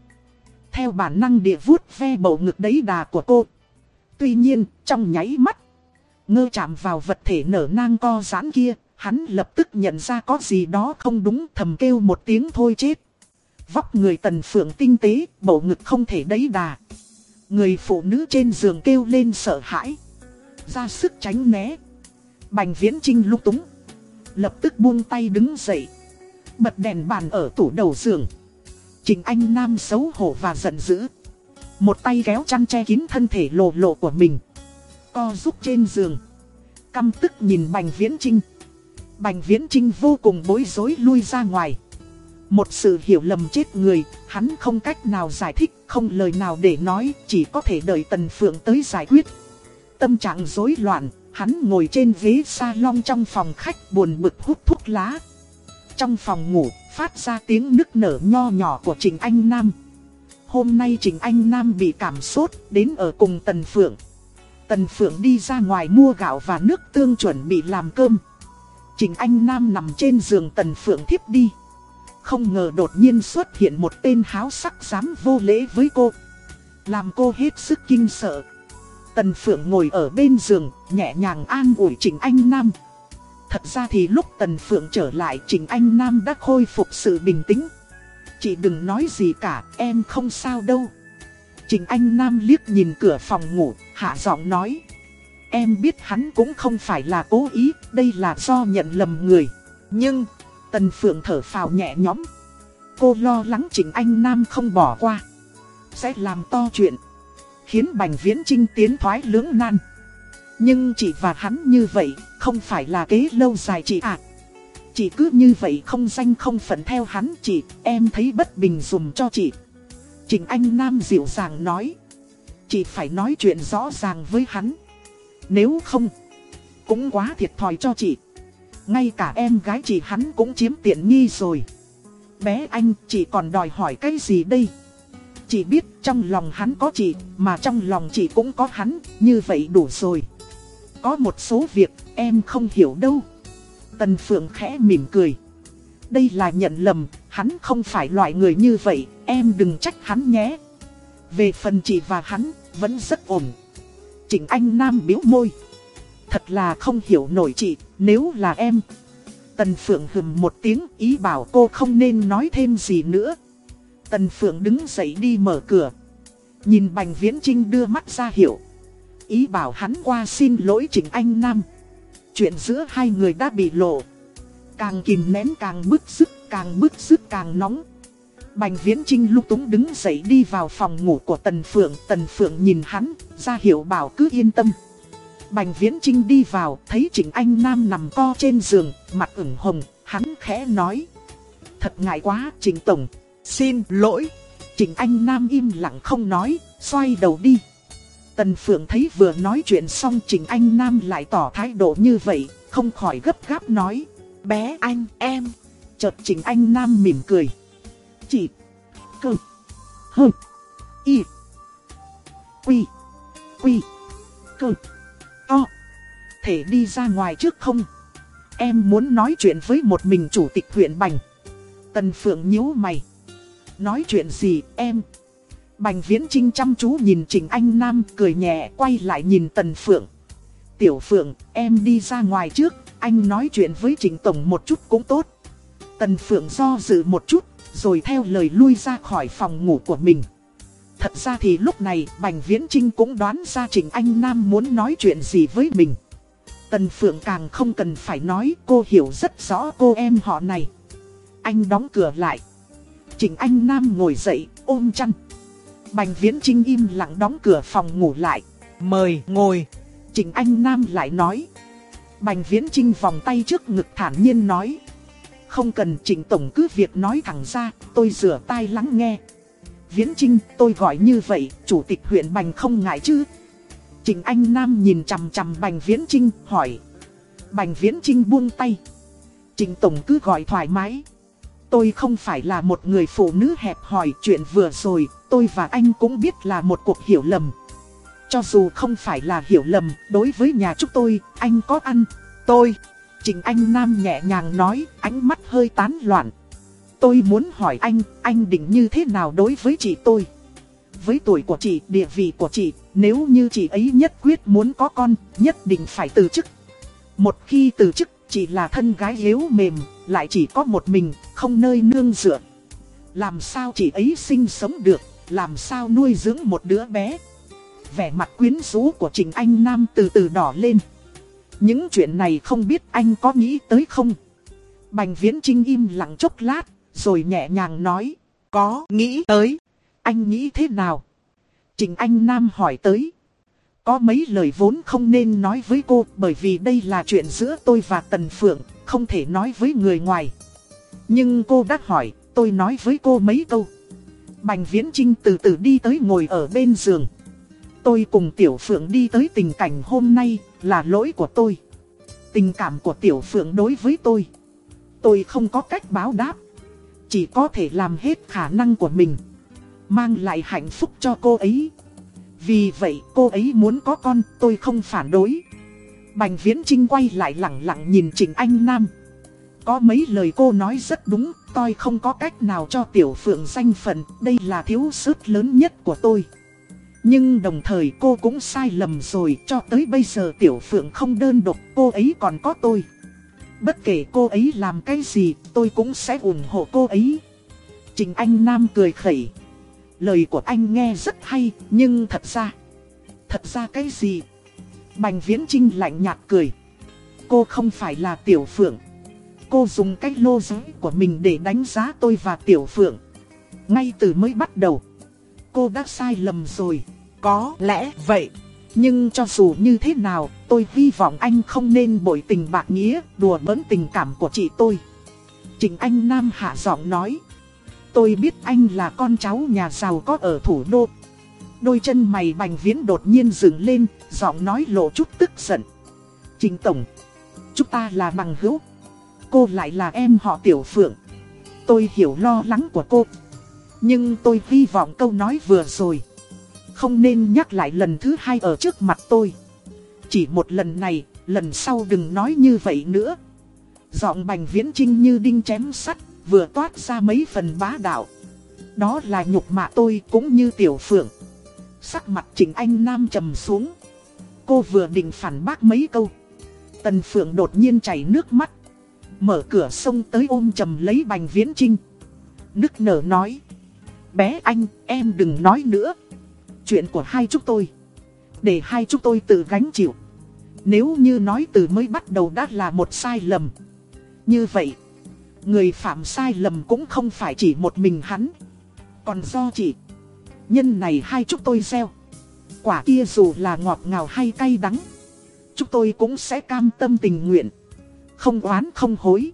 Theo bản năng địa vuốt ve bầu ngực đấy đà của cô. Tuy nhiên, trong nháy mắt. Ngơ chạm vào vật thể nở nang co giãn kia. Hắn lập tức nhận ra có gì đó không đúng thầm kêu một tiếng thôi chết. Vóc người tần phượng tinh tế, bầu ngực không thể đấy đà. Người phụ nữ trên giường kêu lên sợ hãi. Ra sức tránh né. Bành viễn trinh lúc túng. Lập tức buông tay đứng dậy. Bật đèn bàn ở tủ đầu giường. Trình Anh Nam xấu hổ và giận dữ. Một tay kéo chăn che kín thân thể lộ lộ của mình. Co rúc trên giường. Căm tức nhìn Bành Viễn Trinh. Bành Viễn Trinh vô cùng bối rối lui ra ngoài. Một sự hiểu lầm chết người, hắn không cách nào giải thích, không lời nào để nói, chỉ có thể đợi Tần Phượng tới giải quyết. Tâm trạng rối loạn, hắn ngồi trên ghế salon trong phòng khách buồn bực hút thuốc lá. Trong phòng ngủ, phát ra tiếng nức nở nho nhỏ của Trình Anh Nam. Hôm nay Trình Anh Nam bị cảm sốt, đến ở cùng Tần Phượng. Tần Phượng đi ra ngoài mua gạo và nước tương chuẩn bị làm cơm. Trình Anh Nam nằm trên giường Tần Phượng thiếp đi. Không ngờ đột nhiên xuất hiện một tên háo sắc dám vô lễ với cô. Làm cô hết sức kinh sợ. Tần Phượng ngồi ở bên giường, nhẹ nhàng an ủi Trình Anh Nam. Thật ra thì lúc Tần Phượng trở lại Trình Anh Nam đã khôi phục sự bình tĩnh. Chị đừng nói gì cả, em không sao đâu. Trình Anh Nam liếc nhìn cửa phòng ngủ, hạ giọng nói. Em biết hắn cũng không phải là cố ý, đây là do nhận lầm người. Nhưng, Tần Phượng thở phào nhẹ nhõm. Cô lo lắng Trình Anh Nam không bỏ qua. Sẽ làm to chuyện. Khiến Bành Viễn Trinh tiến thoái lưỡng nan. Nhưng chị và hắn như vậy, không phải là kế lâu dài chị ạ. À. Chị cứ như vậy không danh không phận theo hắn chị, em thấy bất bình dùm cho chị. Trình Anh Nam dịu dàng nói. Chị phải nói chuyện rõ ràng với hắn. Nếu không, cũng quá thiệt thòi cho chị. Ngay cả em gái chị hắn cũng chiếm tiện nghi rồi. Bé anh, chị còn đòi hỏi cái gì đây? Chỉ biết trong lòng hắn có chị, mà trong lòng chị cũng có hắn, như vậy đủ rồi. Có một số việc em không hiểu đâu. Tần Phượng khẽ mỉm cười. Đây là nhận lầm, hắn không phải loại người như vậy, em đừng trách hắn nhé. Về phần chị và hắn, vẫn rất ổn. Trịnh Anh Nam biếu môi. Thật là không hiểu nổi chị, nếu là em. Tần Phượng hừm một tiếng ý bảo cô không nên nói thêm gì nữa. Tần Phượng đứng dậy đi mở cửa. Nhìn Bành Viễn Trinh đưa mắt ra hiệu. Ý bảo hắn qua xin lỗi Trịnh Anh Nam. Chuyện giữa hai người đã bị lộ. Càng kìm nén càng bức sức, càng bức sức càng nóng. Bành Viễn Trinh lúc túng đứng dậy đi vào phòng ngủ của Tần Phượng. Tần Phượng nhìn hắn, ra hiệu bảo cứ yên tâm. Bành Viễn Trinh đi vào, thấy Trịnh Anh Nam nằm co trên giường, mặt ửng hồng, hắn khẽ nói. Thật ngại quá, Trịnh Tổng, xin lỗi. Trịnh Anh Nam im lặng không nói, xoay đầu đi. Tần Phượng thấy vừa nói chuyện xong Trịnh Anh Nam lại tỏ thái độ như vậy, không khỏi gấp gáp nói. Bé anh, em. Chợt Trịnh Anh Nam mỉm cười. Chị, cơ, hơ, y, quy, Quy. Cơ. To. Thể đi ra ngoài trước không? Em muốn nói chuyện với một mình chủ tịch huyện Bành. Tần Phượng nhíu mày. Nói chuyện gì em? Bành Viễn Trinh chăm chú nhìn Trình Anh Nam cười nhẹ quay lại nhìn Tần Phượng. Tiểu Phượng, em đi ra ngoài trước, anh nói chuyện với Trình Tổng một chút cũng tốt. Tần Phượng do dự một chút, rồi theo lời lui ra khỏi phòng ngủ của mình. Thật ra thì lúc này Bành Viễn Trinh cũng đoán ra Trình Anh Nam muốn nói chuyện gì với mình. Tần Phượng càng không cần phải nói cô hiểu rất rõ cô em họ này. Anh đóng cửa lại. Trình Anh Nam ngồi dậy ôm chăn. Bành Viễn Trinh im lặng đóng cửa phòng ngủ lại. Mời ngồi. Trình Anh Nam lại nói. Bành Viễn Trinh vòng tay trước ngực thản nhiên nói. Không cần Trình Tổng cứ việc nói thẳng ra, tôi rửa tai lắng nghe. Viễn Trinh, tôi gọi như vậy, Chủ tịch huyện Bành không ngại chứ? Trình Anh Nam nhìn chằm chằm Bành Viễn Trinh, hỏi. Bành Viễn Trinh buông tay. Trình Tổng cứ gọi thoải mái. Tôi không phải là một người phụ nữ hẹp hỏi chuyện vừa rồi, tôi và anh cũng biết là một cuộc hiểu lầm. Cho dù không phải là hiểu lầm, đối với nhà chúng tôi, anh có ăn. Tôi, Trình Anh Nam nhẹ nhàng nói, ánh mắt hơi tán loạn. Tôi muốn hỏi anh, anh định như thế nào đối với chị tôi? Với tuổi của chị, địa vị của chị, nếu như chị ấy nhất quyết muốn có con, nhất định phải từ chức. Một khi từ chức, chị là thân gái yếu mềm, lại chỉ có một mình, không nơi nương dựa. Làm sao chị ấy sinh sống được, làm sao nuôi dưỡng một đứa bé? Vẻ mặt quyến rũ của Trình Anh Nam từ từ đỏ lên. Những chuyện này không biết anh có nghĩ tới không? Bành Viễn Trinh im lặng chốc lát, rồi nhẹ nhàng nói. Có, nghĩ tới. Anh nghĩ thế nào? Trình Anh Nam hỏi tới. Có mấy lời vốn không nên nói với cô bởi vì đây là chuyện giữa tôi và Tần Phượng, không thể nói với người ngoài. Nhưng cô đã hỏi, tôi nói với cô mấy câu. Bành Viễn Trinh từ từ đi tới ngồi ở bên giường. Tôi cùng Tiểu Phượng đi tới tình cảnh hôm nay là lỗi của tôi. Tình cảm của Tiểu Phượng đối với tôi. Tôi không có cách báo đáp. Chỉ có thể làm hết khả năng của mình. Mang lại hạnh phúc cho cô ấy. Vì vậy cô ấy muốn có con tôi không phản đối. Bành Viễn Trinh quay lại lặng lặng nhìn Trình Anh Nam. Có mấy lời cô nói rất đúng, tôi không có cách nào cho Tiểu Phượng danh phận, đây là thiếu sót lớn nhất của tôi. Nhưng đồng thời cô cũng sai lầm rồi, cho tới bây giờ Tiểu Phượng không đơn độc, cô ấy còn có tôi. Bất kể cô ấy làm cái gì, tôi cũng sẽ ủng hộ cô ấy. Trình Anh Nam cười khẩy. Lời của anh nghe rất hay, nhưng thật ra... Thật ra cái gì? Bành Viễn Trinh lạnh nhạt cười. Cô không phải là Tiểu Phượng. Cô dùng cách lô giới của mình để đánh giá tôi và Tiểu Phượng. Ngay từ mới bắt đầu. Cô đã sai lầm rồi. Có lẽ vậy. Nhưng cho dù như thế nào, tôi hy vọng anh không nên bội tình bạc nghĩa, đùa bỡn tình cảm của chị tôi. Trình Anh Nam hạ giọng nói. Tôi biết anh là con cháu nhà giàu có ở thủ đô. Đôi chân mày bành viễn đột nhiên dựng lên, giọng nói lộ chút tức giận. Trình Tổng, chúng ta là bằng hữu. Cô lại là em họ Tiểu Phượng. Tôi hiểu lo lắng của cô. Nhưng tôi hy vọng câu nói vừa rồi. Không nên nhắc lại lần thứ hai ở trước mặt tôi. Chỉ một lần này, lần sau đừng nói như vậy nữa. Giọng bành viễn trinh như đinh chém sắt, vừa toát ra mấy phần bá đạo. Đó là nhục mạ tôi cũng như tiểu phượng. Sắc mặt Trịnh Anh Nam trầm xuống. Cô vừa định phản bác mấy câu. Tần Phượng đột nhiên chảy nước mắt. Mở cửa sông tới ôm trầm lấy bành viễn trinh. Nức nở nói. Bé anh, em đừng nói nữa. Chuyện của hai chúng tôi. Để hai chúng tôi tự gánh chịu. Nếu như nói từ mới bắt đầu đã là một sai lầm. Như vậy, người phạm sai lầm cũng không phải chỉ một mình hắn. Còn do chị, nhân này hai chúng tôi gieo. Quả kia dù là ngọt ngào hay cay đắng. Chúng tôi cũng sẽ cam tâm tình nguyện. Không oán không hối.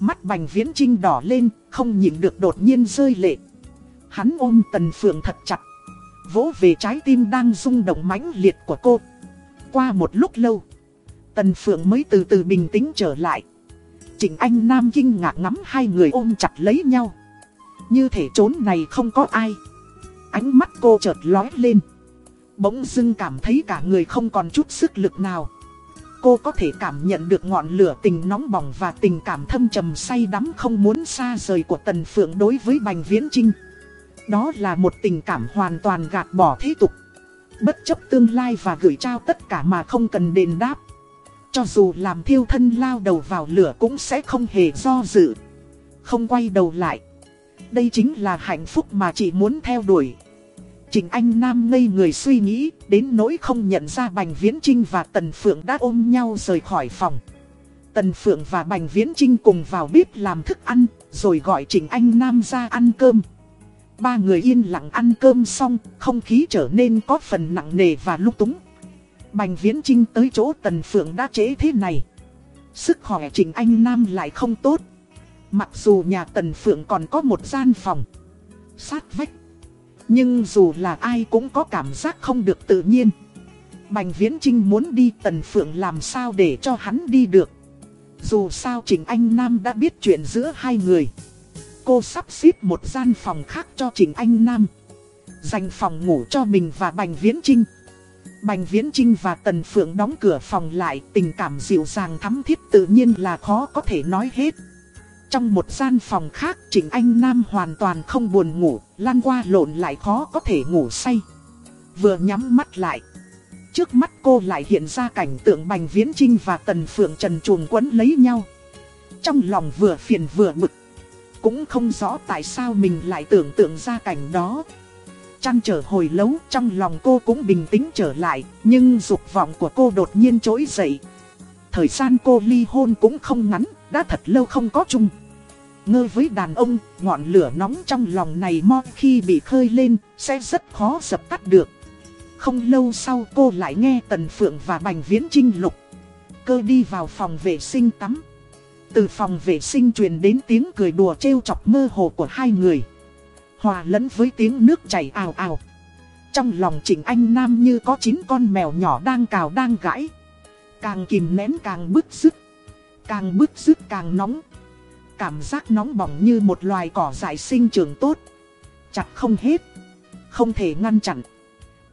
Mắt bành viễn trinh đỏ lên, không nhịn được đột nhiên rơi lệ. Hắn ôm tần phượng thật chặt. Vỗ về trái tim đang rung động mãnh liệt của cô. Qua một lúc lâu, tần phượng mới từ từ bình tĩnh trở lại. Trịnh Anh Nam kinh ngạc ngắm hai người ôm chặt lấy nhau. Như thể trốn này không có ai. Ánh mắt cô chợt lói lên. Bỗng dưng cảm thấy cả người không còn chút sức lực nào Cô có thể cảm nhận được ngọn lửa tình nóng bỏng và tình cảm thâm trầm say đắm không muốn xa rời của Tần Phượng đối với Bành Viễn Trinh Đó là một tình cảm hoàn toàn gạt bỏ thế tục Bất chấp tương lai và gửi trao tất cả mà không cần đền đáp cho dù làm thiêu thân lao đầu vào lửa cũng sẽ không hề do dự Không quay đầu lại Đây chính là hạnh phúc mà chị muốn theo đuổi Trình Anh Nam ngây người suy nghĩ, đến nỗi không nhận ra Bành Viễn Trinh và Tần Phượng đã ôm nhau rời khỏi phòng. Tần Phượng và Bành Viễn Trinh cùng vào bếp làm thức ăn, rồi gọi Trình Anh Nam ra ăn cơm. Ba người yên lặng ăn cơm xong, không khí trở nên có phần nặng nề và lúc túng. Bành Viễn Trinh tới chỗ Tần Phượng đã chế thế này. Sức khỏe Trình Anh Nam lại không tốt. Mặc dù nhà Tần Phượng còn có một gian phòng. Sát vách. Nhưng dù là ai cũng có cảm giác không được tự nhiên. Bành Viễn Trinh muốn đi Tần Phượng làm sao để cho hắn đi được. Dù sao Trình Anh Nam đã biết chuyện giữa hai người. Cô sắp xếp một gian phòng khác cho Trình Anh Nam. Dành phòng ngủ cho mình và Bành Viễn Trinh. Bành Viễn Trinh và Tần Phượng đóng cửa phòng lại tình cảm dịu dàng thắm thiết tự nhiên là khó có thể nói hết. Trong một gian phòng khác, Trịnh Anh Nam hoàn toàn không buồn ngủ, lan qua lộn lại khó có thể ngủ say. Vừa nhắm mắt lại. Trước mắt cô lại hiện ra cảnh tượng Bành Viễn Trinh và Tần Phượng Trần chuồng quấn lấy nhau. Trong lòng vừa phiền vừa bực. Cũng không rõ tại sao mình lại tưởng tượng ra cảnh đó. Chăn trở hồi lâu trong lòng cô cũng bình tĩnh trở lại, nhưng dục vọng của cô đột nhiên trỗi dậy. Thời gian cô ly hôn cũng không ngắn, đã thật lâu không có chung. Ngơ với đàn ông, ngọn lửa nóng trong lòng này mo khi bị khơi lên, sẽ rất khó dập tắt được. Không lâu sau cô lại nghe Tần Phượng và Bành Viễn Trinh lục. Cơ đi vào phòng vệ sinh tắm. Từ phòng vệ sinh truyền đến tiếng cười đùa trêu chọc mơ hồ của hai người. Hòa lẫn với tiếng nước chảy ào ào. Trong lòng Trịnh Anh Nam như có 9 con mèo nhỏ đang cào đang gãi. Càng kìm nén càng bức sức Càng bức sức càng nóng. Cảm giác nóng bỏng như một loài cỏ dại sinh trưởng tốt. Chặt không hết. Không thể ngăn chặn.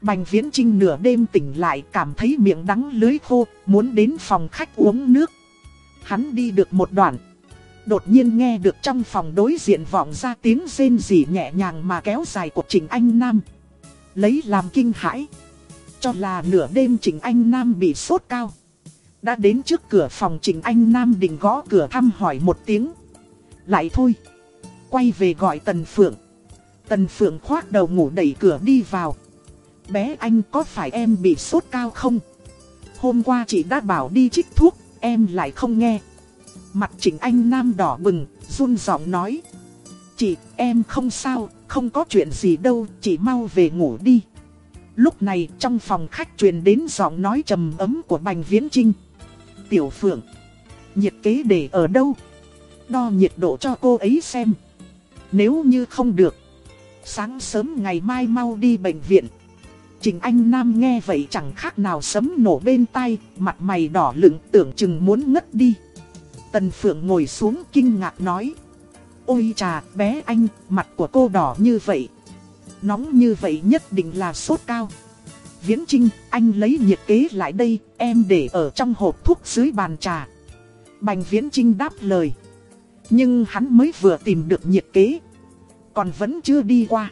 Bành Viễn Trinh nửa đêm tỉnh lại cảm thấy miệng đắng lưới khô, muốn đến phòng khách uống nước. Hắn đi được một đoạn. Đột nhiên nghe được trong phòng đối diện vọng ra tiếng rên rỉ nhẹ nhàng mà kéo dài của Trình Anh Nam. Lấy làm kinh hãi. Cho là nửa đêm Trình Anh Nam bị sốt cao. Đã đến trước cửa phòng Trình Anh Nam định gõ cửa thăm hỏi một tiếng. Lại thôi. Quay về gọi Tần Phượng. Tần Phượng khoác đầu ngủ đẩy cửa đi vào. Bé anh có phải em bị sốt cao không? Hôm qua chị đã bảo đi trích thuốc, em lại không nghe. Mặt chỉnh Anh Nam đỏ bừng, run giọng nói. Chị, em không sao, không có chuyện gì đâu, chị mau về ngủ đi. Lúc này trong phòng khách truyền đến giọng nói trầm ấm của Bành Viễn Trinh. Tiểu Phượng, nhiệt kế để ở đâu? Đo nhiệt độ cho cô ấy xem. Nếu như không được, sáng sớm ngày mai mau đi bệnh viện. Trình Anh Nam nghe vậy chẳng khác nào sấm nổ bên tai, mặt mày đỏ lựng tưởng chừng muốn ngất đi. Tần Phượng ngồi xuống kinh ngạc nói. Ôi trà, bé anh, mặt của cô đỏ như vậy. Nóng như vậy nhất định là sốt cao. Viễn Trinh, anh lấy nhiệt kế lại đây, em để ở trong hộp thuốc dưới bàn trà. Bành Viễn Trinh đáp lời. Nhưng hắn mới vừa tìm được nhiệt kế. Còn vẫn chưa đi qua.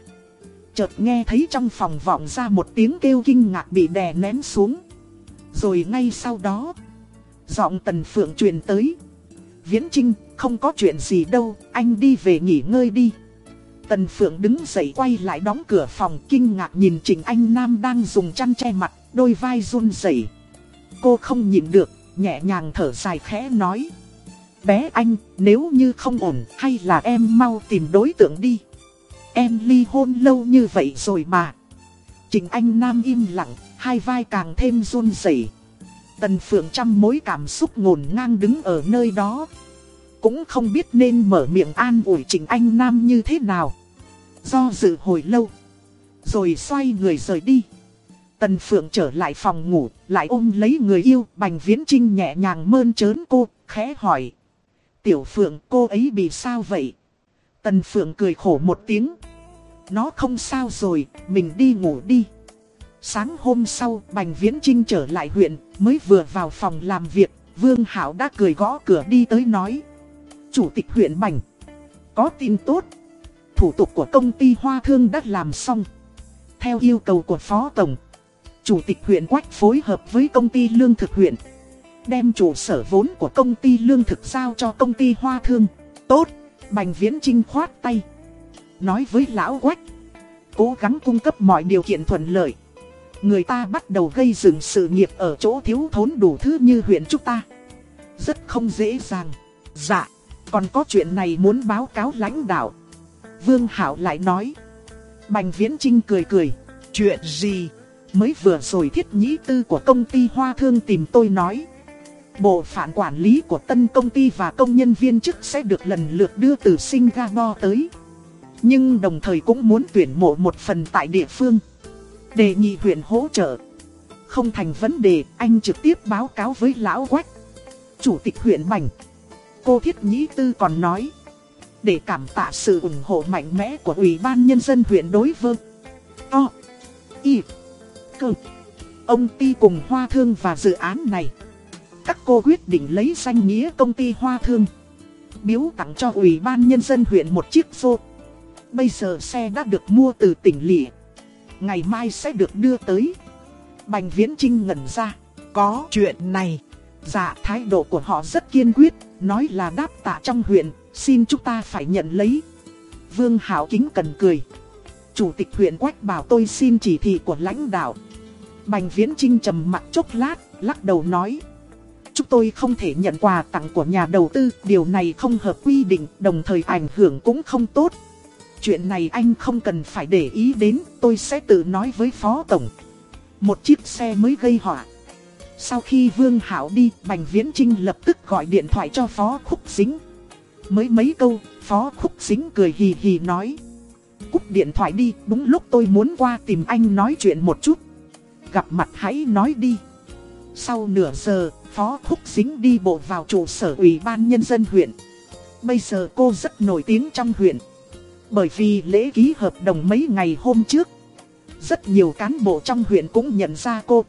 Chợt nghe thấy trong phòng vọng ra một tiếng kêu kinh ngạc bị đè nén xuống. Rồi ngay sau đó, giọng Tần Phượng truyền tới. Viễn Trinh, không có chuyện gì đâu, anh đi về nghỉ ngơi đi. Tần Phượng đứng dậy quay lại đóng cửa phòng kinh ngạc nhìn Trình Anh Nam đang dùng chăn che mặt, đôi vai run rẩy. Cô không nhìn được, nhẹ nhàng thở dài khẽ nói. Bé anh, nếu như không ổn, hay là em mau tìm đối tượng đi. Em ly hôn lâu như vậy rồi mà. Trình Anh Nam im lặng, hai vai càng thêm run rẩy. Tần Phượng trăm mối cảm xúc ngổn ngang đứng ở nơi đó. Cũng không biết nên mở miệng an ủi Trình Anh Nam như thế nào. Do dự hồi lâu. Rồi xoay người rời đi. Tần Phượng trở lại phòng ngủ, lại ôm lấy người yêu, Bành Viễn Trinh nhẹ nhàng mơn trớn cô, khẽ hỏi. Tiểu Phượng cô ấy bị sao vậy? Tần Phượng cười khổ một tiếng. Nó không sao rồi, mình đi ngủ đi. Sáng hôm sau, Bành Viễn Trinh trở lại huyện, mới vừa vào phòng làm việc, Vương Hảo đã cười gõ cửa đi tới nói. Chủ tịch huyện Bành, có tin tốt. Thủ tục của công ty Hoa Thương đã làm xong. Theo yêu cầu của Phó Tổng, Chủ tịch huyện Quách phối hợp với công ty Lương Thực huyện. Đem chủ sở vốn của công ty Lương Thực giao cho công ty Hoa Thương. Tốt, Bành Viễn Trinh khoát tay. Nói với Lão Quách, cố gắng cung cấp mọi điều kiện thuận lợi. Người ta bắt đầu gây dựng sự nghiệp ở chỗ thiếu thốn đủ thứ như huyện chúng ta. Rất không dễ dàng. Dạ, còn có chuyện này muốn báo cáo lãnh đạo. Vương Hảo lại nói. Bành Viễn Trinh cười cười. Chuyện gì? Mới vừa rồi thiết nhĩ tư của công ty Hoa Thương tìm tôi nói. Bộ phản quản lý của tân công ty và công nhân viên chức sẽ được lần lượt đưa từ Singapore tới. Nhưng đồng thời cũng muốn tuyển mộ một phần tại địa phương. Đề nghị huyện hỗ trợ. Không thành vấn đề, anh trực tiếp báo cáo với Lão Quách. Chủ tịch huyện Bành. Cô Thiết Nhĩ Tư còn nói. Để cảm tạ sự ủng hộ mạnh mẽ của Ủy ban Nhân dân huyện đối vương. O. Y. Cơ. Ông Ti cùng Hoa Thương và dự án này. Các cô quyết định lấy danh nghĩa công ty Hoa Thương. Biếu tặng cho Ủy ban Nhân dân huyện một chiếc xô. Bây giờ xe đã được mua từ tỉnh lỵ Ngày mai sẽ được đưa tới. Bành Viễn Trinh ngẩn ra, Có chuyện này. Dạ thái độ của họ rất kiên quyết, Nói là đáp tạ trong huyện, Xin chúng ta phải nhận lấy. Vương Hảo kính cần cười. Chủ tịch huyện Quách bảo tôi xin chỉ thị của lãnh đạo. Bành Viễn Trinh trầm mặt chốc lát, Lắc đầu nói. Chúng tôi không thể nhận quà tặng của nhà đầu tư, Điều này không hợp quy định, Đồng thời ảnh hưởng cũng không tốt. Chuyện này anh không cần phải để ý đến, Tôi sẽ tự nói với Phó Tổng. Một chiếc xe mới gây họa. Sau khi Vương Hảo đi, Bành Viễn Trinh lập tức gọi điện thoại cho Phó Khúc Dính. Mới mấy câu, Phó Khúc Dính cười hì hì nói. Cúp điện thoại đi, Đúng lúc tôi muốn qua tìm anh nói chuyện một chút. Gặp mặt hãy nói đi. Sau nửa giờ, Phó Khúc Dính đi bộ vào trụ sở Ủy ban Nhân dân huyện. Bây giờ cô rất nổi tiếng trong huyện bởi vì lễ ký hợp đồng mấy ngày hôm trước, Rất nhiều cán bộ trong huyện cũng nhận ra cô.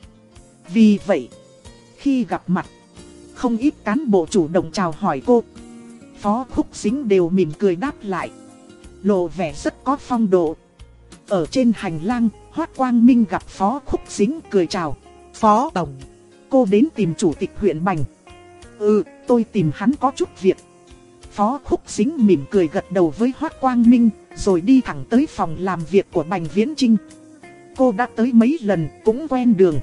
Vì vậy, Khi gặp mặt, Không ít cán bộ chủ động chào hỏi cô. Phó Khúc Xính đều mỉm cười đáp lại, Lộ vẻ rất có phong độ. Ở trên hành lang, Hoác Quang Minh gặp Phó Khúc Xính cười chào. Phó Tổng, Cô đến tìm chủ tịch huyện Bành. Ừ tôi tìm hắn có chút việc. Phó Khúc Dính mỉm cười gật đầu với Hoác Quang Minh, rồi đi thẳng tới phòng làm việc của Bành Viễn Trinh. Cô đã tới mấy lần, cũng quen đường.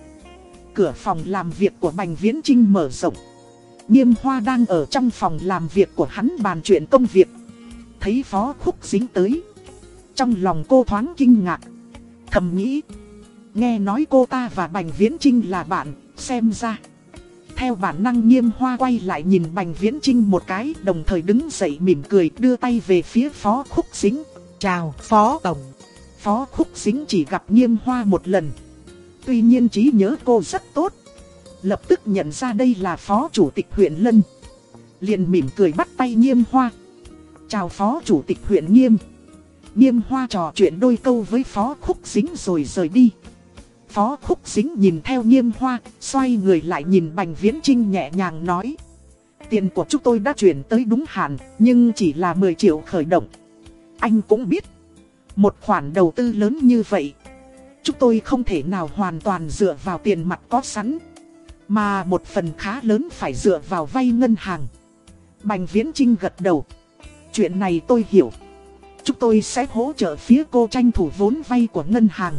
Cửa phòng làm việc của Bành Viễn Trinh mở rộng. Nghiêm Hoa đang ở trong phòng làm việc của hắn bàn chuyện công việc. Thấy Phó Khúc Dính tới. Trong lòng cô thoáng kinh ngạc. Thầm nghĩ. Nghe nói cô ta và Bành Viễn Trinh là bạn, xem ra theo bản năng nghiêm hoa quay lại nhìn Bành Viễn Trinh một cái, Đồng thời đứng dậy mỉm cười, đưa tay về phía Phó Khúc Dính. Chào, Phó Tổng. Phó Khúc Dính chỉ gặp nghiêm hoa một lần. Tuy nhiên trí nhớ cô rất tốt. Lập tức nhận ra đây là Phó Chủ tịch huyện Lân. Liền mỉm cười bắt tay nghiêm hoa. Chào Phó Chủ tịch huyện Nghiêm. Nghiêm hoa trò chuyện đôi câu với Phó Khúc Dính rồi rời đi. Phó Khúc Dính nhìn theo nghiêm hoa, xoay người lại nhìn Bành Viễn Trinh nhẹ nhàng nói. Tiền của chúng tôi đã chuyển tới đúng hạn, nhưng chỉ là 10 triệu khởi động. Anh cũng biết, một khoản đầu tư lớn như vậy, chúng tôi không thể nào hoàn toàn dựa vào tiền mặt có sẵn. Mà một phần khá lớn phải dựa vào vay ngân hàng. Bành Viễn Trinh gật đầu. Chuyện này tôi hiểu. Chúng tôi sẽ hỗ trợ phía cô tranh thủ vốn vay của ngân hàng.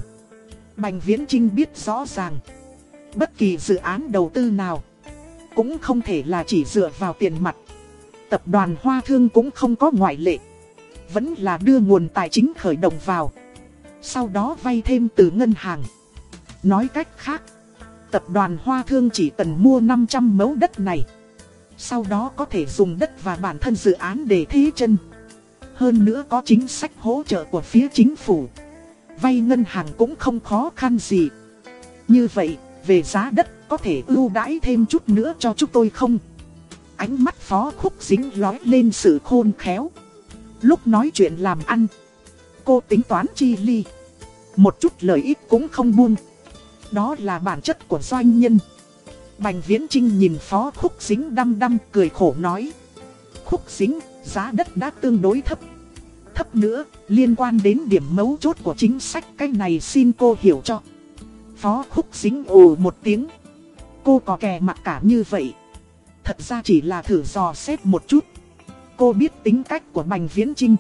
Bành Viễn Trinh biết rõ ràng, bất kỳ dự án đầu tư nào cũng không thể là chỉ dựa vào tiền mặt. Tập đoàn Hoa Thương cũng không có ngoại lệ, vẫn là đưa nguồn tài chính khởi động vào, sau đó vay thêm từ ngân hàng. Nói cách khác, tập đoàn Hoa Thương chỉ cần mua 500 mẫu đất này, sau đó có thể dùng đất và bản thân dự án để thế chân. Hơn nữa có chính sách hỗ trợ của phía chính phủ vay ngân hàng cũng không khó khăn gì. Như vậy, về giá đất có thể ưu đãi thêm chút nữa cho chúng tôi không? Ánh mắt phó khúc dính lói lên sự khôn khéo. Lúc nói chuyện làm ăn, cô tính toán chi ly. Một chút lợi ích cũng không buông. Đó là bản chất của doanh nhân. Bành Viễn Trinh nhìn Phó Khúc Dính đăm đăm cười khổ nói. Khúc Dính, giá đất đã tương đối thấp. Thấp nữa, liên quan đến điểm mấu chốt của chính sách cái này xin cô hiểu cho. Phó Khúc Dính ồ một tiếng. Cô có kè mặt cả như vậy. Thật ra chỉ là thử dò xét một chút. Cô biết tính cách của Bành Viễn Trinh.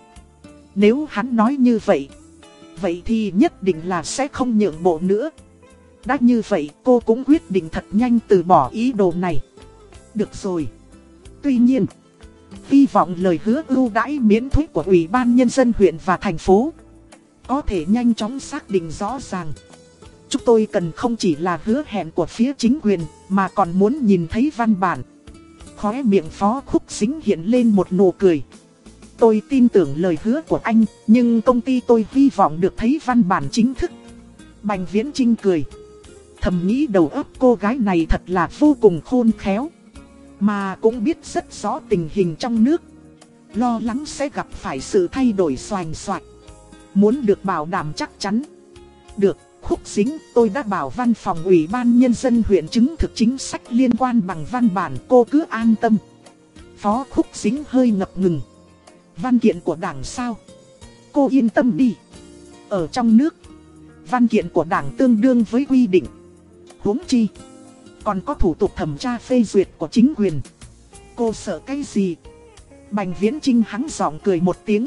Nếu hắn nói như vậy, vậy thì nhất định là sẽ không nhượng bộ nữa. Đã như vậy cô cũng quyết định thật nhanh từ bỏ ý đồ này. Được rồi. Tuy nhiên, hy vọng lời hứa ưu đãi miễn thuế của Ủy ban Nhân dân huyện và thành phố có thể nhanh chóng xác định rõ ràng. Chúng tôi cần không chỉ là hứa hẹn của phía chính quyền mà còn muốn nhìn thấy văn bản. Khóe miệng phó khúc xính hiện lên một nụ cười. Tôi tin tưởng lời hứa của anh, nhưng công ty tôi hy vọng được thấy văn bản chính thức. Bành Viễn Trinh cười. Thầm nghĩ đầu óc cô gái này thật là vô cùng khôn khéo. Mà cũng biết rất rõ tình hình trong nước. Lo lắng sẽ gặp phải sự thay đổi xoành xoạch. Muốn được bảo đảm chắc chắn. Được, khúc dính tôi đã bảo văn phòng ủy ban nhân dân huyện chứng thực chính sách liên quan bằng văn bản cô cứ an tâm. Phó khúc dính hơi ngập ngừng. Văn kiện của đảng sao? Cô yên tâm đi. Ở trong nước, văn kiện của đảng tương đương với quy định huống chi. Còn có thủ tục thẩm tra phê duyệt của chính quyền. Cô sợ cái gì? Bành Viễn Trinh hắng giọng cười một tiếng.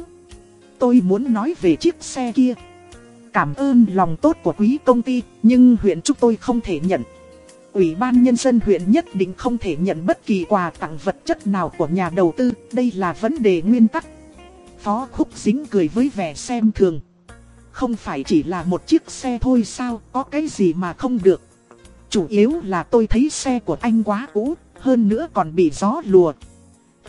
Tôi muốn nói về chiếc xe kia. Cảm ơn lòng tốt của quý công ty, nhưng huyện chúng tôi không thể nhận. Ủy ban Nhân dân huyện nhất định không thể nhận bất kỳ quà tặng vật chất nào của nhà đầu tư, đây là vấn đề nguyên tắc. Phó Khúc Dính cười với vẻ xem thường. Không phải chỉ là một chiếc xe thôi sao, có cái gì mà không được. Chủ yếu là tôi thấy xe của anh quá cũ, hơn nữa còn bị gió lùa.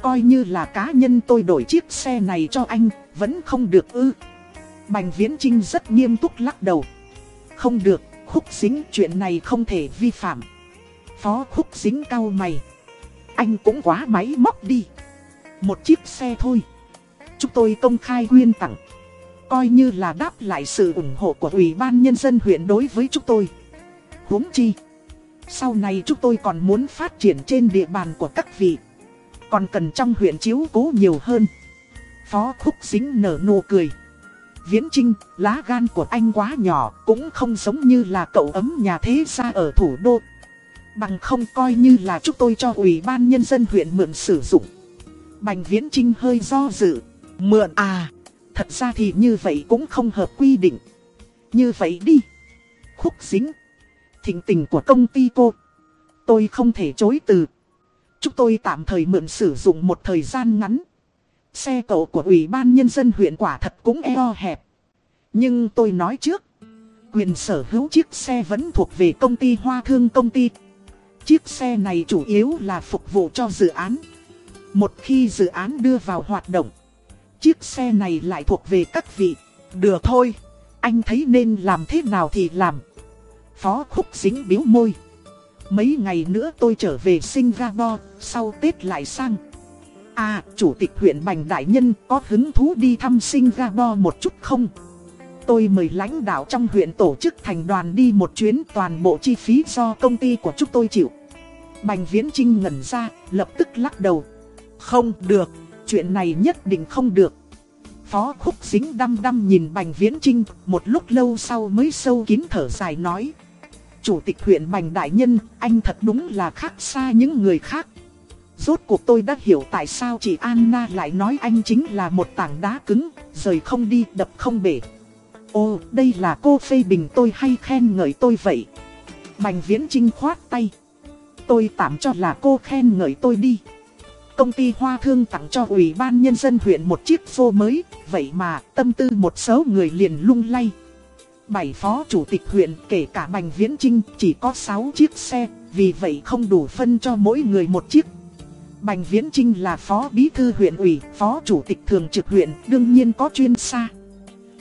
Coi như là cá nhân tôi đổi chiếc xe này cho anh, vẫn không được ư. Bành Viễn Trinh rất nghiêm túc lắc đầu. Không được, khúc dính chuyện này không thể vi phạm. Phó khúc dính cao mày. Anh cũng quá máy móc đi. Một chiếc xe thôi. Chúng tôi công khai quyên tặng. Coi như là đáp lại sự ủng hộ của Ủy ban Nhân dân huyện đối với chúng tôi. huống chi. Sau này chúng tôi còn muốn phát triển trên địa bàn của các vị. Còn cần trong huyện chiếu cố nhiều hơn. Phó Khúc Dính nở nụ cười. Viễn Trinh, lá gan của anh quá nhỏ, cũng không giống như là cậu ấm nhà thế gia ở thủ đô. Bằng không coi như là chúng tôi cho Ủy ban Nhân dân huyện mượn sử dụng. Bành Viễn Trinh hơi do dự. Mượn à, thật ra thì như vậy cũng không hợp quy định. Như vậy đi. Khúc dính thịnh tình của công ty cô. Tôi không thể chối từ. Chúng tôi tạm thời mượn sử dụng một thời gian ngắn. Xe cậu của Ủy ban Nhân dân huyện quả thật cũng eo hẹp. Nhưng tôi nói trước. Quyền sở hữu chiếc xe vẫn thuộc về công ty Hoa Thương công ty. Chiếc xe này chủ yếu là phục vụ cho dự án. Một khi dự án đưa vào hoạt động, chiếc xe này lại thuộc về các vị. Được thôi, anh thấy nên làm thế nào thì làm. Phó khúc dính biếu môi. Mấy ngày nữa tôi trở về Singapore, sau Tết lại sang. À, Chủ tịch huyện Bành Đại Nhân có hứng thú đi thăm Singapore một chút không? Tôi mời lãnh đạo trong huyện tổ chức thành đoàn đi một chuyến toàn bộ chi phí do công ty của chúng tôi chịu. Bành Viễn Trinh ngẩn ra, lập tức lắc đầu. Không được, chuyện này nhất định không được. Phó Khúc Dính đăm đăm nhìn Bành Viễn Trinh, một lúc lâu sau mới sâu kín thở dài nói. Chủ tịch huyện Bành Đại Nhân, anh thật đúng là khác xa những người khác. Rốt cuộc tôi đã hiểu tại sao chị Anna lại nói anh chính là một tảng đá cứng, rời không đi, đập không bể. Ồ, đây là cô phê bình tôi hay khen ngợi tôi vậy? Bành Viễn Trinh khoát tay. Tôi tạm cho là cô khen ngợi tôi đi. Công ty Hoa Thương tặng cho Ủy ban Nhân dân huyện một chiếc phô mới, vậy mà tâm tư một số người liền lung lay. Bảy phó chủ tịch huyện kể cả Bành Viễn Trinh chỉ có 6 chiếc xe, vì vậy không đủ phân cho mỗi người một chiếc. Bành Viễn Trinh là phó bí thư huyện ủy, phó chủ tịch thường trực huyện, đương nhiên có chuyên xa.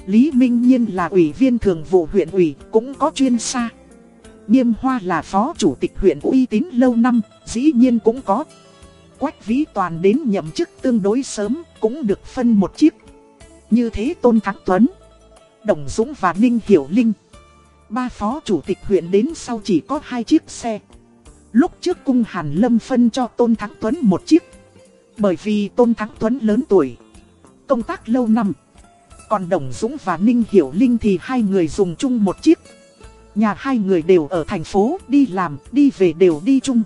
Lý Minh Nhiên là ủy viên thường vụ huyện ủy, cũng có chuyên xa. Niêm Hoa là phó chủ tịch huyện uy tín lâu năm, dĩ nhiên cũng có. Quách Vĩ Toàn đến nhậm chức tương đối sớm, cũng được phân một chiếc. Như thế Tôn Thắng Tuấn Đồng Dũng và Ninh Hiểu Linh. ba phó chủ tịch huyện đến sau chỉ có hai chiếc xe. Lúc trước cung Hàn Lâm phân cho Tôn Thắng Tuấn một chiếc. Bởi vì Tôn Thắng Tuấn lớn tuổi, công tác lâu năm. Còn Đồng Dũng và Ninh Hiểu Linh thì hai người dùng chung một chiếc. Nhà hai người đều ở thành phố, đi làm, đi về đều đi chung.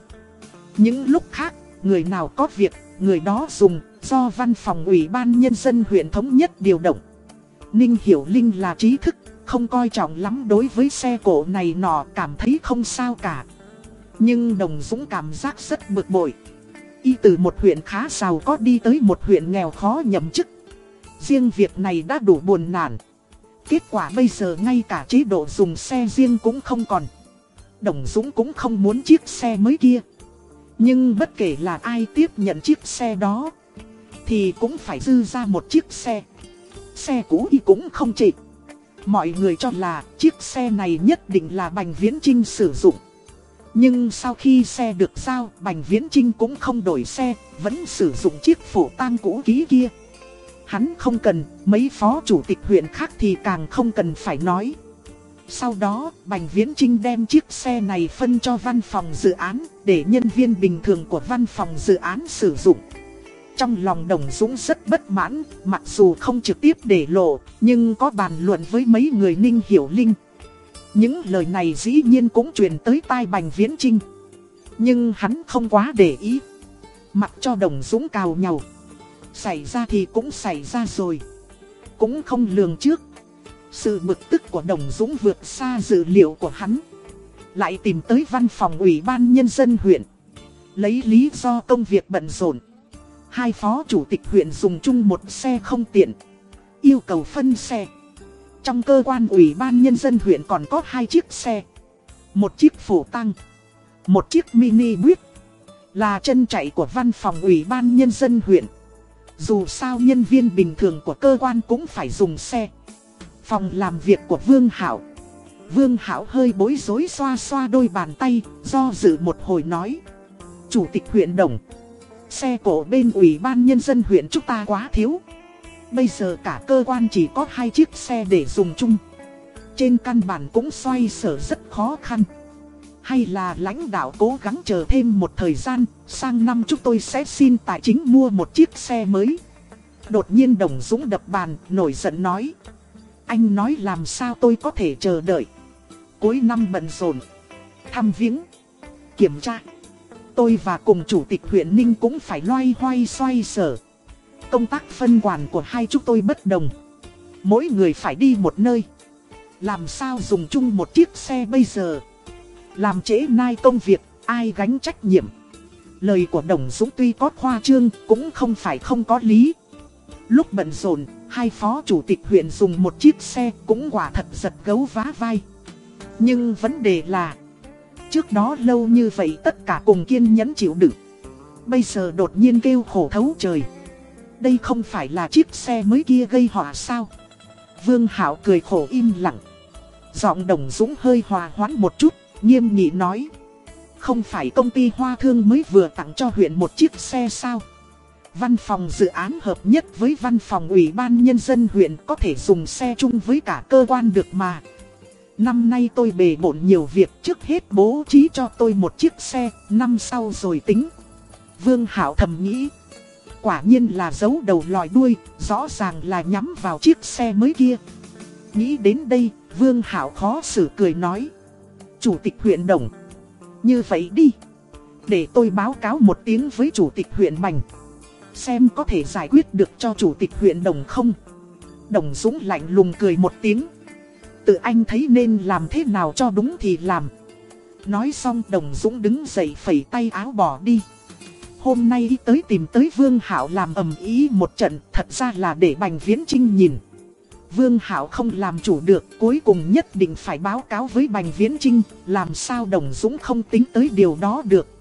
Những lúc khác, người nào có việc, người đó dùng, do văn phòng ủy ban nhân dân huyện thống nhất điều động. Ninh Hiểu Linh là trí thức, không coi trọng lắm đối với xe cổ này nọ cảm thấy không sao cả. Nhưng Đồng Dũng cảm giác rất bực bội. Y từ một huyện khá giàu có đi tới một huyện nghèo khó nhậm chức. Riêng việc này đã đủ buồn nản. Kết quả bây giờ ngay cả chế độ dùng xe riêng cũng không còn. Đồng Dũng cũng không muốn chiếc xe mới kia. Nhưng bất kể là ai tiếp nhận chiếc xe đó, thì cũng phải dư ra một chiếc xe. Xe cũ y cũng không trị. Mọi người cho là chiếc xe này nhất định là Bành Viễn Trinh sử dụng. Nhưng sau khi xe được giao, Bành Viễn Trinh cũng không đổi xe, vẫn sử dụng chiếc phổ tang cũ ký kia. Hắn không cần, mấy phó chủ tịch huyện khác thì càng không cần phải nói. Sau đó, Bành Viễn Trinh đem chiếc xe này phân cho văn phòng dự án, để nhân viên bình thường của văn phòng dự án sử dụng. Trong lòng Đồng Dũng rất bất mãn, mặc dù không trực tiếp để lộ, nhưng có bàn luận với mấy người Ninh Hiểu Linh. Những lời này dĩ nhiên cũng truyền tới tai Bành Viễn Trinh. Nhưng hắn không quá để ý. Mặc cho Đồng Dũng cào nhau. Xảy ra thì cũng xảy ra rồi. Cũng không lường trước. Sự bực tức của Đồng Dũng vượt xa dự liệu của hắn. Lại tìm tới văn phòng ủy ban nhân dân huyện. Lấy lý do công việc bận rộn. Hai phó chủ tịch huyện dùng chung một xe không tiện. Yêu cầu phân xe. Trong cơ quan ủy ban nhân dân huyện còn có hai chiếc xe. Một chiếc phổ tăng. Một chiếc mini buýt. Là chân chạy của văn phòng ủy ban nhân dân huyện. Dù sao nhân viên bình thường của cơ quan cũng phải dùng xe. Phòng làm việc của Vương Hảo. Vương Hảo hơi bối rối xoa xoa đôi bàn tay, do dự một hồi nói. Chủ tịch huyện Đồng. Xe cổ bên ủy ban nhân dân huyện chúng ta quá thiếu. Bây giờ cả cơ quan chỉ có hai chiếc xe để dùng chung. Trên căn bản cũng xoay sở rất khó khăn. Hay là lãnh đạo cố gắng chờ thêm một thời gian, sang năm chúng tôi sẽ xin tài chính mua một chiếc xe mới. Đột nhiên Đồng Dũng đập bàn, nổi giận nói. Anh nói làm sao tôi có thể chờ đợi. Cuối năm bận rộn, thăm viếng, kiểm tra. Tôi và cùng chủ tịch huyện Ninh cũng phải loay hoay xoay sở. Công tác phân quản của hai chúng tôi bất đồng. Mỗi người phải đi một nơi. Làm sao dùng chung một chiếc xe bây giờ? Làm trễ nai công việc, ai gánh trách nhiệm? Lời của Đồng Dũng tuy có khoa trương, cũng không phải không có lý. Lúc bận rộn, hai phó chủ tịch huyện dùng một chiếc xe cũng quả thật giật gấu vá vai. Nhưng vấn đề là, trước đó lâu như vậy tất cả cùng kiên nhẫn chịu đựng. Bây giờ đột nhiên kêu khổ thấu trời. Đây không phải là chiếc xe mới kia gây họa sao? Vương Hảo cười khổ im lặng. Giọng đồng dũng hơi hòa hoãn một chút, nghiêm nghị nói. Không phải công ty hoa thương mới vừa tặng cho huyện một chiếc xe sao? Văn phòng dự án hợp nhất với văn phòng ủy ban nhân dân huyện có thể dùng xe chung với cả cơ quan được mà. Năm nay tôi bề bộn nhiều việc trước hết bố trí cho tôi một chiếc xe, năm sau rồi tính. Vương Hảo thầm nghĩ. Quả nhiên là giấu đầu lòi đuôi, rõ ràng là nhắm vào chiếc xe mới kia. Nghĩ đến đây, Vương Hảo khó xử cười nói. Chủ tịch huyện Đồng. Như vậy đi. Để tôi báo cáo một tiếng với chủ tịch huyện Bành. Xem có thể giải quyết được cho chủ tịch huyện Đồng không. Đồng Dũng lạnh lùng cười một tiếng. Tự anh thấy nên làm thế nào cho đúng thì làm. Nói xong Đồng Dũng đứng dậy phẩy tay áo bỏ đi. Hôm nay tới tìm tới Vương Hảo làm ầm ý một trận thật ra là để Bành Viễn Trinh nhìn. Vương Hảo không làm chủ được, cuối cùng nhất định phải báo cáo với Bành Viễn Trinh, làm sao Đồng Dũng không tính tới điều đó được.